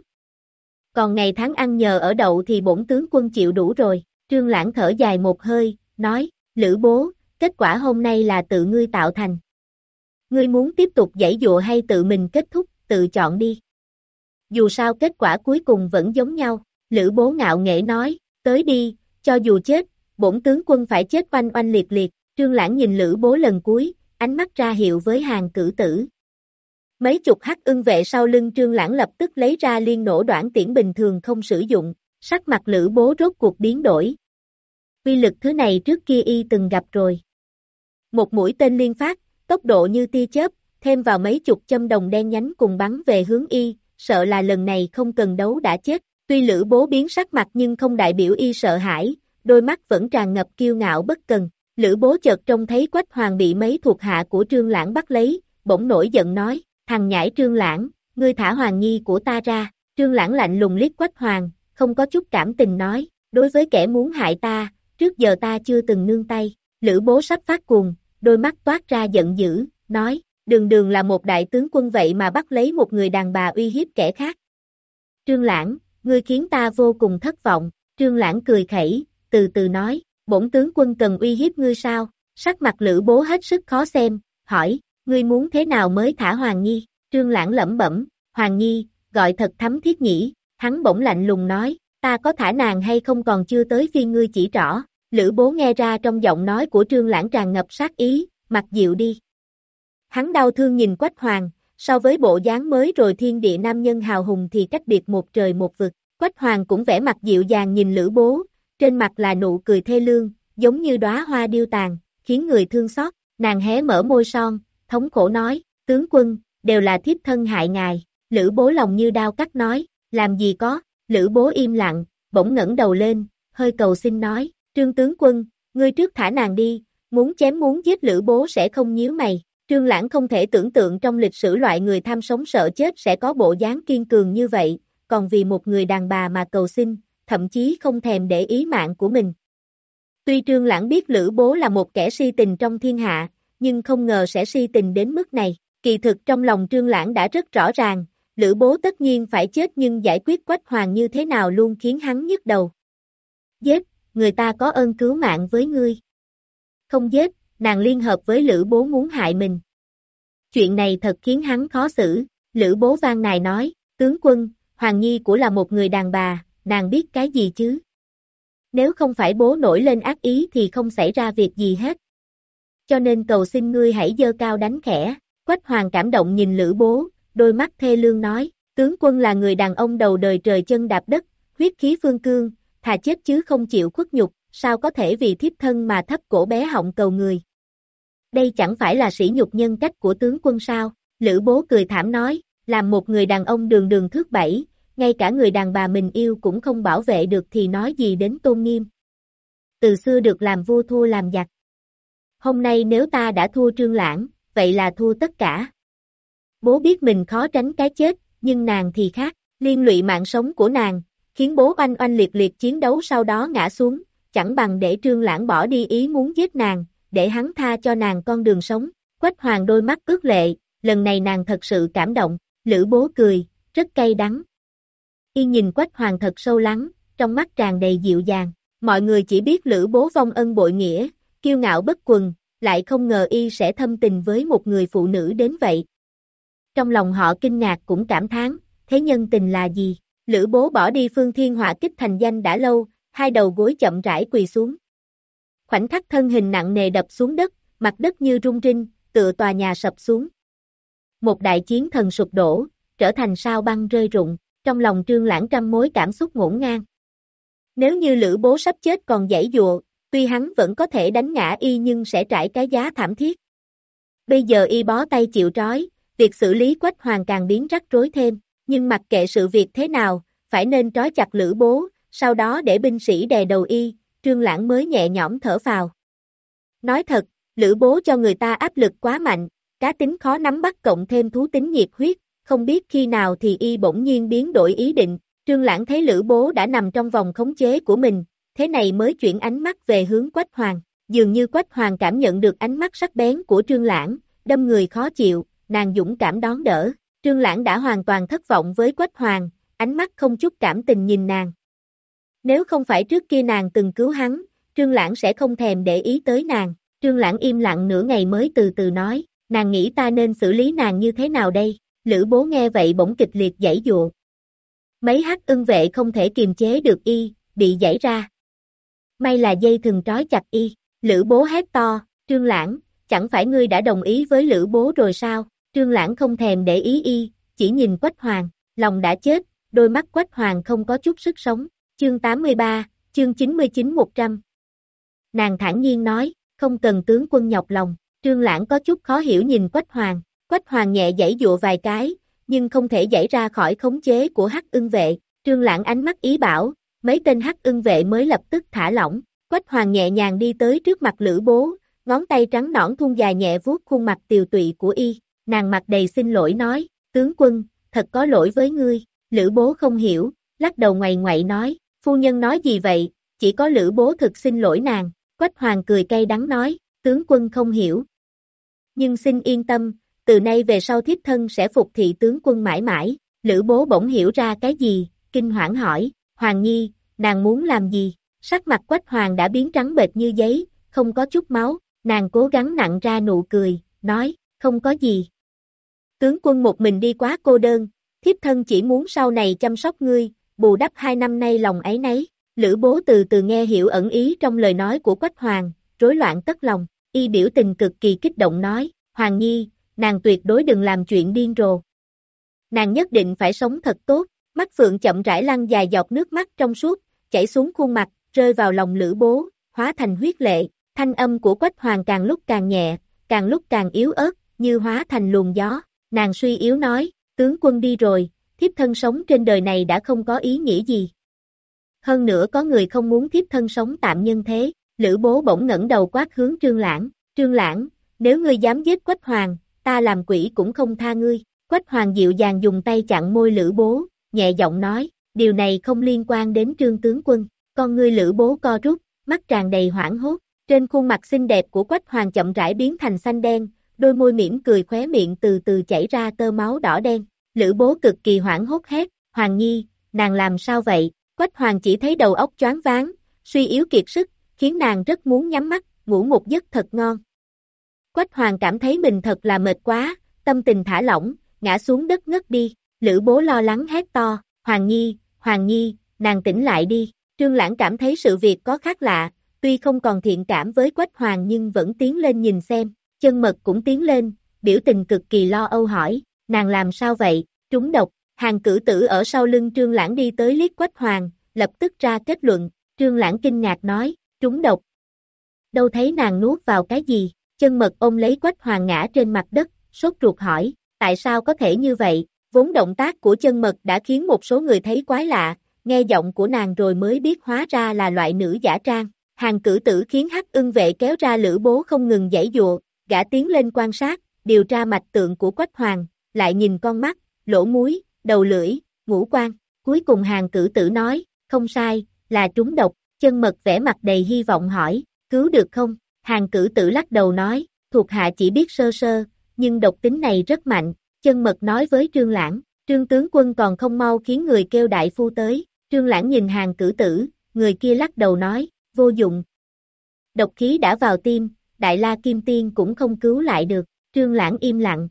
Còn ngày tháng ăn nhờ ở đậu thì bổn tướng quân chịu đủ rồi, trương lãng thở dài một hơi, nói, lữ bố, kết quả hôm nay là tự ngươi tạo thành. Ngươi muốn tiếp tục giải dụa hay tự mình kết thúc, tự chọn đi. Dù sao kết quả cuối cùng vẫn giống nhau, lữ bố ngạo nghệ nói, tới đi, cho dù chết, bổn tướng quân phải chết oanh oanh liệt liệt, trương lãng nhìn lữ bố lần cuối, ánh mắt ra hiệu với hàng cử tử. Mấy chục hắc ưng vệ sau lưng trương lãng lập tức lấy ra liên nổ đoạn tiễn bình thường không sử dụng, sắc mặt lữ bố rốt cuộc biến đổi. Quy lực thứ này trước kia y từng gặp rồi. Một mũi tên liên phát, tốc độ như tia chớp, thêm vào mấy chục châm đồng đen nhánh cùng bắn về hướng y, sợ là lần này không cần đấu đã chết. Tuy lữ bố biến sắc mặt nhưng không đại biểu y sợ hãi, đôi mắt vẫn tràn ngập kiêu ngạo bất cần. Lữ bố chợt trông thấy quách hoàng bị mấy thuộc hạ của trương lãng bắt lấy, bỗng nổi giận nói, thằng nhãi trương lãng, ngươi thả hoàng nhi của ta ra, trương lãng lạnh lùng liếc quách hoàng, không có chút cảm tình nói, đối với kẻ muốn hại ta, trước giờ ta chưa từng nương tay, lữ bố sắp phát cuồng, đôi mắt toát ra giận dữ, nói, đường đường là một đại tướng quân vậy mà bắt lấy một người đàn bà uy hiếp kẻ khác. Trương Lãng, ngươi khiến ta vô cùng thất vọng, Trương Lãng cười khẩy, từ từ nói, bổn tướng quân cần uy hiếp ngươi sao, sắc mặt lữ bố hết sức khó xem, hỏi, ngươi muốn thế nào mới thả Hoàng Nhi, Trương Lãng lẩm bẩm, Hoàng Nhi, gọi thật thấm thiết nhỉ, hắn bỗng lạnh lùng nói, ta có thả nàng hay không còn chưa tới khi ngươi chỉ rõ, Lữ bố nghe ra trong giọng nói của trương lãng tràn ngập sát ý, mặc dịu đi. Hắn đau thương nhìn quách hoàng, so với bộ dáng mới rồi thiên địa nam nhân hào hùng thì cách biệt một trời một vực. Quách hoàng cũng vẻ mặt dịu dàng nhìn lữ bố, trên mặt là nụ cười thê lương, giống như đóa hoa điêu tàn, khiến người thương xót, nàng hé mở môi son, thống khổ nói, tướng quân, đều là thiếp thân hại ngài, lữ bố lòng như đao cắt nói, làm gì có, lữ bố im lặng, bỗng ngẩng đầu lên, hơi cầu xin nói, Trương tướng quân, ngươi trước thả nàng đi, muốn chém muốn giết lữ bố sẽ không nhíu mày. Trương Lãng không thể tưởng tượng trong lịch sử loại người tham sống sợ chết sẽ có bộ dáng kiên cường như vậy, còn vì một người đàn bà mà cầu xin, thậm chí không thèm để ý mạng của mình. Tuy Trương Lãng biết Lữ Bố là một kẻ si tình trong thiên hạ, nhưng không ngờ sẽ si tình đến mức này. Kỳ thực trong lòng Trương Lãng đã rất rõ ràng, Lữ Bố tất nhiên phải chết nhưng giải quyết Quách Hoàng như thế nào luôn khiến hắn nhức đầu. Giết, người ta có ơn cứu mạng với ngươi. Không giết, nàng liên hợp với Lữ Bố muốn hại mình. Chuyện này thật khiến hắn khó xử, Lữ Bố vang nài nói, tướng quân, Hoàng Nhi của là một người đàn bà, nàng biết cái gì chứ? Nếu không phải bố nổi lên ác ý thì không xảy ra việc gì hết. Cho nên cầu xin ngươi hãy dơ cao đánh khẽ, Quách Hoàng cảm động nhìn Lữ Bố, đôi mắt thê lương nói, tướng quân là người đàn ông đầu đời trời chân đạp đất, huyết khí phương cương, thà chết chứ không chịu khuất nhục, sao có thể vì thiếp thân mà thấp cổ bé họng cầu người. Đây chẳng phải là sỉ nhục nhân cách của tướng quân sao, Lữ bố cười thảm nói, làm một người đàn ông đường đường thước bảy, ngay cả người đàn bà mình yêu cũng không bảo vệ được thì nói gì đến tôn nghiêm. Từ xưa được làm vua thua làm giặc. Hôm nay nếu ta đã thua trương lãng, vậy là thua tất cả. Bố biết mình khó tránh cái chết, nhưng nàng thì khác, liên lụy mạng sống của nàng, khiến bố oanh oanh liệt liệt chiến đấu sau đó ngã xuống, chẳng bằng để trương lãng bỏ đi ý muốn giết nàng, để hắn tha cho nàng con đường sống. Quách hoàng đôi mắt ướt lệ, lần này nàng thật sự cảm động, lữ bố cười, rất cay đắng. Y nhìn quách hoàng thật sâu lắng, trong mắt tràn đầy dịu dàng, mọi người chỉ biết lữ bố vong ân bội nghĩa, kiêu ngạo bất quần, lại không ngờ y sẽ thâm tình với một người phụ nữ đến vậy. Trong lòng họ kinh ngạc cũng cảm thán, thế nhân tình là gì? Lữ bố bỏ đi phương thiên họa kích thành danh đã lâu, hai đầu gối chậm rãi quỳ xuống. Khoảnh khắc thân hình nặng nề đập xuống đất, mặt đất như rung rinh, tựa tòa nhà sập xuống. Một đại chiến thần sụp đổ, trở thành sao băng rơi rụng, trong lòng trương lãng trăm mối cảm xúc ngổn ngang. Nếu như lữ bố sắp chết còn dãy dùa, tuy hắn vẫn có thể đánh ngã y nhưng sẽ trải cái giá thảm thiết. Bây giờ y bó tay chịu trói, việc xử lý quách hoàng càng biến rắc rối thêm, nhưng mặc kệ sự việc thế nào, phải nên trói chặt lữ bố, sau đó để binh sĩ đè đầu y, trương lãng mới nhẹ nhõm thở phào. Nói thật, lữ bố cho người ta áp lực quá mạnh, cá tính khó nắm bắt cộng thêm thú tính nhiệt huyết, không biết khi nào thì y bỗng nhiên biến đổi ý định, trương lãng thấy lữ bố đã nằm trong vòng khống chế của mình, thế này mới chuyển ánh mắt về hướng quách hoàng, dường như quách hoàng cảm nhận được ánh mắt sắc bén của trương lãng, đâm người khó chịu, nàng dũng cảm đón đỡ, trương lãng đã hoàn toàn thất vọng với quách hoàng, ánh mắt không chút cảm tình nhìn nàng. Nếu không phải trước kia nàng từng cứu hắn, trương lãng sẽ không thèm để ý tới nàng, trương lãng im lặng nửa ngày mới từ từ nói, nàng nghĩ ta nên xử lý nàng như thế nào đây, lữ bố nghe vậy bỗng kịch liệt giải dụa. Mấy hắc ưng vệ không thể kiềm chế được y, bị giải ra. May là dây thừng trói chặt y, lữ bố hét to, trương lãng, chẳng phải ngươi đã đồng ý với lữ bố rồi sao, trương lãng không thèm để ý y, chỉ nhìn quách hoàng, lòng đã chết, đôi mắt quách hoàng không có chút sức sống, chương 83, chương 99-100. Nàng thản nhiên nói, không cần tướng quân nhọc lòng, trương lãng có chút khó hiểu nhìn quách hoàng, quách hoàng nhẹ giãy dụa vài cái, nhưng không thể giải ra khỏi khống chế của hắc ưng vệ, trương lãng ánh mắt ý bảo, mấy tên hắc ưng vệ mới lập tức thả lỏng, quách hoàng nhẹ nhàng đi tới trước mặt lữ bố, ngón tay trắng nõn thun dài nhẹ vuốt khuôn mặt tiều tụy của y, nàng mặt đầy xin lỗi nói, tướng quân, thật có lỗi với ngươi, lữ bố không hiểu, lắc đầu ngoài ngoại nói, phu nhân nói gì vậy, chỉ có lữ bố thực xin lỗi nàng, quách hoàng cười cay đắng nói, tướng quân không hiểu. Nhưng xin yên tâm, từ nay về sau thiếp thân sẽ phục thị tướng quân mãi mãi, lữ bố bỗng hiểu ra cái gì, kinh hoảng hỏi, Hoàng Nhi, nàng muốn làm gì, sắc mặt quách hoàng đã biến trắng bệch như giấy, không có chút máu, nàng cố gắng nặng ra nụ cười, nói, không có gì. Tướng quân một mình đi quá cô đơn, thiếp thân chỉ muốn sau này chăm sóc ngươi, bù đắp hai năm nay lòng ấy nấy. Lữ bố từ từ nghe hiểu ẩn ý trong lời nói của Quách Hoàng, rối loạn tất lòng, y biểu tình cực kỳ kích động nói, Hoàng Nhi, nàng tuyệt đối đừng làm chuyện điên rồ. Nàng nhất định phải sống thật tốt, mắt phượng chậm rãi lăn dài dọc nước mắt trong suốt, chảy xuống khuôn mặt, rơi vào lòng lữ bố, hóa thành huyết lệ, thanh âm của Quách Hoàng càng lúc càng nhẹ, càng lúc càng yếu ớt, như hóa thành luồng gió, nàng suy yếu nói, tướng quân đi rồi, thiếp thân sống trên đời này đã không có ý nghĩa gì. Hơn nữa có người không muốn thiếp thân sống tạm nhân thế, lữ bố bỗng ngẩng đầu quát hướng trương lãng, trương lãng, nếu ngươi dám giết quách hoàng, ta làm quỷ cũng không tha ngươi, quách hoàng dịu dàng dùng tay chặn môi lữ bố, nhẹ giọng nói, điều này không liên quan đến trương tướng quân, con ngươi lữ bố co rút, mắt tràn đầy hoảng hốt, trên khuôn mặt xinh đẹp của quách hoàng chậm rãi biến thành xanh đen, đôi môi mỉm cười khóe miệng từ từ chảy ra tơ máu đỏ đen, lữ bố cực kỳ hoảng hốt hét, Hoàng Nhi, nàng làm sao vậy, quách hoàng chỉ thấy đầu óc choáng váng, suy yếu kiệt sức, khiến nàng rất muốn nhắm mắt, ngủ một giấc thật ngon. Quách hoàng cảm thấy mình thật là mệt quá, tâm tình thả lỏng, ngã xuống đất ngất đi, lữ bố lo lắng hét to, Hoàng Nhi, Hoàng Nhi, nàng tỉnh lại đi, trương lãng cảm thấy sự việc có khác lạ, tuy không còn thiện cảm với quách hoàng nhưng vẫn tiến lên nhìn xem, chân mật cũng tiến lên, biểu tình cực kỳ lo âu hỏi, nàng làm sao vậy, trúng độc, hàng cử tử ở sau lưng trương lãng đi tới liếc quách hoàng, lập tức ra kết luận, trương lãng kinh ngạc nói, trúng độc. Đâu thấy nàng nuốt vào cái gì, chân mật ôm lấy quách hoàng ngã trên mặt đất, sốt ruột hỏi, tại sao có thể như vậy, vốn động tác của chân mật đã khiến một số người thấy quái lạ, nghe giọng của nàng rồi mới biết hóa ra là loại nữ giả trang. Hàng cử tử khiến hắc ưng vệ kéo ra lữ bố không ngừng giải dùa, gã tiến lên quan sát, điều tra mạch tượng của quách hoàng, lại nhìn con mắt, lỗ muối, đầu lưỡi, ngũ quan, Cuối cùng hàng cử tử nói, không sai, là trúng độc, chân mật vẽ mặt đầy hy vọng hỏi, cứu được không? Hàng cử tử lắc đầu nói, thuộc hạ chỉ biết sơ sơ, nhưng độc tính này rất mạnh, chân mật nói với trương lãng, trương tướng quân còn không mau khiến người kêu đại phu tới, trương lãng nhìn hàng cử tử, người kia lắc đầu nói, vô dụng. Độc khí đã vào tim, đại la kim tiên cũng không cứu lại được, trương lãng im lặng.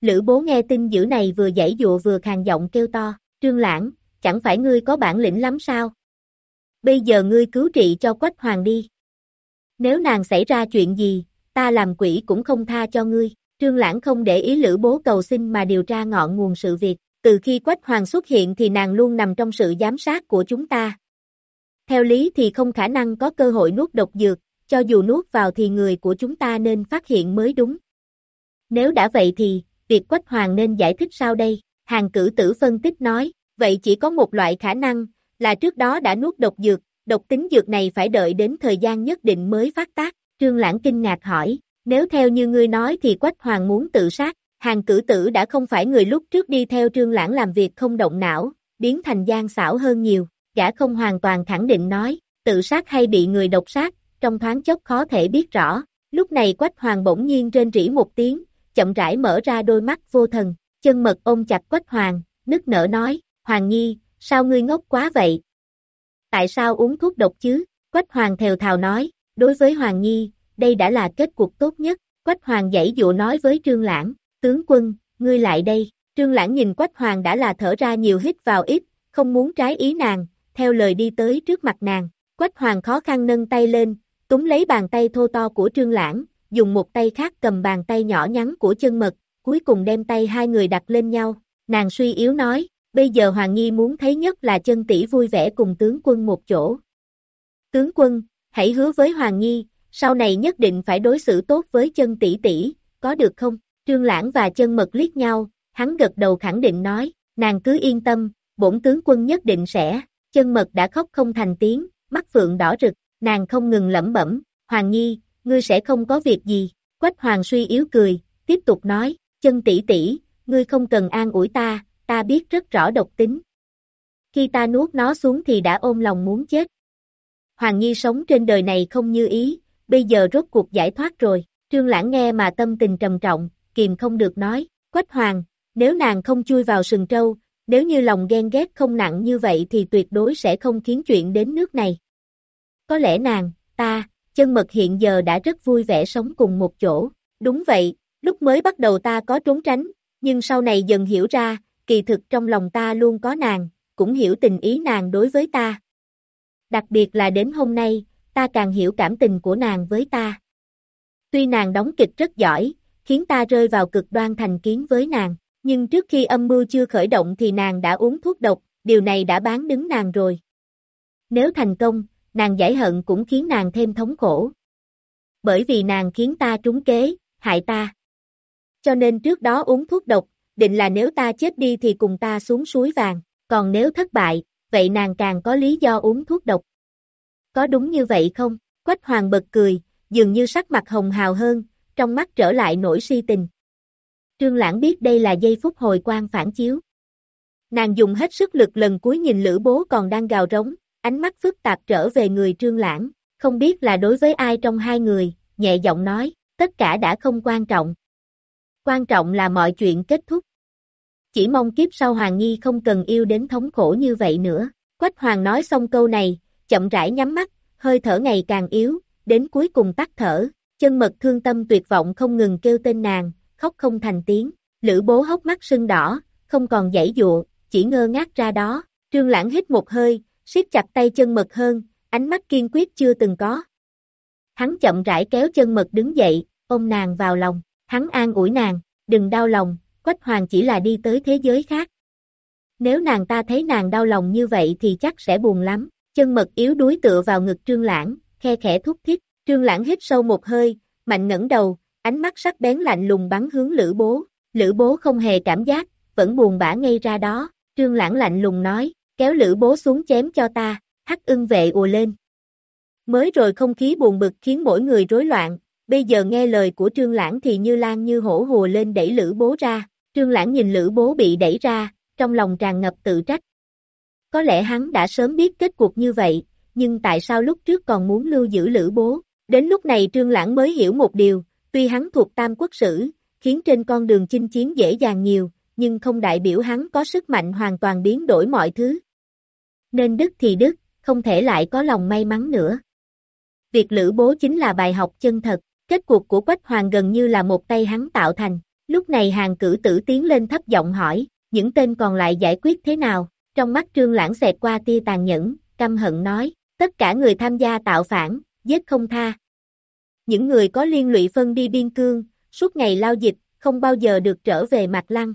Lữ bố nghe tin dữ này vừa dãy dụa vừa khàn giọng kêu to, trương lãng, chẳng phải ngươi có bản lĩnh lắm sao? Bây giờ ngươi cứu trị cho quách hoàng đi. Nếu nàng xảy ra chuyện gì, ta làm quỷ cũng không tha cho ngươi. Trương Lãng không để ý Lữ Bố cầu xin mà điều tra ngọn nguồn sự việc. Từ khi Quách Hoàng xuất hiện thì nàng luôn nằm trong sự giám sát của chúng ta. Theo lý thì không khả năng có cơ hội nuốt độc dược, cho dù nuốt vào thì người của chúng ta nên phát hiện mới đúng. Nếu đã vậy thì, việc Quách Hoàng nên giải thích sao đây? Hàng cử tử phân tích nói, vậy chỉ có một loại khả năng, là trước đó đã nuốt độc dược, độc tính dược này phải đợi đến thời gian nhất định mới phát tác. Trương Lãng kinh ngạc hỏi, nếu theo như ngươi nói thì Quách Hoàng muốn tự sát, hàng cử tử đã không phải người lúc trước đi theo Trương Lãng làm việc không động não, biến thành gian xảo hơn nhiều, gã không hoàn toàn khẳng định nói, tự sát hay bị người độc sát, trong thoáng chốc khó thể biết rõ. Lúc này Quách Hoàng bỗng nhiên trên rỉ một tiếng, chậm rãi mở ra đôi mắt vô thần, chân mật ôm chặt Quách Hoàng, nức nở nói, Hoàng Nhi, sao ngươi ngốc quá vậy? Tại sao uống thuốc độc chứ? Quách Hoàng thều thào nói, đối với Hoàng Nhi, đây đã là kết cục tốt nhất. Quách Hoàng dãy dụ nói với Trương Lãng, tướng quân, ngươi lại đây. Trương Lãng nhìn Quách Hoàng đã là thở ra nhiều hít vào ít, không muốn trái ý nàng, theo lời đi tới trước mặt nàng. Quách Hoàng khó khăn nâng tay lên, túm lấy bàn tay thô to của Trương Lãng, dùng một tay khác cầm bàn tay nhỏ nhắn của chân mật, cuối cùng đem tay hai người đặt lên nhau. Nàng suy yếu nói, bây giờ Hoàng Nhi muốn thấy nhất là chân tỷ vui vẻ cùng tướng quân một chỗ. Tướng quân, hãy hứa với Hoàng Nhi, sau này nhất định phải đối xử tốt với chân tỷ tỷ, có được không? Trương Lãng và chân mật liếc nhau, hắn gật đầu khẳng định nói, nàng cứ yên tâm, bổn tướng quân nhất định sẽ, chân mật đã khóc không thành tiếng, mắt phượng đỏ rực, nàng không ngừng lẩm bẩm, Hoàng Nhi, ngươi sẽ không có việc gì, Quách Hoàng suy yếu cười, tiếp tục nói, chân tỷ tỷ, ngươi không cần an ủi ta, ta biết rất rõ độc tính. Khi ta nuốt nó xuống thì đã ôm lòng muốn chết. Hoàng Nhi sống trên đời này không như ý, bây giờ rốt cuộc giải thoát rồi, trương lãng nghe mà tâm tình trầm trọng, kìm không được nói, Quách Hoàng, nếu nàng không chui vào sừng trâu, nếu như lòng ghen ghét không nặng như vậy thì tuyệt đối sẽ không khiến chuyện đến nước này. Có lẽ nàng, ta, chân mật hiện giờ đã rất vui vẻ sống cùng một chỗ, đúng vậy, lúc mới bắt đầu ta có trốn tránh, nhưng sau này dần hiểu ra, kỳ thực trong lòng ta luôn có nàng, cũng hiểu tình ý nàng đối với ta. Đặc biệt là đến hôm nay, ta càng hiểu cảm tình của nàng với ta. Tuy nàng đóng kịch rất giỏi, khiến ta rơi vào cực đoan thành kiến với nàng, nhưng trước khi âm mưu chưa khởi động thì nàng đã uống thuốc độc, điều này đã bán đứng nàng rồi. Nếu thành công, nàng giải hận cũng khiến nàng thêm thống khổ. Bởi vì nàng khiến ta trúng kế, hại ta. Cho nên trước đó uống thuốc độc, định là nếu ta chết đi thì cùng ta xuống suối vàng, còn nếu thất bại, vậy nàng càng có lý do uống thuốc độc. Có đúng như vậy không? Quách hoàng bật cười, dường như sắc mặt hồng hào hơn, trong mắt trở lại nổi si tình. Trương Lãng biết đây là giây phút hồi quang phản chiếu. Nàng dùng hết sức lực lần cuối nhìn lữ bố còn đang gào rống, ánh mắt phức tạp trở về người Trương Lãng, không biết là đối với ai trong hai người, nhẹ giọng nói, tất cả đã không quan trọng. Quan trọng là mọi chuyện kết thúc. Chỉ mong kiếp sau Hoàng Nhi không cần yêu đến thống khổ như vậy nữa. Quách Hoàng nói xong câu này, chậm rãi nhắm mắt, hơi thở ngày càng yếu, đến cuối cùng tắt thở, chân mật thương tâm tuyệt vọng không ngừng kêu tên nàng, khóc không thành tiếng, lữ bố hốc mắt sưng đỏ, không còn dãy dụa, chỉ ngơ ngác ra đó, trương lãng hít một hơi, siết chặt tay chân mật hơn, ánh mắt kiên quyết chưa từng có. Hắn chậm rãi kéo chân mật đứng dậy, ôm nàng vào lòng, hắn an ủi nàng, đừng đau lòng, Quách Hoàng chỉ là đi tới thế giới khác. Nếu nàng ta thấy nàng đau lòng như vậy thì chắc sẽ buồn lắm, chân mật yếu đuối tựa vào ngực trương lãng, khe khẽ thúc thích, trương lãng hít sâu một hơi, mạnh ngẩng đầu, ánh mắt sắc bén lạnh lùng bắn hướng lữ bố, lữ bố không hề cảm giác, vẫn buồn bã ngay ra đó, trương lãng lạnh lùng nói, kéo lữ bố xuống chém cho ta, hắc ưng vệ ùa lên. Mới rồi không khí buồn bực khiến mỗi người rối loạn, bây giờ nghe lời của trương lãng thì như lan như hổ hùa lên đẩy lữ bố ra, trương lãng nhìn lữ bố bị đẩy ra, trong lòng tràn ngập tự trách, có lẽ hắn đã sớm biết kết cuộc như vậy, nhưng tại sao lúc trước còn muốn lưu giữ lữ bố? Đến lúc này Trương Lãng mới hiểu một điều, tuy hắn thuộc tam quốc sử, khiến trên con đường chinh chiến dễ dàng nhiều, nhưng không đại biểu hắn có sức mạnh hoàn toàn biến đổi mọi thứ. Nên đức thì đức, không thể lại có lòng may mắn nữa. Việc lữ bố chính là bài học chân thật, kết cuộc của Quách Hoàng gần như là một tay hắn tạo thành. Lúc này hàng cử tử tiến lên thấp giọng hỏi, những tên còn lại giải quyết thế nào? Trong mắt trương lãng xẹt qua tia tàn nhẫn, căm hận nói, tất cả người tham gia tạo phản, giết không tha. Những người có liên lụy phân đi biên cương, suốt ngày lao dịch, không bao giờ được trở về mặt lăng.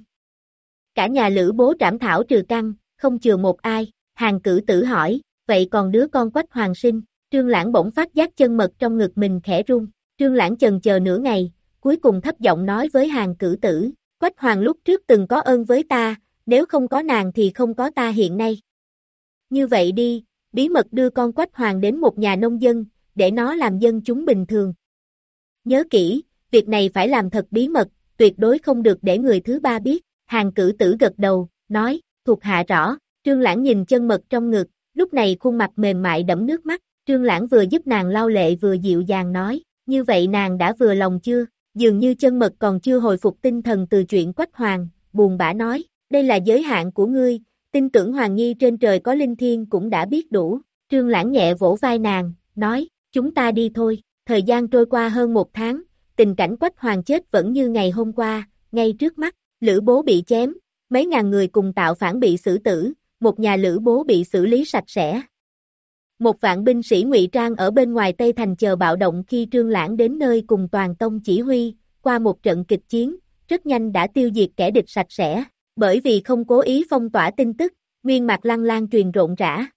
Cả nhà lữ bố trảm thảo trừ căn, không chừa một ai, hàng cử tử hỏi, vậy còn đứa con quách hoàng sinh, trương lãng bỗng phát giác chân mật trong ngực mình khẽ run, trương lãng chần chờ nửa ngày, cuối cùng thấp giọng nói với hàng cử tử, quách hoàng lúc trước từng có ơn với ta, nếu không có nàng thì không có ta hiện nay. Như vậy đi, bí mật đưa con quách hoàng đến một nhà nông dân, để nó làm dân chúng bình thường. Nhớ kỹ, việc này phải làm thật bí mật, tuyệt đối không được để người thứ ba biết. Hàng cử tử gật đầu, nói, thuộc hạ rõ, trương lãng nhìn chân mật trong ngực, lúc này khuôn mặt mềm mại đẫm nước mắt, trương lãng vừa giúp nàng lau lệ vừa dịu dàng nói, như vậy nàng đã vừa lòng chưa, dường như chân mật còn chưa hồi phục tinh thần từ chuyện quách hoàng, buồn bã nói, đây là giới hạn của ngươi, tin tưởng Hoàng Nhi trên trời có linh thiên cũng đã biết đủ, trương lãng nhẹ vỗ vai nàng, nói, chúng ta đi thôi, thời gian trôi qua hơn một tháng, tình cảnh quách hoàng chết vẫn như ngày hôm qua, ngay trước mắt, lữ bố bị chém, mấy ngàn người cùng tạo phản bị xử tử, một nhà lữ bố bị xử lý sạch sẽ. Một vạn binh sĩ ngụy trang ở bên ngoài Tây Thành chờ bạo động khi Trương Lãng đến nơi cùng toàn tông chỉ huy, qua một trận kịch chiến, rất nhanh đã tiêu diệt kẻ địch sạch sẽ, bởi vì không cố ý phong tỏa tin tức, nguyên mạc lăng lan truyền rộn rã.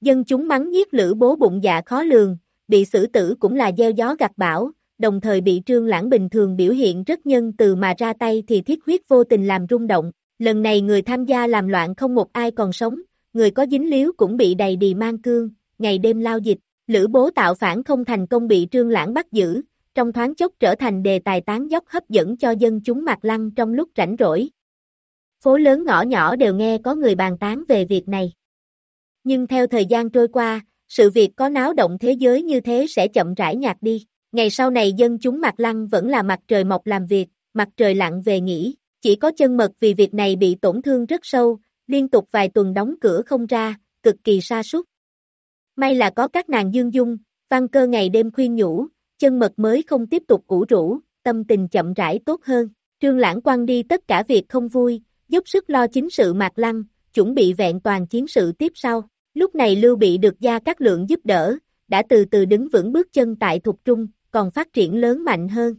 Dân chúng mắng giết lữ bố bụng dạ khó lường, bị xử tử cũng là gieo gió gặt bão, đồng thời bị trương lãng bình thường biểu hiện rất nhân từ mà ra tay thì thiết huyết vô tình làm rung động. Lần này người tham gia làm loạn không một ai còn sống, người có dính líu cũng bị đầy đì mang cương, ngày đêm lao dịch, lữ bố tạo phản không thành công bị trương lãng bắt giữ, trong thoáng chốc trở thành đề tài tán dốc hấp dẫn cho dân chúng mạc lăng trong lúc rảnh rỗi. Phố lớn ngõ nhỏ đều nghe có người bàn tán về việc này. Nhưng theo thời gian trôi qua, sự việc có náo động thế giới như thế sẽ chậm rãi nhạt đi. Ngày sau này dân chúng Mạc Lăng vẫn là mặt trời mọc làm việc, mặt trời lặn về nghỉ. Chỉ có chân mật vì việc này bị tổn thương rất sâu, liên tục vài tuần đóng cửa không ra, cực kỳ sa sút. May là có các nàng dương dung, văn cơ ngày đêm khuyên nhủ, chân mật mới không tiếp tục củ rũ, tâm tình chậm rãi tốt hơn. Trương Lãng quăng đi tất cả việc không vui, giúp sức lo chính sự Mạc Lăng, chuẩn bị vẹn toàn chiến sự tiếp sau. Lúc này Lưu Bị được Gia các Lượng giúp đỡ, đã từ từ đứng vững bước chân tại Thục Trung, còn phát triển lớn mạnh hơn.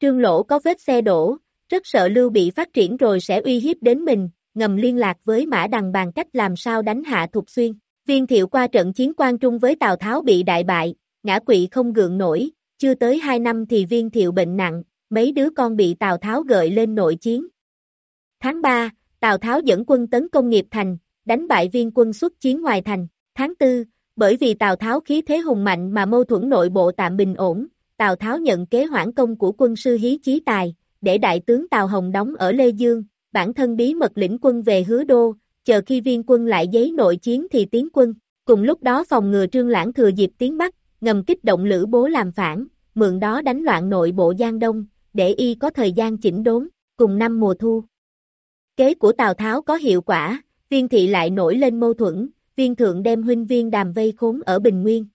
Trương Lỗ có vết xe đổ, rất sợ Lưu Bị phát triển rồi sẽ uy hiếp đến mình, ngầm liên lạc với Mã Đằng bàn cách làm sao đánh hạ Thục Xuyên. Viên thiệu qua trận chiến quan trung với Tào Tháo bị đại bại, ngã quỵ không gượng nổi, chưa tới 2 năm thì viên thiệu bệnh nặng, mấy đứa con bị Tào Tháo gợi lên nội chiến. Tháng 3, Tào Tháo dẫn quân tấn công nghiệp thành, đánh bại viên quân xuất chiến ngoài thành. Tháng 4, bởi vì Tào Tháo khí thế hùng mạnh mà mâu thuẫn nội bộ tạm bình ổn, Tào Tháo nhận kế hoãn công của quân sư Hí Chí Tài, để đại tướng Tào Hồng đóng ở Lê Dương, bản thân bí mật lĩnh quân về hứa đô, chờ khi viên quân lại giấy nội chiến thì tiến quân. Cùng lúc đó phòng ngừa trương lãng thừa dịp tiến Bắc, ngầm kích động lữ bố làm phản, mượn đó đánh loạn nội bộ Giang Đông, để y có thời gian chỉnh đốn, cùng năm mùa thu. Kế của Tào Tháo có hiệu quả, viên thị lại nổi lên mâu thuẫn, viên thượng đem huynh viên đàm vây khốn ở Bình Nguyên.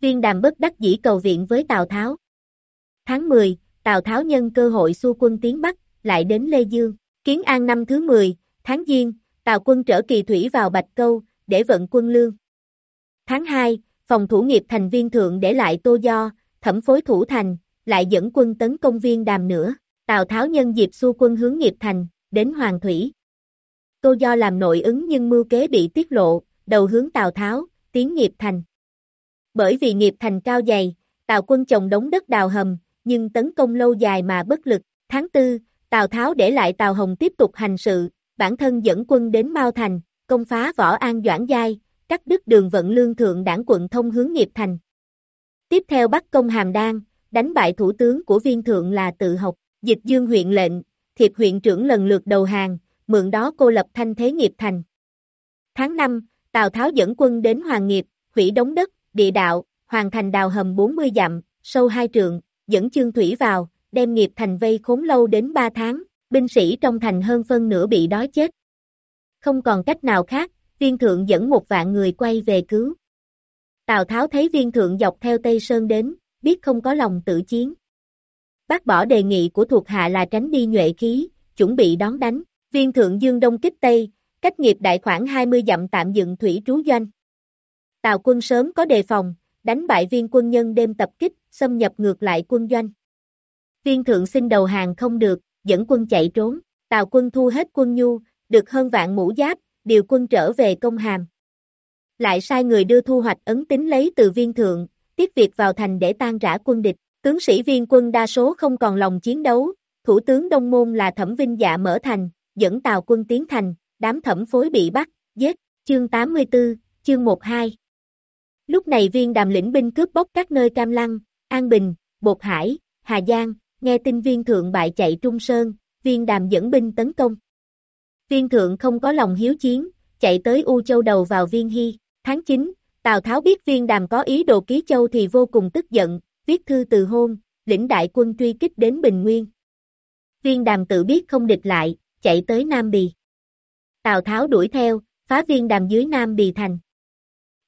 Viên đàm bất đắc dĩ cầu viện với Tào Tháo. Tháng 10, Tào Tháo nhân cơ hội xua quân tiến Bắc, lại đến Lê Dương. Kiến An năm thứ 10, tháng Giêng, Tào quân trở kỳ thủy vào Bạch Câu, để vận quân lương. Tháng 2, phòng thủ nghiệp thành viên thượng để lại Tô Do, thẩm phối thủ thành, lại dẫn quân tấn công viên đàm nữa. Tào Tháo nhân dịp xua quân hướng nghiệp thành, đến Hoàng Thủy. Tô Do làm nội ứng nhưng mưu kế bị tiết lộ, đầu hướng Tào Tháo, tiến nghiệp thành. Bởi vì nghiệp thành cao dày, Tào quân chồng đống đất đào hầm, nhưng tấn công lâu dài mà bất lực. Tháng 4, Tào Tháo để lại Tào Hồng tiếp tục hành sự, bản thân dẫn quân đến Mao Thành, công phá võ an doãn giai, cắt đứt đường vận lương thượng đảng quận thông hướng nghiệp thành. Tiếp theo bắt công Hàm Đan, đánh bại thủ tướng của viên thượng là tự học, dịch dương huyện lệnh, thiệp huyện trưởng lần lượt đầu hàng, mượn đó cô lập thanh thế nghiệp thành. Tháng 5, Tào Tháo dẫn quân đến Hoàng Nghiệp, hủy đống đất, địa đạo, hoàn thành đào hầm 40 dặm, sâu hai trượng, dẫn chương thủy vào, đem nghiệp thành vây khốn lâu đến 3 tháng, binh sĩ trong thành hơn phân nửa bị đói chết. Không còn cách nào khác, viên thượng dẫn một vạn người quay về cứu. Tào Tháo thấy viên thượng dọc theo Tây Sơn đến, biết không có lòng tự chiến. Bác bỏ đề nghị của thuộc hạ là tránh đi nhuệ khí, chuẩn bị đón đánh, viên thượng dương đông kích Tây, cách nghiệp đại khoảng 20 dặm tạm dựng thủy trú doanh. Tào quân sớm có đề phòng, đánh bại viên quân nhân đêm tập kích, xâm nhập ngược lại quân doanh. Viên thượng xin đầu hàng không được, dẫn quân chạy trốn, Tào quân thu hết quân nhu, được hơn vạn mũ giáp, điều quân trở về công hàm. Lại sai người đưa thu hoạch ấn tính lấy từ viên thượng, tiếp việc vào thành để tan rã quân địch, tướng sĩ viên quân đa số không còn lòng chiến đấu, thủ tướng Đông Môn là Thẩm Vinh Dạ mở thành, dẫn tàu quân tiến thành, đám thẩm phối bị bắt, giết, chương 84, chương 12. Lúc này viên đàm lĩnh binh cướp bóc các nơi Cam Lăng, An Bình, Bột Hải, Hà Giang, nghe tin viên thượng bại chạy Trung Sơn, viên đàm dẫn binh tấn công. Viên thượng không có lòng hiếu chiến, chạy tới U Châu đầu vào viên hy, tháng 9, Tào Tháo biết viên đàm có ý đồ ký châu thì vô cùng tức giận, viết thư từ hôn, lĩnh đại quân truy kích đến Bình Nguyên. Viên đàm tự biết không địch lại, chạy tới Nam Bì. Tào Tháo đuổi theo, phá viên đàm dưới Nam Bì thành.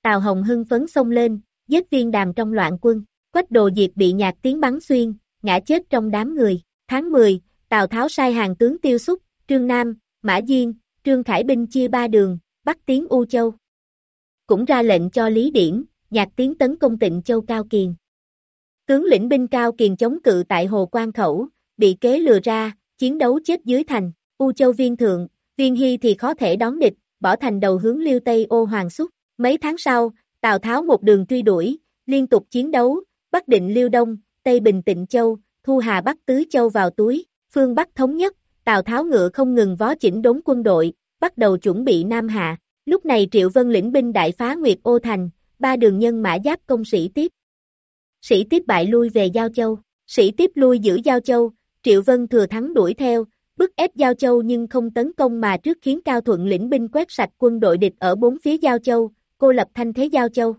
Tào Hồng hưng phấn xông lên, giết viên đàm trong loạn quân, quách đồ diệt bị nhạc tiếng bắn xuyên, ngã chết trong đám người. Tháng 10, Tào Tháo sai hàng tướng tiêu xúc, Trương Nam, Mã Diên, Trương Khải Binh chia ba đường, bắt tiến U Châu. Cũng ra lệnh cho Lý Điển, nhạc tiến tấn công tịnh Châu Cao Kiền. Tướng lĩnh binh Cao Kiền chống cự tại Hồ Quan Khẩu, bị kế lừa ra, chiến đấu chết dưới thành, U Châu Viên Thượng, Viên Hy thì khó thể đón địch, bỏ thành đầu hướng Liêu Tây ô Hoàng Xúc. Mấy tháng sau, Tào Tháo một đường truy đuổi, liên tục chiến đấu, Bắc định Liêu Đông, Tây Bình Tịnh Châu, Thu Hà Bắc Tứ Châu vào túi, phương Bắc thống nhất, Tào Tháo ngựa không ngừng vó chỉnh đốn quân đội, bắt đầu chuẩn bị Nam Hạ. Lúc này Triệu Vân lĩnh binh đại phá Nguyệt Ô Thành, ba đường nhân mã giáp công sĩ tiếp. Sĩ tiếp bại lui về Giao Châu, sĩ tiếp lui giữ Giao Châu, Triệu Vân thừa thắng đuổi theo, bức ép Giao Châu nhưng không tấn công mà trước khiến Cao Thuận lĩnh binh quét sạch quân đội địch ở bốn phía Giao Châu, cô lập thanh thế Giao Châu.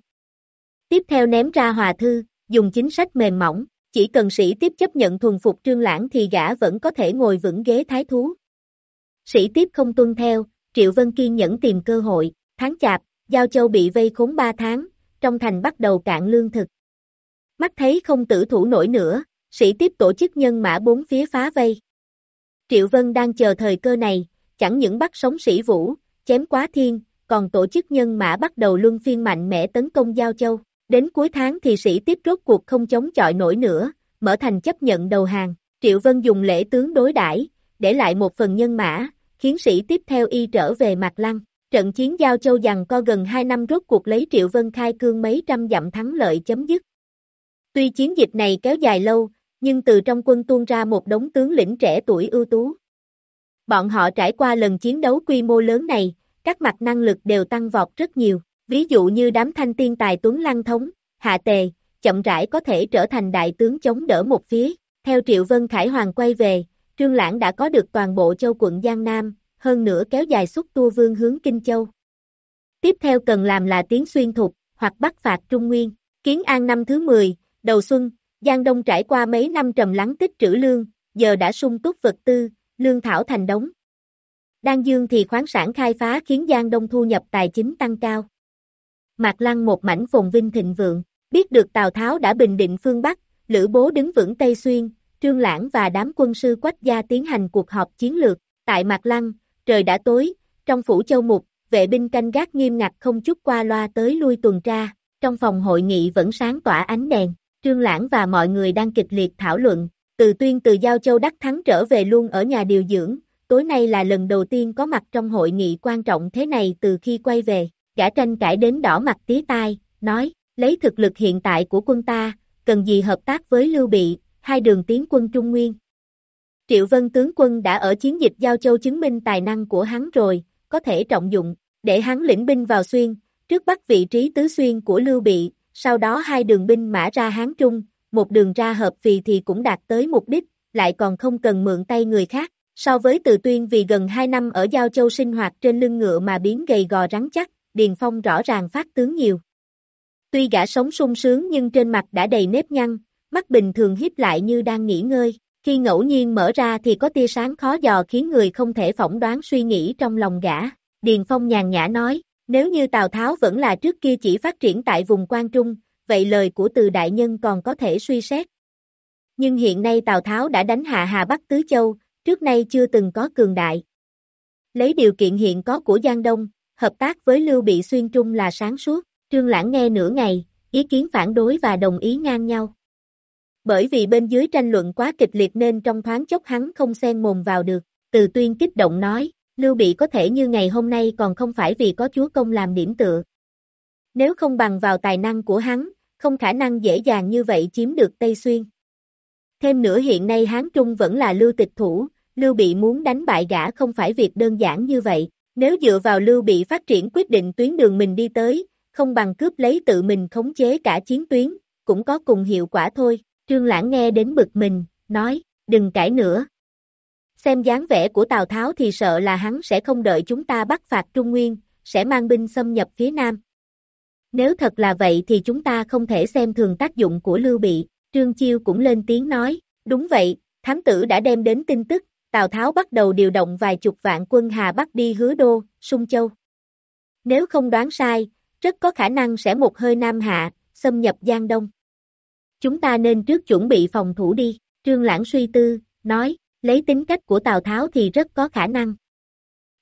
Tiếp theo ném ra hòa thư, dùng chính sách mềm mỏng, chỉ cần sĩ tiếp chấp nhận thuần phục trương lãng thì gã vẫn có thể ngồi vững ghế thái thú. Sĩ tiếp không tuân theo, Triệu Vân kiên nhẫn tìm cơ hội, tháng chạp, Giao Châu bị vây khốn 3 tháng, trong thành bắt đầu cạn lương thực. Mắt thấy không tử thủ nổi nữa, sĩ tiếp tổ chức nhân mã bốn phía phá vây. Triệu Vân đang chờ thời cơ này, chẳng những bắt sống sĩ vũ, chém quá thiên, còn tổ chức nhân mã bắt đầu luân phiên mạnh mẽ tấn công Giao Châu. Đến cuối tháng thì sĩ tiếp rốt cuộc không chống chọi nổi nữa, mở thành chấp nhận đầu hàng. Triệu Vân dùng lễ tướng đối đãi để lại một phần nhân mã, khiến sĩ tiếp theo y trở về mặt lăng. Trận chiến Giao Châu dằn co gần 2 năm rốt cuộc lấy Triệu Vân khai cương mấy trăm dặm thắng lợi chấm dứt. Tuy chiến dịch này kéo dài lâu, nhưng từ trong quân tuôn ra một đống tướng lĩnh trẻ tuổi ưu tú. Bọn họ trải qua lần chiến đấu quy mô lớn này, các mặt năng lực đều tăng vọt rất nhiều, ví dụ như đám thanh tiên tài Tuấn Lăng Thống, Hạ Tề, chậm rãi có thể trở thành đại tướng chống đỡ một phía. Theo Triệu Vân Khải Hoàng quay về, Trương Lãng đã có được toàn bộ châu quận Giang Nam, hơn nữa kéo dài suốt tua vương hướng Kinh Châu. Tiếp theo cần làm là tiến xuyên thục, hoặc bắt phạt Trung Nguyên. Kiến An năm thứ 10, đầu xuân, Giang Đông trải qua mấy năm trầm lắng tích trữ lương, giờ đã sung túc vật tư, lương thảo thành đống. Đan Dương thì khoáng sản khai phá khiến Giang Đông thu nhập tài chính tăng cao. Mạc Lăng một mảnh phồn vinh thịnh vượng, biết được Tào Tháo đã bình định phương Bắc, Lữ Bố đứng vững Tây Xuyên, Trương Lãng và đám quân sư quách gia tiến hành cuộc họp chiến lược, tại Mạc Lăng, trời đã tối, trong phủ châu mục, vệ binh canh gác nghiêm ngặt không chút qua loa tới lui tuần tra, trong phòng hội nghị vẫn sáng tỏa ánh đèn, Trương Lãng và mọi người đang kịch liệt thảo luận, từ tuyên từ Giao Châu đắc thắng trở về luôn ở nhà điều dưỡng, tối nay là lần đầu tiên có mặt trong hội nghị quan trọng thế này từ khi quay về, gã tranh cãi đến đỏ mặt tía tai, nói, lấy thực lực hiện tại của quân ta, cần gì hợp tác với Lưu Bị, hai đường tiến quân Trung Nguyên. Triệu Vân tướng quân đã ở chiến dịch Giao Châu chứng minh tài năng của hắn rồi, có thể trọng dụng, để hắn lĩnh binh vào xuyên, trước bắt vị trí tứ xuyên của Lưu Bị, sau đó hai đường binh mã ra Hán Trung, một đường ra hợp vì thì cũng đạt tới mục đích, lại còn không cần mượn tay người khác. So với từ tuyên vì gần 2 năm ở Giao Châu sinh hoạt trên lưng ngựa mà biến gầy gò rắn chắc, Điền Phong rõ ràng phát tướng nhiều. Tuy gã sống sung sướng nhưng trên mặt đã đầy nếp nhăn, mắt bình thường hiếp lại như đang nghỉ ngơi, khi ngẫu nhiên mở ra thì có tia sáng khó dò khiến người không thể phỏng đoán suy nghĩ trong lòng gã. Điền Phong nhàn nhã nói, nếu như Tào Tháo vẫn là trước kia chỉ phát triển tại vùng quan trung, vậy lời của từ đại nhân còn có thể suy xét. Nhưng hiện nay Tào Tháo đã đánh hạ Hà Bắc Tứ Châu, trước nay chưa từng có cường đại. Lấy điều kiện hiện có của Giang Đông, hợp tác với Lưu Bị Xuyên Trung là sáng suốt, Trương Lãng nghe nửa ngày, ý kiến phản đối và đồng ý ngang nhau. Bởi vì bên dưới tranh luận quá kịch liệt nên trong thoáng chốc hắn không xen mồm vào được, từ tuyên kích động nói, Lưu Bị có thể như ngày hôm nay còn không phải vì có chúa công làm điểm tựa. Nếu không bằng vào tài năng của hắn, không khả năng dễ dàng như vậy chiếm được Tây Xuyên. Thêm nữa hiện nay Hán Trung vẫn là lưu tịch thủ, Lưu Bị muốn đánh bại gã không phải việc đơn giản như vậy, nếu dựa vào Lưu Bị phát triển quyết định tuyến đường mình đi tới, không bằng cướp lấy tự mình khống chế cả chiến tuyến, cũng có cùng hiệu quả thôi, Trương Lãng nghe đến bực mình, nói, đừng cãi nữa. Xem dáng vẻ của Tào Tháo thì sợ là hắn sẽ không đợi chúng ta bắt phạt Trung Nguyên, sẽ mang binh xâm nhập phía Nam. Nếu thật là vậy thì chúng ta không thể xem thường tác dụng của Lưu Bị, Trương Chiêu cũng lên tiếng nói, đúng vậy, thám tử đã đem đến tin tức, Tào Tháo bắt đầu điều động vài chục vạn quân Hà Bắc đi hứa đô, Sung Châu. Nếu không đoán sai, rất có khả năng sẽ một hơi Nam Hạ, xâm nhập Giang Đông. Chúng ta nên trước chuẩn bị phòng thủ đi, Trương Lãng suy tư, nói, lấy tính cách của Tào Tháo thì rất có khả năng.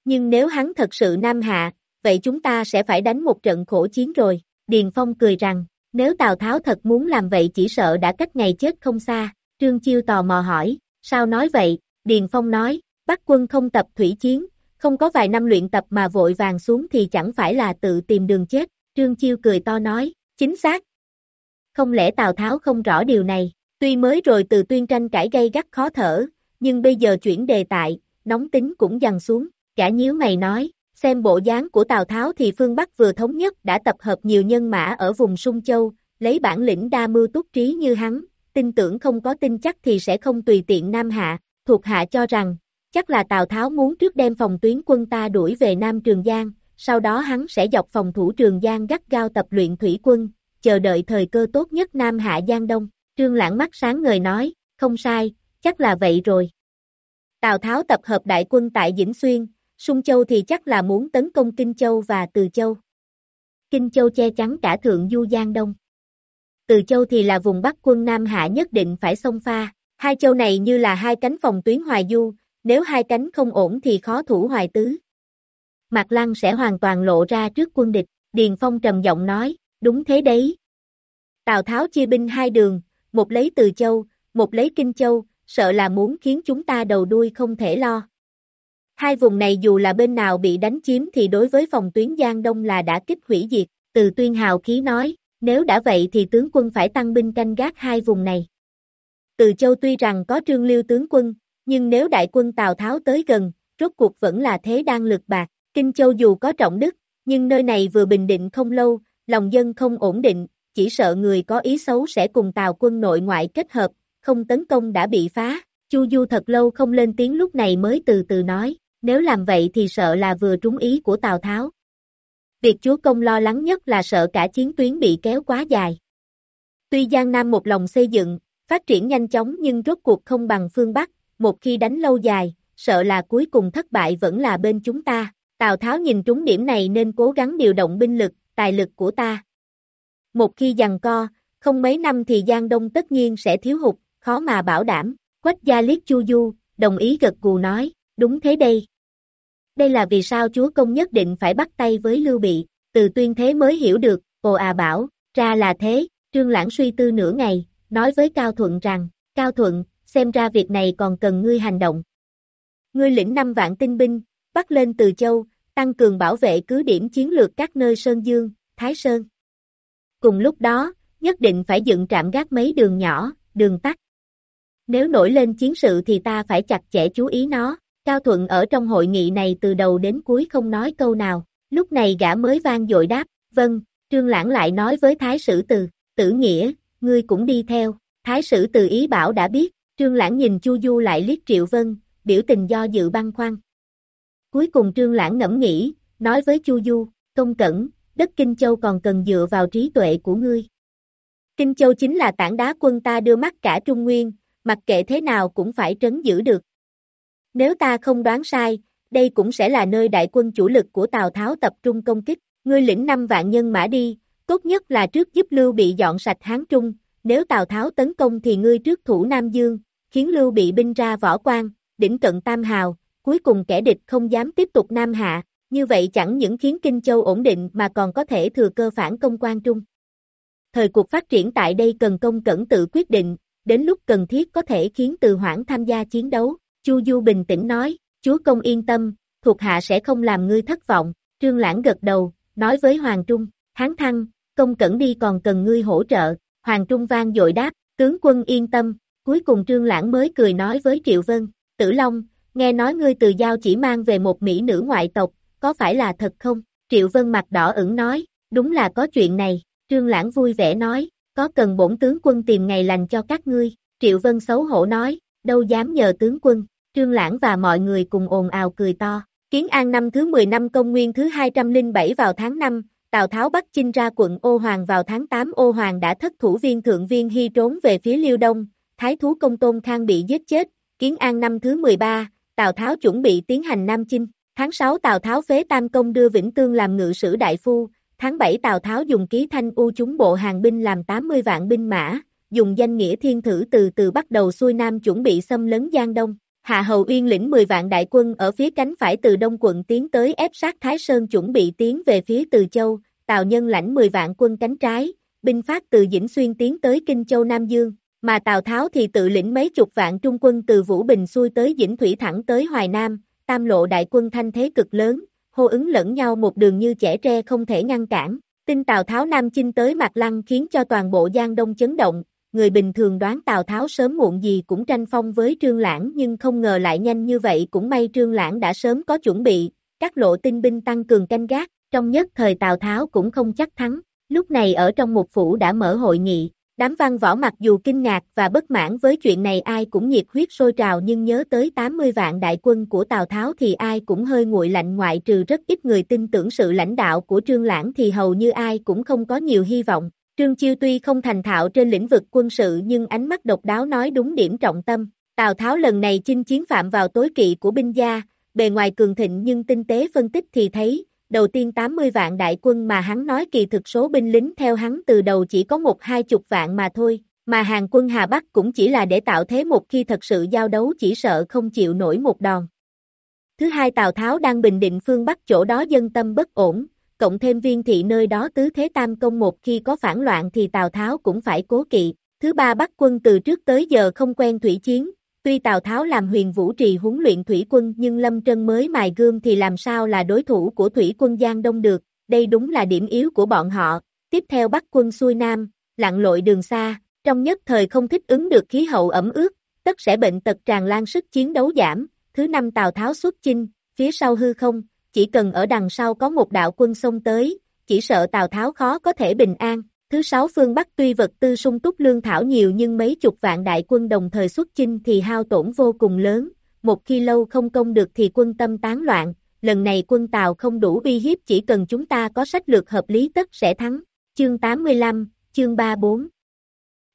Nhưng nếu hắn thật sự Nam Hạ, vậy chúng ta sẽ phải đánh một trận khổ chiến rồi. Điền Phong cười rằng, nếu Tào Tháo thật muốn làm vậy chỉ sợ đã cách ngày chết không xa. Trương Chiêu tò mò hỏi, sao nói vậy? Điền Phong nói, bắt quân không tập thủy chiến, không có vài năm luyện tập mà vội vàng xuống thì chẳng phải là tự tìm đường chết. Trương Chiêu cười to nói, chính xác. Không lẽ Tào Tháo không rõ điều này, tuy mới rồi từ tuyên tranh cãi gây gắt khó thở, nhưng bây giờ chuyển đề tại, nóng tính cũng dằn xuống, cả nhíu mày nói, xem bộ dáng của Tào Tháo thì phương Bắc vừa thống nhất đã tập hợp nhiều nhân mã ở vùng Sung Châu, lấy bản lĩnh đa mưu túc trí như hắn, tin tưởng không có tin chắc thì sẽ không tùy tiện Nam Hạ, thuộc hạ cho rằng, chắc là Tào Tháo muốn trước đem phòng tuyến quân ta đuổi về Nam Trường Giang, sau đó hắn sẽ dọc phòng thủ Trường Giang gắt gao tập luyện thủy quân, chờ đợi thời cơ tốt nhất Nam Hạ Giang Đông. Trương Lãng mắt sáng ngời nói, không sai, chắc là vậy rồi. Tào Tháo tập hợp đại quân tại Dĩnh Xuyên, Sung Châu thì chắc là muốn tấn công Kinh Châu và Từ Châu. Kinh Châu che chắn cả Thượng Du Giang Đông. Từ Châu thì là vùng Bắc quân Nam Hạ nhất định phải xông pha. Hai châu này như là hai cánh phòng tuyến Hoài Du, nếu hai cánh không ổn thì khó thủ Hoài Tứ. Mạc Lăng sẽ hoàn toàn lộ ra trước quân địch, Điền Phong trầm giọng nói, đúng thế đấy. Tào Tháo chia binh hai đường, một lấy Từ Châu, một lấy Kinh Châu, sợ là muốn khiến chúng ta đầu đuôi không thể lo. Hai vùng này dù là bên nào bị đánh chiếm thì đối với phòng tuyến Giang Đông là đã kích hủy diệt, từ tuyên hào khí nói, nếu đã vậy thì tướng quân phải tăng binh canh gác hai vùng này. Từ châu tuy rằng có trương liêu tướng quân, nhưng nếu đại quân Tào Tháo tới gần, rốt cuộc vẫn là thế đang lực bạc, Kinh Châu dù có trọng đức, nhưng nơi này vừa bình định không lâu, lòng dân không ổn định, chỉ sợ người có ý xấu sẽ cùng Tào quân nội ngoại kết hợp, không tấn công đã bị phá. Chu Du thật lâu không lên tiếng lúc này mới từ từ nói, nếu làm vậy thì sợ là vừa trúng ý của Tào Tháo. Việc chúa công lo lắng nhất là sợ cả chiến tuyến bị kéo quá dài. Tuy Giang Nam một lòng xây dựng, phát triển nhanh chóng nhưng rốt cuộc không bằng phương Bắc, một khi đánh lâu dài, sợ là cuối cùng thất bại vẫn là bên chúng ta. Tào Tháo nhìn trúng điểm này nên cố gắng điều động binh lực, tài lực của ta. Một khi giằng co, không mấy năm thì Giang Đông tất nhiên sẽ thiếu hụt, khó mà bảo đảm. Quách gia liếc Chu Du, đồng ý gật gù nói, đúng thế đây. Đây là vì sao chúa công nhất định phải bắt tay với Lưu Bị, từ tuyên thế mới hiểu được, ồ à bảo, ra là thế, trương lãng suy tư nửa ngày, nói với Cao Thuận rằng, Cao Thuận, xem ra việc này còn cần ngươi hành động. Ngươi lĩnh năm vạn tinh binh, bắt lên từ châu, tăng cường bảo vệ cứ điểm chiến lược các nơi Sơn Dương, Thái Sơn. Cùng lúc đó, nhất định phải dựng trạm gác mấy đường nhỏ, đường tắt. Nếu nổi lên chiến sự thì ta phải chặt chẽ chú ý nó. Cao Thuận ở trong hội nghị này từ đầu đến cuối không nói câu nào, lúc này gã mới vang dội đáp, vâng, Trương Lãng lại nói với Thái Sử Từ, tử nghĩa, ngươi cũng đi theo, Thái Sử Từ ý bảo đã biết, Trương Lãng nhìn Chu Du lại liếc Triệu Vân, biểu tình do dự băng khoăn. Cuối cùng Trương Lãng ngẫm nghĩ, nói với Chu Du, công cẩn, đất Kinh Châu còn cần dựa vào trí tuệ của ngươi. Kinh Châu chính là tảng đá quân ta đưa mắt cả Trung Nguyên, mặc kệ thế nào cũng phải trấn giữ được. Nếu ta không đoán sai, đây cũng sẽ là nơi đại quân chủ lực của Tào Tháo tập trung công kích, ngươi lĩnh năm vạn nhân mã đi, tốt nhất là trước giúp Lưu bị dọn sạch Hán Trung, nếu Tào Tháo tấn công thì ngươi trước thủ Nam Dương, khiến Lưu bị binh ra võ quan, đỉnh cận Tam Hào, cuối cùng kẻ địch không dám tiếp tục Nam Hạ, như vậy chẳng những khiến Kinh Châu ổn định mà còn có thể thừa cơ phản công quan trung. Thời cuộc phát triển tại đây cần công cẩn tự quyết định, đến lúc cần thiết có thể khiến Từ Hoảng tham gia chiến đấu, Chu Du bình tĩnh nói, chúa công yên tâm, thuộc hạ sẽ không làm ngươi thất vọng, Trương Lãng gật đầu, nói với Hoàng Trung, Hán Thăng, công cẩn đi còn cần ngươi hỗ trợ, Hoàng Trung vang dội đáp, tướng quân yên tâm, cuối cùng Trương Lãng mới cười nói với Triệu Vân, Tử Long, nghe nói ngươi từ giao chỉ mang về một mỹ nữ ngoại tộc, có phải là thật không? Triệu Vân mặt đỏ ửng nói, đúng là có chuyện này, Trương Lãng vui vẻ nói, có cần bổn tướng quân tìm ngày lành cho các ngươi, Triệu Vân xấu hổ nói, đâu dám nhờ tướng quân, Trương Lãng và mọi người cùng ồn ào cười to. Kiến An năm thứ 10 năm công nguyên thứ 207 vào tháng 5, Tào Tháo bắt chinh ra quận Ô Hoàng vào tháng 8 Ô Hoàng đã thất thủ viên thượng viên hy trốn về phía Liêu Đông, Thái thú công tôn khang bị giết chết, Kiến An năm thứ 13, Tào Tháo chuẩn bị tiến hành Nam Chinh, tháng 6 Tào Tháo phế Tam Công đưa Vĩnh Tương làm ngự sử đại phu, tháng 7 Tào Tháo dùng ký thanh u chúng bộ hàng binh làm 80 vạn binh mã, dùng danh nghĩa thiên thử từ từ bắt đầu xuôi Nam chuẩn bị xâm lấn Giang Đông. Hạ Hầu Uyên lĩnh 10 vạn đại quân ở phía cánh phải từ Đông quận tiến tới ép sát Thái Sơn chuẩn bị tiến về phía Từ Châu, Tào Nhân lãnh 10 vạn quân cánh trái, binh phát từ Dĩnh Xuyên tiến tới Kinh Châu Nam Dương, mà Tào Tháo thì tự lĩnh mấy chục vạn trung quân từ Vũ Bình xuôi tới Dĩnh Thủy thẳng tới Hoài Nam, tam lộ đại quân thanh thế cực lớn, hô ứng lẫn nhau một đường như chẻ tre không thể ngăn cản. Tin Tào Tháo Nam chinh tới Mạc Lăng khiến cho toàn bộ Giang Đông chấn động, người bình thường đoán Tào Tháo sớm muộn gì cũng tranh phong với Trương Lãng nhưng không ngờ lại nhanh như vậy cũng may Trương Lãng đã sớm có chuẩn bị, các lộ tinh binh tăng cường canh gác, trong nhất thời Tào Tháo cũng không chắc thắng, lúc này ở trong một phủ đã mở hội nghị, đám văn võ mặc dù kinh ngạc và bất mãn với chuyện này ai cũng nhiệt huyết sôi trào nhưng nhớ tới 80 vạn đại quân của Tào Tháo thì ai cũng hơi nguội lạnh ngoại trừ rất ít người tin tưởng sự lãnh đạo của Trương Lãng thì hầu như ai cũng không có nhiều hy vọng. Trương Chiêu tuy không thành thạo trên lĩnh vực quân sự nhưng ánh mắt độc đáo nói đúng điểm trọng tâm. Tào Tháo lần này chinh chiến phạm vào tối kỵ của binh gia, bề ngoài cường thịnh nhưng tinh tế phân tích thì thấy, đầu tiên 80 vạn đại quân mà hắn nói kỳ thực số binh lính theo hắn từ đầu chỉ có một hai chục vạn mà thôi, mà hàng quân Hà Bắc cũng chỉ là để tạo thế một khi thật sự giao đấu chỉ sợ không chịu nổi một đòn. Thứ hai Tào Tháo đang bình định phương Bắc chỗ đó dân tâm bất ổn, cộng thêm viên thị nơi đó tứ thế tam công một khi có phản loạn thì Tào Tháo cũng phải cố kỵ. Thứ ba Bắc quân từ trước tới giờ không quen thủy chiến, Tuy Tào Tháo làm huyền vũ trì huấn luyện thủy quân nhưng Lâm Trân mới mài gương thì làm sao là đối thủ của thủy quân Giang Đông được, đây đúng là điểm yếu của bọn họ. Tiếp theo bắt quân xuôi Nam, lặn lội đường xa, trong nhất thời không thích ứng được khí hậu ẩm ướt, tất sẽ bệnh tật tràn lan sức chiến đấu giảm. Thứ năm Tào Tháo xuất chinh, phía sau hư không, chỉ cần ở đằng sau có một đạo quân xông tới, chỉ sợ Tào Tháo khó có thể bình an. Thứ sáu phương Bắc tuy vật tư sung túc lương thảo nhiều nhưng mấy chục vạn đại quân đồng thời xuất chinh thì hao tổn vô cùng lớn, một khi lâu không công được thì quân tâm tán loạn, lần này quân Tàu không đủ uy hiếp chỉ cần chúng ta có sách lược hợp lý tất sẽ thắng. Chương 85, chương 34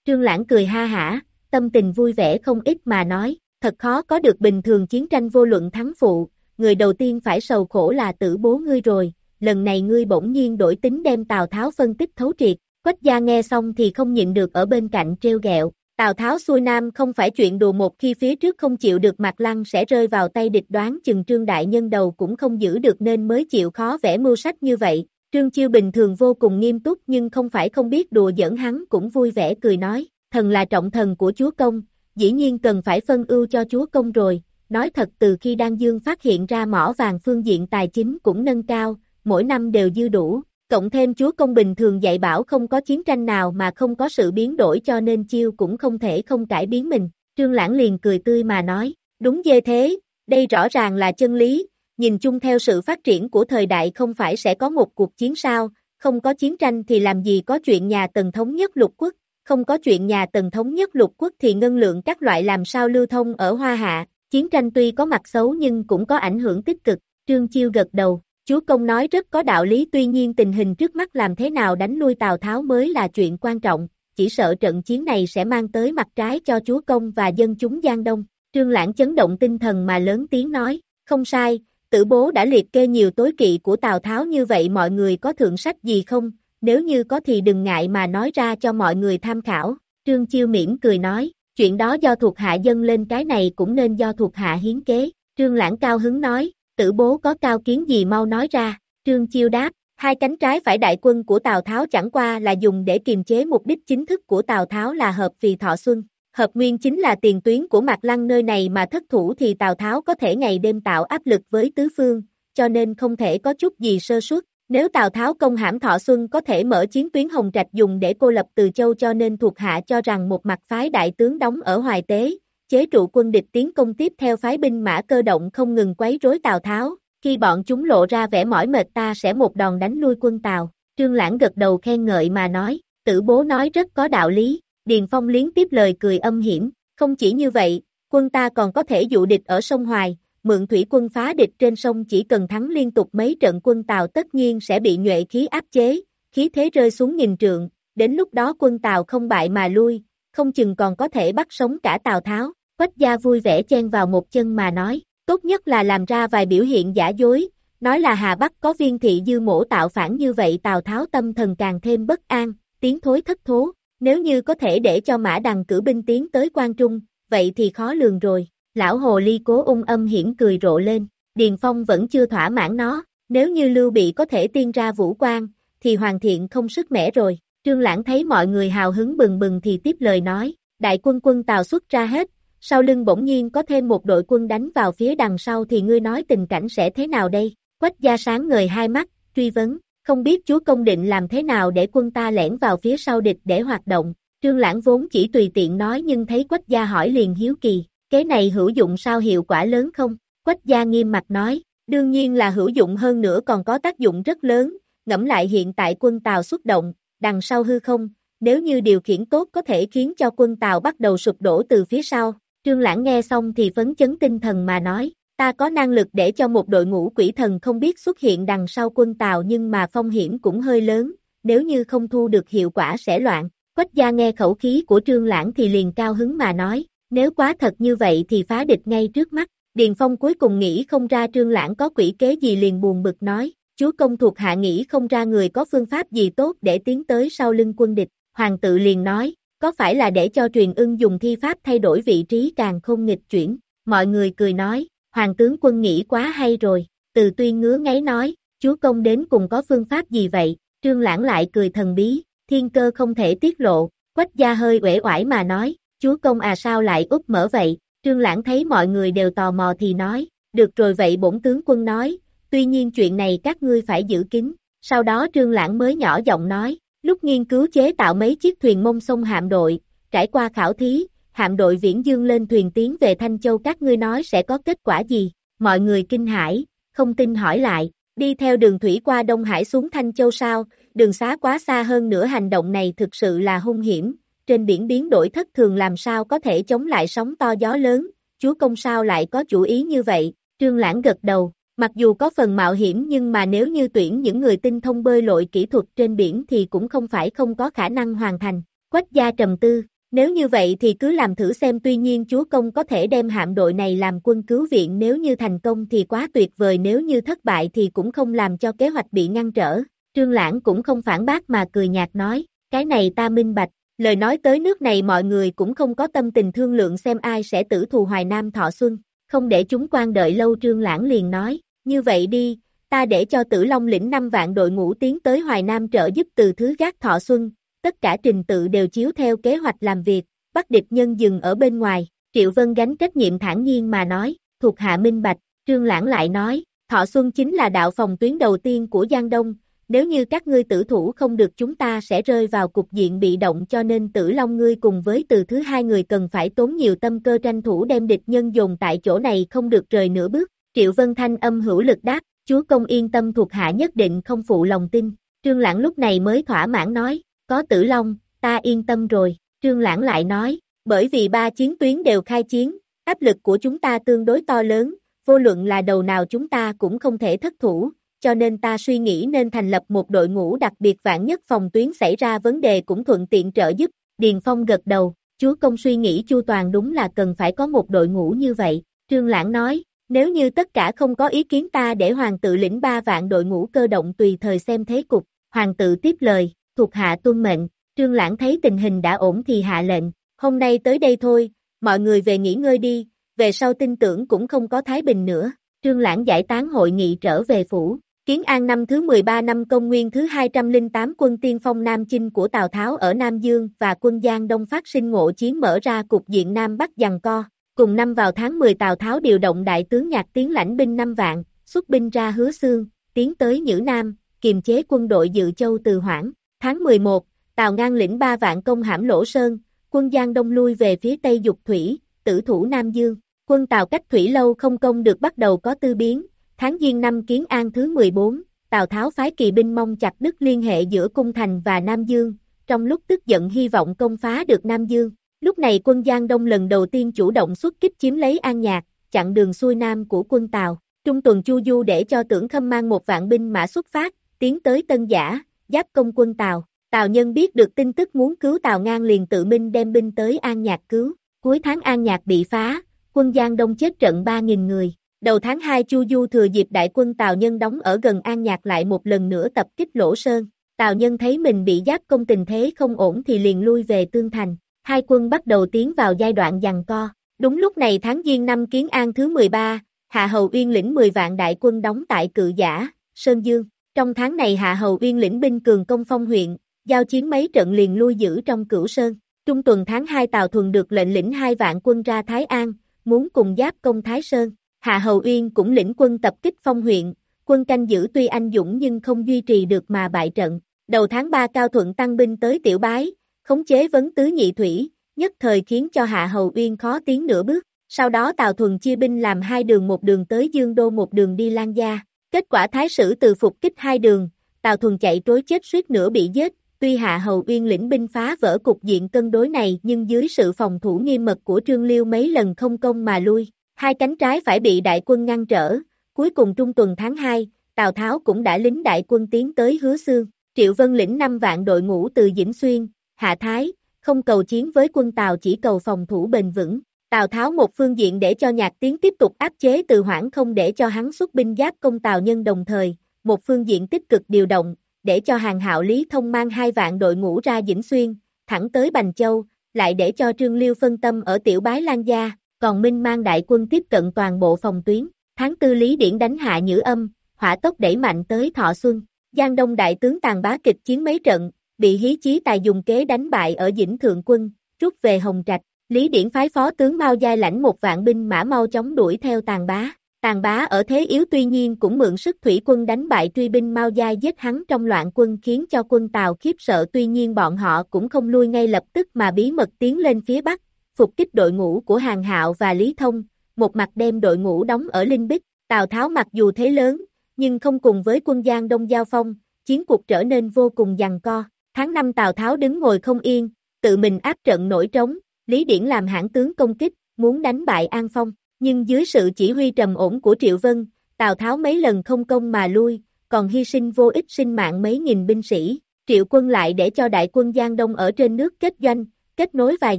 Trương Lãng cười ha hả, tâm tình vui vẻ không ít mà nói, thật khó có được bình thường chiến tranh vô luận thắng phụ, người đầu tiên phải sầu khổ là tử bố ngươi rồi, lần này ngươi bỗng nhiên đổi tính đem Tào Tháo phân tích thấu triệt, Quách gia nghe xong thì không nhịn được ở bên cạnh treo gẹo. Tào Tháo xuôi nam không phải chuyện đùa một khi phía trước không chịu được mặt lăng sẽ rơi vào tay địch đoán chừng trương đại nhân đầu cũng không giữ được nên mới chịu khó vẽ mưu sách như vậy. Trương Chiêu bình thường vô cùng nghiêm túc nhưng không phải không biết đùa giỡn hắn cũng vui vẻ cười nói, thần là trọng thần của chúa công, dĩ nhiên cần phải phân ưu cho chúa công rồi, nói thật từ khi Đan Dương phát hiện ra mỏ vàng phương diện tài chính cũng nâng cao, mỗi năm đều dư đủ, Cộng thêm chúa công bình thường dạy bảo không có chiến tranh nào mà không có sự biến đổi cho nên chiêu cũng không thể không cải biến mình. Trương Lãng liền cười tươi mà nói, đúng dê thế, đây rõ ràng là chân lý, nhìn chung theo sự phát triển của thời đại không phải sẽ có một cuộc chiến sao, không có chiến tranh thì làm gì có chuyện nhà tần thống nhất lục quốc, không có chuyện nhà tần thống nhất lục quốc thì ngân lượng các loại làm sao lưu thông ở Hoa Hạ, chiến tranh tuy có mặt xấu nhưng cũng có ảnh hưởng tích cực, Trương Chiêu gật đầu, chúa công nói rất có đạo lý tuy nhiên tình hình trước mắt làm thế nào đánh lui Tào Tháo mới là chuyện quan trọng, chỉ sợ trận chiến này sẽ mang tới mặt trái cho chúa công và dân chúng Giang Đông. Trương Lãng chấn động tinh thần mà lớn tiếng nói, không sai, tử bố đã liệt kê nhiều tối kỵ của Tào Tháo như vậy mọi người có thượng sách gì không, nếu như có thì đừng ngại mà nói ra cho mọi người tham khảo. Trương Chiêu mỉm cười nói, chuyện đó do thuộc hạ dân lên cái này cũng nên do thuộc hạ hiến kế. Trương Lãng cao hứng nói, tử bố có cao kiến gì mau nói ra. Trương Chiêu đáp, hai cánh trái phải đại quân của Tào Tháo chẳng qua là dùng để kiềm chế mục đích chính thức của Tào Tháo là hợp vì thọ xuân. Hợp nguyên chính là tiền tuyến của Mạc Lăng nơi này mà thất thủ thì Tào Tháo có thể ngày đêm tạo áp lực với tứ phương, cho nên không thể có chút gì sơ suất. Nếu Tào Tháo công hãm Thọ Xuân có thể mở chiến tuyến Hồng Trạch dùng để cô lập Từ Châu cho nên thuộc hạ cho rằng một mặt phái đại tướng đóng ở Hoài Tế, chế trụ quân địch tiến công tiếp theo phái binh mã cơ động không ngừng quấy rối Tào Tháo, khi bọn chúng lộ ra vẻ mỏi mệt ta sẽ một đòn đánh lui quân Tào. Trương Lãng gật đầu khen ngợi mà nói, tử bố nói rất có đạo lý, Điền Phong liến tiếp lời cười âm hiểm, không chỉ như vậy, quân ta còn có thể dụ địch ở sông Hoài, mượn thủy quân phá địch trên sông chỉ cần thắng liên tục mấy trận quân Tàu tất nhiên sẽ bị nhuệ khí áp chế, khí thế rơi xuống nghìn trượng, đến lúc đó quân Tàu không bại mà lui, không chừng còn có thể bắt sống cả Tào Tháo, Quách gia vui vẻ chen vào một chân mà nói, tốt nhất là làm ra vài biểu hiện giả dối, nói là Hà Bắc có viên thị dư mổ tạo phản như vậy Tào Tháo tâm thần càng thêm bất an, tiếng thối thất thố, nếu như có thể để cho Mã Đằng cử binh tiến tới quan Trung, vậy thì khó lường rồi. Lão hồ ly cố ung âm hiển cười rộ lên, Điền Phong vẫn chưa thỏa mãn nó, nếu như Lưu Bị có thể tiên ra vũ quan, thì hoàn thiện không sức mẻ rồi. Trương Lãng thấy mọi người hào hứng bừng bừng thì tiếp lời nói, đại quân quân Tào xuất ra hết, sau lưng bỗng nhiên có thêm một đội quân đánh vào phía đằng sau thì ngươi nói tình cảnh sẽ thế nào đây? Quách gia sáng ngời hai mắt, truy vấn, không biết chúa công định làm thế nào để quân ta lẻn vào phía sau địch để hoạt động. Trương Lãng vốn chỉ tùy tiện nói nhưng thấy Quách gia hỏi liền hiếu kỳ, Kế này hữu dụng sao hiệu quả lớn không? Quách gia nghiêm mặt nói, đương nhiên là hữu dụng hơn nữa còn có tác dụng rất lớn, ngẫm lại hiện tại quân Tàu xuất động, đằng sau hư không, nếu như điều khiển tốt có thể khiến cho quân Tàu bắt đầu sụp đổ từ phía sau. Trương Lãng nghe xong thì phấn chấn tinh thần mà nói, ta có năng lực để cho một đội ngũ quỷ thần không biết xuất hiện đằng sau quân Tàu nhưng mà phong hiểm cũng hơi lớn, nếu như không thu được hiệu quả sẽ loạn. Quách gia nghe khẩu khí của Trương Lãng thì liền cao hứng mà nói, nếu quá thật như vậy thì phá địch ngay trước mắt. Điền Phong cuối cùng nghĩ không ra trương lãng có quỷ kế gì liền buồn bực nói, chúa công thuộc hạ nghĩ không ra người có phương pháp gì tốt để tiến tới sau lưng quân địch. Hoàng tự liền nói, có phải là để cho truyền ưng dùng thi pháp thay đổi vị trí càng không nghịch chuyển. Mọi người cười nói, hoàng tướng quân nghĩ quá hay rồi. Từ tuyên ngứa ngáy nói, chúa công đến cùng có phương pháp gì vậy? Trương lãng lại cười thần bí, thiên cơ không thể tiết lộ. Quách gia hơi uể oải mà nói, chúa công à sao lại úp mở vậy, trương lãng thấy mọi người đều tò mò thì nói, được rồi vậy bổn tướng quân nói, tuy nhiên chuyện này các ngươi phải giữ kín, sau đó trương lãng mới nhỏ giọng nói, lúc nghiên cứu chế tạo mấy chiếc thuyền mông sông hạm đội, trải qua khảo thí, hạm đội viễn dương lên thuyền tiến về Thanh Châu. Các ngươi nói sẽ có kết quả gì, mọi người kinh hãi, không tin hỏi lại, đi theo đường thủy qua Đông Hải xuống Thanh Châu sao, đường xá quá xa hơn nữa hành động này thực sự là hung hiểm, trên biển biến đổi thất thường làm sao có thể chống lại sóng to gió lớn, chúa công sao lại có chủ ý như vậy, trương lãng gật đầu, mặc dù có phần mạo hiểm nhưng mà nếu như tuyển những người tinh thông bơi lội kỹ thuật trên biển thì cũng không phải không có khả năng hoàn thành, quách gia trầm tư, nếu như vậy thì cứ làm thử xem tuy nhiên chúa công có thể đem hạm đội này làm quân cứu viện nếu như thành công thì quá tuyệt vời nếu như thất bại thì cũng không làm cho kế hoạch bị ngăn trở. Trương Lãng cũng không phản bác mà cười nhạt nói, cái này ta minh bạch, Lời nói tới nước này mọi người cũng không có tâm tình thương lượng xem ai sẽ tử thù Hoài Nam Thọ Xuân, không để chúng quan đợi lâu Trương Lãng liền nói, như vậy đi, ta để cho Tử Long lĩnh 5 vạn đội ngũ tiến tới Hoài Nam trợ giúp từ thứ gác Thọ Xuân, tất cả trình tự đều chiếu theo kế hoạch làm việc, bắt địch nhân dừng ở bên ngoài, Triệu Vân gánh trách nhiệm thản nhiên mà nói, thuộc hạ minh bạch, Trương Lãng lại nói, Thọ Xuân chính là đạo phòng tuyến đầu tiên của Giang Đông, nếu như các ngươi tử thủ không được chúng ta sẽ rơi vào cục diện bị động cho nên tử long ngươi cùng với từ thứ hai người cần phải tốn nhiều tâm cơ tranh thủ đem địch nhân dùng tại chỗ này không được rời nửa bước. Triệu Vân Thanh âm hữu lực đáp, chúa công yên tâm thuộc hạ nhất định không phụ lòng tin. Trương Lãng lúc này mới thỏa mãn nói, có tử long, ta yên tâm rồi. Trương Lãng lại nói, bởi vì ba chiến tuyến đều khai chiến, áp lực của chúng ta tương đối to lớn, vô luận là đầu nào chúng ta cũng không thể thất thủ, cho nên ta suy nghĩ nên thành lập một đội ngũ đặc biệt vạn nhất phòng tuyến xảy ra vấn đề cũng thuận tiện trợ giúp, Điền Phong gật đầu, chúa công suy nghĩ chu toàn đúng là cần phải có một đội ngũ như vậy, Trương Lãng nói, nếu như tất cả không có ý kiến ta để hoàng tự lĩnh ba vạn đội ngũ cơ động tùy thời xem thế cục, hoàng tự tiếp lời, thuộc hạ tuân mệnh, Trương Lãng thấy tình hình đã ổn thì hạ lệnh, hôm nay tới đây thôi, mọi người về nghỉ ngơi đi, về sau tin tưởng cũng không có Thái Bình nữa, Trương Lãng giải tán hội nghị trở về phủ, Kiến An năm thứ 13 năm công nguyên thứ 208 quân tiên phong Nam Chinh của Tào Tháo ở Nam Dương và quân Giang Đông phát sinh ngộ chiến mở ra cục diện Nam Bắc giằng co. Cùng năm vào tháng 10 Tào Tháo điều động đại tướng nhạc tiến lãnh binh 5 vạn, xuất binh ra hứa xương, tiến tới Nhữ Nam, kiềm chế quân đội dự châu từ hoảng. Tháng 11, Tào ngang lĩnh 3 vạn công hãm lỗ sơn, quân Giang Đông lui về phía Tây Dục Thủy, tử thủ Nam Dương. Quân Tào cách Thủy Lâu không công được bắt đầu có tư biến, Tháng Giêng năm Kiến An thứ 14, Tào Tháo phái kỳ binh mong chặt đứt liên hệ giữa Cung Thành và Nam Dương, trong lúc tức giận hy vọng công phá được Nam Dương. Lúc này quân Giang Đông lần đầu tiên chủ động xuất kích chiếm lấy An Nhạc, chặn đường xuôi Nam của quân tàu Trung tuần Chu Du để cho tưởng khâm mang một vạn binh mã xuất phát, tiến tới Tân Giả, giáp công quân tàu Tào Nhân biết được tin tức muốn cứu Tào Ngang liền tự minh đem binh tới An Nhạc cứu. Cuối tháng An Nhạc bị phá, quân Giang Đông chết trận 3.000 người. Đầu tháng 2 Chu Du thừa dịp đại quân Tào Nhân đóng ở gần An Nhạc lại một lần nữa tập kích Lỗ Sơn. Tào Nhân thấy mình bị giáp công tình thế không ổn thì liền lui về Tương Thành. Hai quân bắt đầu tiến vào giai đoạn giằng co. Đúng lúc này tháng Giêng năm Kiến An thứ 13, Hạ Hầu Uyên lĩnh 10 vạn đại quân đóng tại Cự Giả, Sơn Dương. Trong tháng này Hạ Hầu Uyên lĩnh binh cường công phong huyện, giao chiến mấy trận liền lui giữ trong Cửu Sơn. Trung tuần tháng 2 Tào Thuần được lệnh lĩnh hai vạn quân ra Thái An, muốn cùng giáp công Thái Sơn. Hạ Hầu Uyên cũng lĩnh quân tập kích phong huyện, quân canh giữ tuy anh dũng nhưng không duy trì được mà bại trận. Đầu tháng 3 Cao Thuận tăng binh tới Tiểu Bái, khống chế vấn tứ nhị thủy, nhất thời khiến cho Hạ Hầu Uyên khó tiến nửa bước. Sau đó Tào Thuần chia binh làm hai đường một đường tới Dương Đô một đường đi Lan Gia. Kết quả Thái sử từ phục kích hai đường, Tào Thuần chạy trối chết suýt nữa bị giết. Tuy Hạ Hầu Uyên lĩnh binh phá vỡ cục diện cân đối này nhưng dưới sự phòng thủ nghiêm mật của Trương Liêu mấy lần không công mà lui. Hai cánh trái phải bị đại quân ngăn trở, cuối cùng trung tuần tháng 2, Tào Tháo cũng đã lính đại quân tiến tới hứa xương. Triệu Vân lĩnh 5 vạn đội ngũ từ Dĩnh Xuyên, Hạ Thái, không cầu chiến với quân Tào chỉ cầu phòng thủ bền vững. Tào Tháo một phương diện để cho nhạc tiến tiếp tục áp chế từ hoãn không để cho hắn xuất binh giáp công Tào nhân đồng thời, một phương diện tích cực điều động, để cho hàng hạo Lý Thông mang hai vạn đội ngũ ra Dĩnh Xuyên, thẳng tới Bành Châu, lại để cho Trương Liêu phân tâm ở Tiểu Bái Lan Gia, còn Minh mang đại quân tiếp cận toàn bộ phòng tuyến, tháng tư Lý Điển đánh hạ Nhữ Âm, hỏa tốc đẩy mạnh tới Thọ Xuân, Giang Đông đại tướng tàn bá kịch chiến mấy trận, bị hí chí tài dùng kế đánh bại ở Dĩnh Thượng Quân, rút về Hồng Trạch, Lý Điển phái phó tướng Mao Giai lãnh một vạn binh mã mau chóng đuổi theo tàn bá. Tàn bá ở thế yếu tuy nhiên cũng mượn sức thủy quân đánh bại truy binh Mao Giai giết hắn trong loạn quân khiến cho quân Tàu khiếp sợ tuy nhiên bọn họ cũng không lui ngay lập tức mà bí mật tiến lên phía Bắc, phục kích đội ngũ của Hàng Hạo và Lý Thông, một mặt đem đội ngũ đóng ở Linh Bích, Tào Tháo mặc dù thế lớn, nhưng không cùng với quân Giang Đông Giao Phong, chiến cuộc trở nên vô cùng giằng co. Tháng 5 Tào Tháo đứng ngồi không yên, tự mình áp trận nổi trống, Lý Điển làm hãng tướng công kích, muốn đánh bại An Phong, nhưng dưới sự chỉ huy trầm ổn của Triệu Vân, Tào Tháo mấy lần không công mà lui, còn hy sinh vô ích sinh mạng mấy nghìn binh sĩ, Triệu quân lại để cho đại quân Giang Đông ở trên nước kết doanh, kết nối vài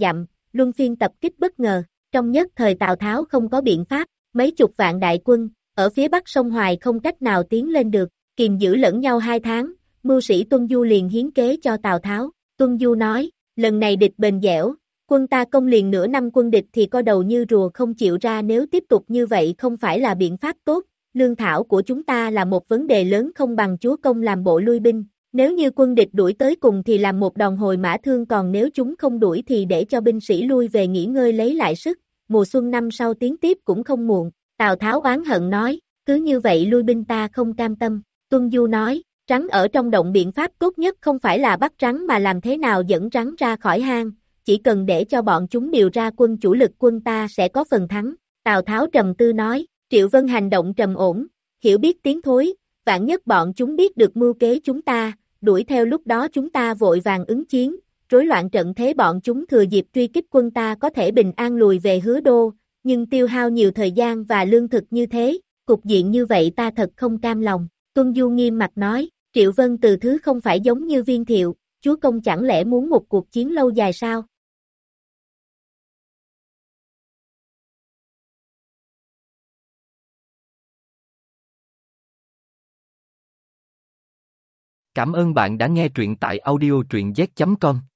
dặm, luân phiên tập kích bất ngờ, trong nhất thời Tào Tháo không có biện pháp, mấy chục vạn đại quân, ở phía bắc sông Hoài không cách nào tiến lên được, kìm giữ lẫn nhau hai tháng, mưu sĩ Tuân Du liền hiến kế cho Tào Tháo, Tuân Du nói, lần này địch bền dẻo, quân ta công liền nửa năm quân địch thì co đầu như rùa không chịu ra nếu tiếp tục như vậy không phải là biện pháp tốt, lương thảo của chúng ta là một vấn đề lớn không bằng chúa công làm bộ lui binh, nếu như quân địch đuổi tới cùng thì làm một đòn hồi mã thương còn nếu chúng không đuổi thì để cho binh sĩ lui về nghỉ ngơi lấy lại sức, mùa xuân năm sau tiến tiếp cũng không muộn. Tào Tháo oán hận nói, cứ như vậy lui binh ta không cam tâm. Tuân Du nói, trắng ở trong động biện pháp tốt nhất không phải là bắt rắn mà làm thế nào dẫn rắn ra khỏi hang, chỉ cần để cho bọn chúng điều ra quân chủ lực quân ta sẽ có phần thắng. Tào Tháo trầm tư nói, Triệu Vân hành động trầm ổn, hiểu biết tiếng thối, vạn nhất bọn chúng biết được mưu kế chúng ta, đuổi theo lúc đó chúng ta vội vàng ứng chiến, rối loạn trận thế bọn chúng thừa dịp truy kích quân ta có thể bình an lùi về hứa đô, nhưng tiêu hao nhiều thời gian và lương thực như thế, cục diện như vậy ta thật không cam lòng. Tuân Du nghiêm mặt nói, Triệu Vân từ thứ không phải giống như viên thiệu, chúa công chẳng lẽ muốn một cuộc chiến lâu dài sao?
Cảm ơn bạn đã nghe truyện tại audiotruyệnz.com.